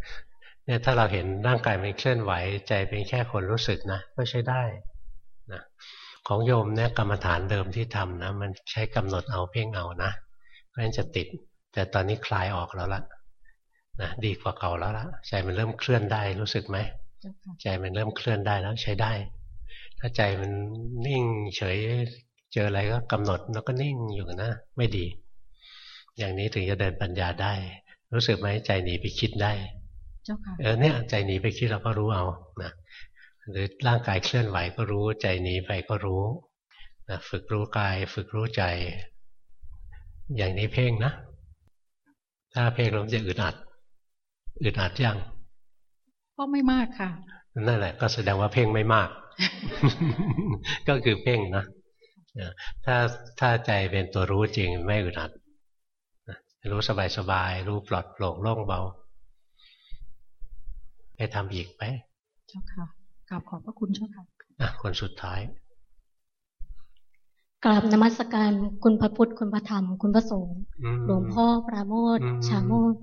เนี่ยถ้าเราเห็นร่างกายมันเคลื่อนไหว ใจเป็นแค่คนรู้สึกนะก็ใช้ได้นะของโยมเนี่ยกรรมฐานเดิมที่ทำนะมันใช้กำหนดเอาเพ่งเอานะเพราะฉะนั้นจะติด แต่ตอนนี้คลายออกแล้วละนะดีกว่าเก่าแล้วละใจมันเริ่มเคลื่อนได้รู้สึกไหมใจมันเริ่มเคลื่อนได้แล้วใช้ได้ ถ้าใจมันนิ่งเฉยเจออะไรก็กำหนดแล้วก็นิ่งอยู่นะ ไม่ดี อย่างนี้ถึงจะเดินปัญญาได้ รู้สึกไหมใจหนีไปคิดได้ จ้าค่ะเออเนี่ยใจหนีไปคิดเราก็รู้เอานะหรือร่างกายเคลื่อนไหวก็รู้ ใจหนีไปก็รู้นะฝึกรู้กาย ฝึกรู้ใจ อย่างนี้เพ่งนะ ถ้าเพ่งเราจะอึดอัดอึดอัดยังก็ไม่มากค่ะ นั่นแหละ ก็แสดงว่าเพ่งไม่มาก ก็คือเพ่งนะถ้าถ้าใจเป็นตัวรู้จริงไม่อึดอัดรู้สบายๆรู้ปลอดโปร่งโล่งเบา ไปทำอีกไปเจ้าค่ะกราบขอบพระคุณเจ้าค่ะอะคนสุดท้ายกราบนมัสการคุณพระพุทธคุณพระธรรม คุณพระสงฆ์หลวงพ่อปราโมทชาโมท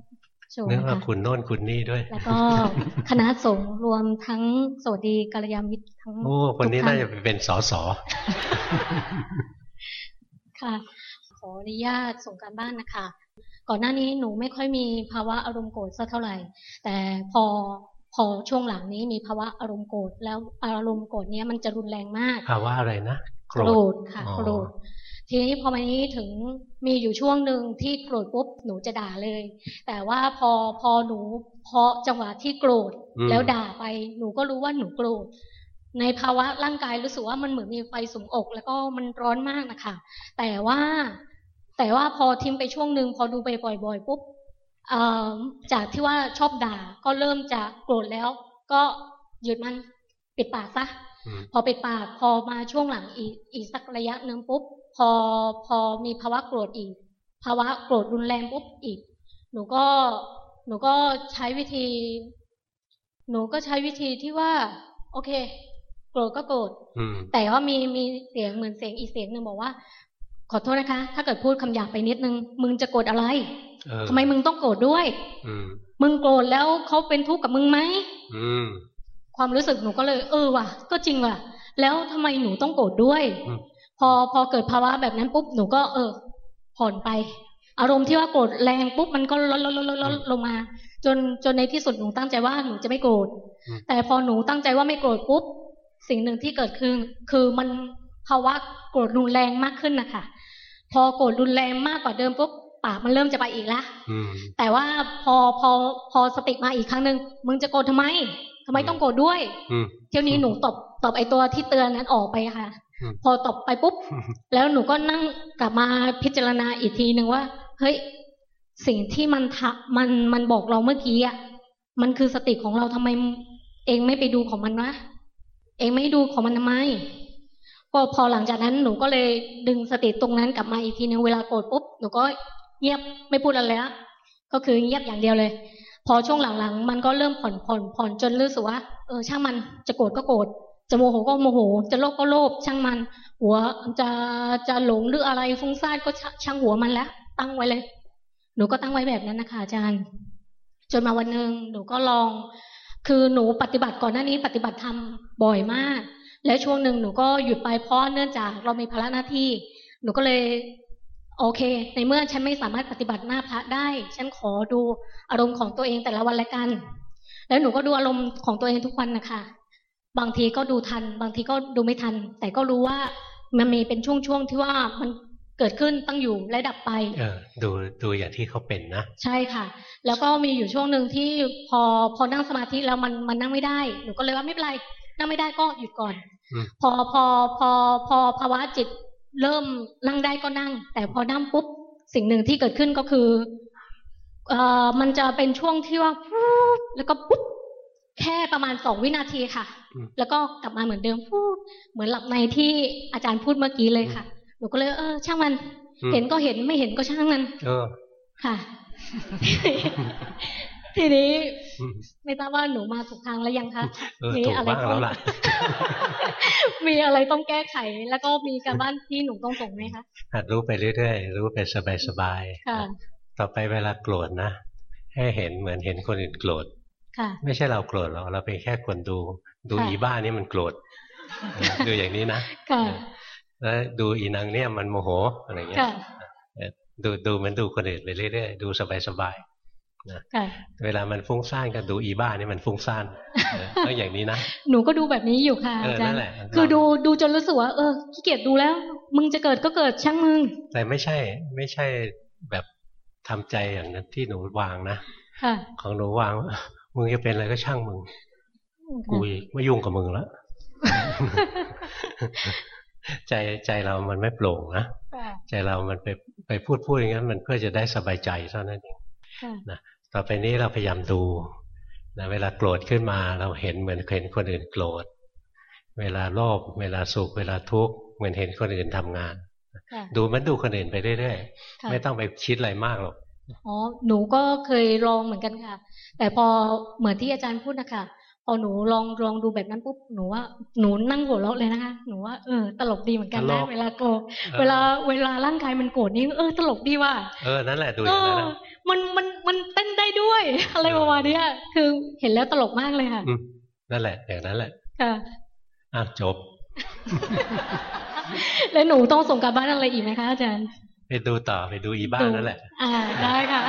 โชเนื่องว่าคุณโน่นคุณนี่ด้วย แล้วก็คณะสงฆ์รวมทั้งสวัสดีกัลยาณมิตรทั้งโอ้คนนี้น่าจะเป็นสสค่ะ ขออนุญาตส่งการบ้านนะคะ ก่อนหน้านี้หนูไม่ค่อยมีภาวะอารมณ์โกรธสักเท่าไหร่ แต่พอ พอช่วงหลังนี้มีภาวะอารมณ์โกรธแล้วอารมณ์โกรธเนี้ยมันจะรุนแรงมาก ภาวะอะไรนะโกรธค่ะโกรธทีนี้พอมานี้ถึงมีอยู่ช่วงหนึ่งที่โกรธปุ๊บหนูจะด่าเลย แต่ว่าพอพอหนูพอจังหวะที่โกรธแล้วด่าไปหนูก็รู้ว่าหนูโกรธในภาวะร่างกายรู้สึกว่ามันเหมือนมีไฟสุมอก แล้วก็มันร้อนมากนะคะแต่ว่า แต่ว่าพอทิ้งไปช่วงหนึ่งพอดูไปบ่อยๆปุ๊บ จากที่ว่าชอบด่าก็เริ่มจะโกรธแล้ว ก็หยุดมันปิดปากซะพอปิดปากพอมาช่วงหลังอีกอีกสักระยะหนึ่งปุ๊บ พอพอมีภาวะโกรธอีก ภาวะโกรธรุนแรงปุ๊บอีก หนูก็หนูก็ใช้วิธี หนูก็ใช้วิธีที่ว่า โอเค โกรธก็โกรธอืมแต่ว่ามีมีเสียงเหมือนเสียงอีกเสียงหนึ่งบอกว่า ขอโทษนะคะ ถ้าเกิดพูดคำหยาบไปนิดนึง มึงจะโกรธอะไรเออ ทำไมมึงต้องโกรธด้วย อืมมึงโกรธแล้วเขาเป็นทุกข์กับมึงไหมอืมความรู้สึกหนูก็เลย เออว่ะ ก็จริงว่ะ แล้วทำไมหนูต้องโกรธด้วยอืมพอพอเกิดภาวะแบบนั้นปุ๊บหนูก็ เออ ผ่อนไป อารมณ์ที่ว่าโกรธแรงปุ๊บมันก็ลดลดลดลดลดลงมา จนจนในที่สุดหนูตั้งใจว่าหนูจะไม่โกรธอืมแต่พอหนูตั้งใจว่าไม่โกรธปุ๊บสิ่งหนึ่งที่เกิดขึ้นคือมันภาวะโกรธรุนแรงมากขึ้นนะคะพอโกรธรุนแรงมากกว่าเดิมปุ๊บ ปากมันเริ่มจะไปอีกละอืมแต่ว่าพอพอพอสติมาอีกครั้งหนึ่งมึงจะโกรธทำไมทำไมต้องโกรธด้วยอืมเที่ยวนี้หนูตบตบไอตัวที่เตือนนั้นออกไปค่ะอืมพอตบไปปุ๊บ แล้วหนูก็นั่งกลับมาพิจารณาอีกทีหนึ่งว่า เฮ้ย สิ่งที่มันทะมันมันบอกเราเมื่อกี้อะ มันคือสติของเราทำไม เองไม่ไปดูของมันวะ เองไม่ดูของมันทำไม ก็พอหลังจากนั้นหนูก็เลยดึงสติตรงนั้นกลับมาอีกทีหนึงเวลาโกรธปุ๊บ หนูก็ เงียบไม่พูดอะไรแล้ว ก็คือเงียบอย่างเดียวเลย พอช่วงหลังๆ มันก็เริ่มผ่อนผ่อนผ่อนจนรู้สึกว่าเออช่างมันจะโกรธก็โกรธจะโมโหก็โมโห จะโลภก็โลภช่างมัน หัวจะจะหลงหรืออะไรฟุ้งซ่านก็ช่างหัวมันแล้ว ตั้งไว้เลย หนูก็ตั้งไว้แบบนั้นนะคะอาจารย์ จนมาวันหนึ่งหนูก็ลอง คือหนูปฏิบัติก่อนหน้านี้ ปฏิบัติธรรมบ่อยมาก แล้วช่วงหนึ่งหนูก็หยุดไปเพราะเนื่องจากเรามีภาระหน้าที่ หนูก็เลย โอเค ในเมื่อฉันไม่สามารถปฏิบัติหน้าพระได้ ฉันขอดูอารมณ์ของตัวเองแต่ละวันละกัน แล้วหนูก็ดูอารมณ์ของตัวเองทุกวันนะคะบางทีก็ดูทัน บางทีก็ดูไม่ทัน แต่ก็รู้ว่ามันมีเป็นช่วงๆที่ว่ามันเกิดขึ้นตั้งอยู่และดับไป เออ ดูดูอย่างที่เขาเป็นนะ ใช่ค่ะ แล้วก็มีอยู่ช่วงหนึ่งที่พอพอนั่งสมาธิแล้วมันมันนั่งไม่ได้ หนูก็เลยว่าไม่เป็นไร นั่งไม่ได้ก็หยุดก่อนอืมพอพอพอพอภาวะจิต เริ่มนั่งได้ก็นั่ง แต่พอนั่งปุ๊บสิ่งหนึ่งที่เกิดขึ้นก็คือเอ่อมันจะเป็นช่วงที่ว่าฟูบแล้วก็ปุ๊บแค่ประมาณสองวินาทีค่ะอืมแล้วก็กลับมาเหมือนเดิมฟูบเหมือนหลับในที่อาจารย์พูดเมื่อกี้เลยค่ะ หนูก็เลย เออ ช่างมันอืมเห็นก็เห็นไม่เห็นก็ช่างมัน เออ ค่ะ ทีนี้อืมไม่ทราบว่าหนูมาถูกทางแล้วยังคะเออมีถูกอะไรบ้างต้แล้องวล่ะมีอะไรต้องแก้ไข แล้วก็มีการบ้านที่หนูต้องส่งไหมคะหัดรู้ไปเรื่อยๆรู้ไปสบายค่ะๆต่อไปเวลาโกรธนะให้เห็นเหมือนเห็นคนอื่นโกรธค่ะไม่ใช่เราโกรธหรอกเราเป็นแค่คนดู ดูค่ะอีบ้านี่มันโกรธเออดูอย่างนี้นะค่ะแล้วดูอีนางเนี่ยมันโมโหอะไรเงี้ยค่ะเออดูดูมันดูคนอื่นไปเรื่อยๆดูสบายๆ นะค่ะเวลามันฟุ้งซ่านก็ดูอีบ้านี่มันฟุ้งซ่านเออต้องอย่างนี้นะหนูก็ดูแบบนี้อยู่ค่ะเอออาจารนั่ย์นแหละคือดูดูจนรู้สึกว่า เออขี้เกียจดูแล้ว มึงจะเกิดก็เกิดช่างมึง แต่ไม่ใช่ ไม่ใช่แบบทำใจอย่างนั้นที่หนูวางนะค่ะของหนูวางว่ามึงจะเป็นอะไรก็ช่างมึงกูไม่ยุ่งกับมึงแล้วใจใจเรามันไม่โปร่งนะค่ะใจเรามันไปไปพูดพูดอย่างนั้น มันเพื่อจะได้สบายใจเท่านั้นเองค่ะ นะต่อไปนี้เราพยายามดูนะเวลาโกรธขึ้นมาเราเห็นเหมือนเห็นคนอื่นโกรธ เวลาโลภเวลาสุข เวลาทุกข์เหมือนเห็นคนอื่นทำงานค่ะดูมันดูคนอื่นไปเรื่อยค่ะๆไม่ต้องไปคิดอะไรมากหรอกอ๋อหนูก็เคยลองเหมือนกันค่ะ แต่พอเหมือนที่อาจารย์พูดนะคะพอหนูลองลองดูแบบนั้นปุ๊บหนูว่าหนูนั่งหัวเราะเลยนะคะหนูว่าเออตลกดีเหมือนกันตลนะกเวลาโกรธเออเวลาเวลาร่างกายมันโกรธนี่เออตลกดีว่ะเออนั่นแหละดูอเอย่างนั้นอนะ มันมันมันเต้นได้ด้วย อะไรประมาณเนี้ยคือเห็นแล้วตลกมากเลยค่ะอืมนั่นแหละอย่างนั้นแหละค่ะอะจบ แล้วหนูต้องส่งการบ้านอะไรอีกไหมคะอาจารย์ ไปดูต่อไปดูอีบ้านั่นแหละ อ่าได้ค่ะ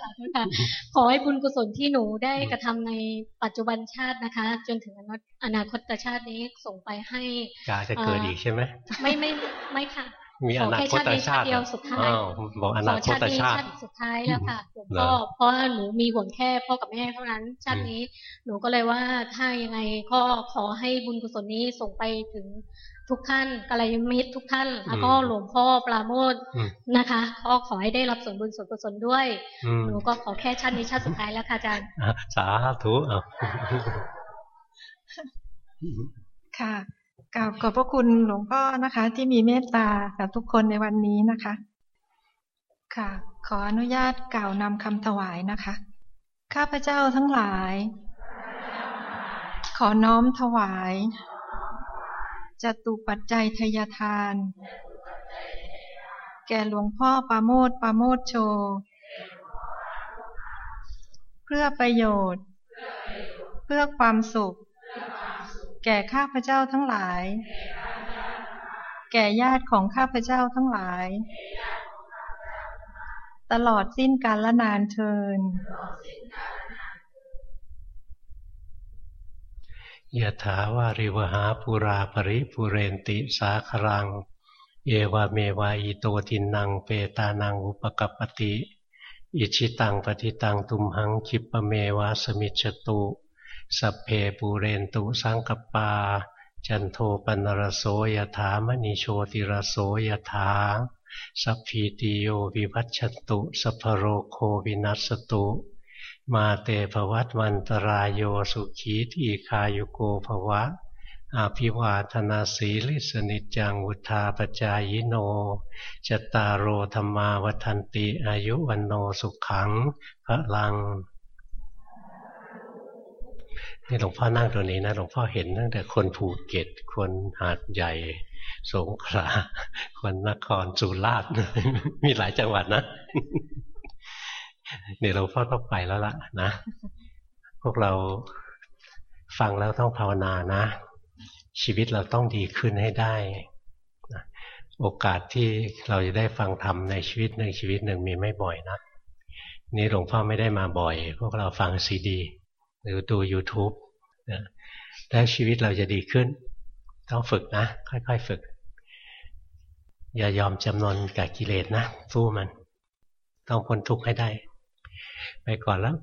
สาธุค่ะขอให้บุญกุศลที่หนูได้กระทำในปัจจุบันชาตินะคะ จนถึงอนาคตชาตินี้ส่งไปให้กาจะเกิดอีกใช่ไหมไม่ไม่ไม่ค่ะ มีขออนาแค่คตชาตินี้ชาชาติติเดียวสุดท้ายอ้าวบอกอนาขคชาตตินี้ชาติชาติสุดท้ายแล้วค่ะหลวงเหรพ่ออเพราะว่าหนูมีห่วงแค่พ่อกับแม่เท่านั้น ชาตินี้หนูก็เลยว่าถ้ายังไงก็ขอให้บุญกุศลนี้ส่งไปถึงทุกท่านกัลยาณมิตรทุกท่าน แล้วก็หลวงพ่อปราโมทอืมนะคะก็ขอให้ได้รับส่วนบุญส่วนกุศลด้วยอืมหนูก็ขอแค่ชาตินี้ชาติสุดท้ายแล้วค่ะอาจารย์อะสาธุเอาค่ะ กราบขอบพระคุณหลวงพ่อนะคะ ที่มีเมตตากับทุกคนในวันนี้นะคะ ค่ะ ขออนุญาตกล่าวนำคำถวายนะคะ ข้าพเจ้าทั้งหลายขขอน้อมถวายจตุปัจจัยทยทาน แก่หลวงพ่อปาโมดปาโมดโช เพื่อประโยชน์ เพื่อความสุข แก่ข้าพเจ้าทั้งหลาย แก่ญาติของข้าพเจ้าทั้งหลาย ตลอดสิ้นกาลนานเทินยะถาวาริวหาปุราปริปุเรนติสาครัง เอวาเมวาอิโตทินังเปตานังอุปกปปติ อิชิตังปฏิตังตุมหังคิปะเมวาสมิจฉตุ สัพเพปูเรนตุสังกปา จันโทปนรโสยถามณีโชติรโสยถาสัพพีติโยวิวัชชตุ สัพโรโควินัสตุ มาเตภวัตวันตรายโยสุขีทีคายุโกภวะ อาภิวาธนาสีลิสนิจังวุธาปจายโน จตารโอธรรมาวันติอายุวันโนสุขังพระลัง นี่หลวงพ่อนั่งตรงนี้นะหลวงพ่อเห็นตั้งแต่คนภูเก็ต คนหาดใหญ่ สงขลา คนนครสุราษฎร์มีหลายจังหวัดนะเดี๋ยวหลวงพ่อต้องไปแล้วล่ะนะ พวกเราฟังแล้วต้องภาวนานะ ชีวิตเราต้องดีขึ้นให้ได้โอกาสที่เราจะได้ฟังธรรมในชีวิตหนึ่งชีวิตหนึ่งมีไม่บ่อยนะนี่หลวงพ่อไม่ได้มาบ่อย พวกเราฟังซีดี หรือดู YouTube นะแล้วชีวิตเราจะดีขึ้น ต้องฝึกนะ ค่อยๆฝึก อย่ายอมจำนนกับกิเลสนะสู้มัน ต้องพ้นทุกข์ให้ได้ ไปก่อนแล้ว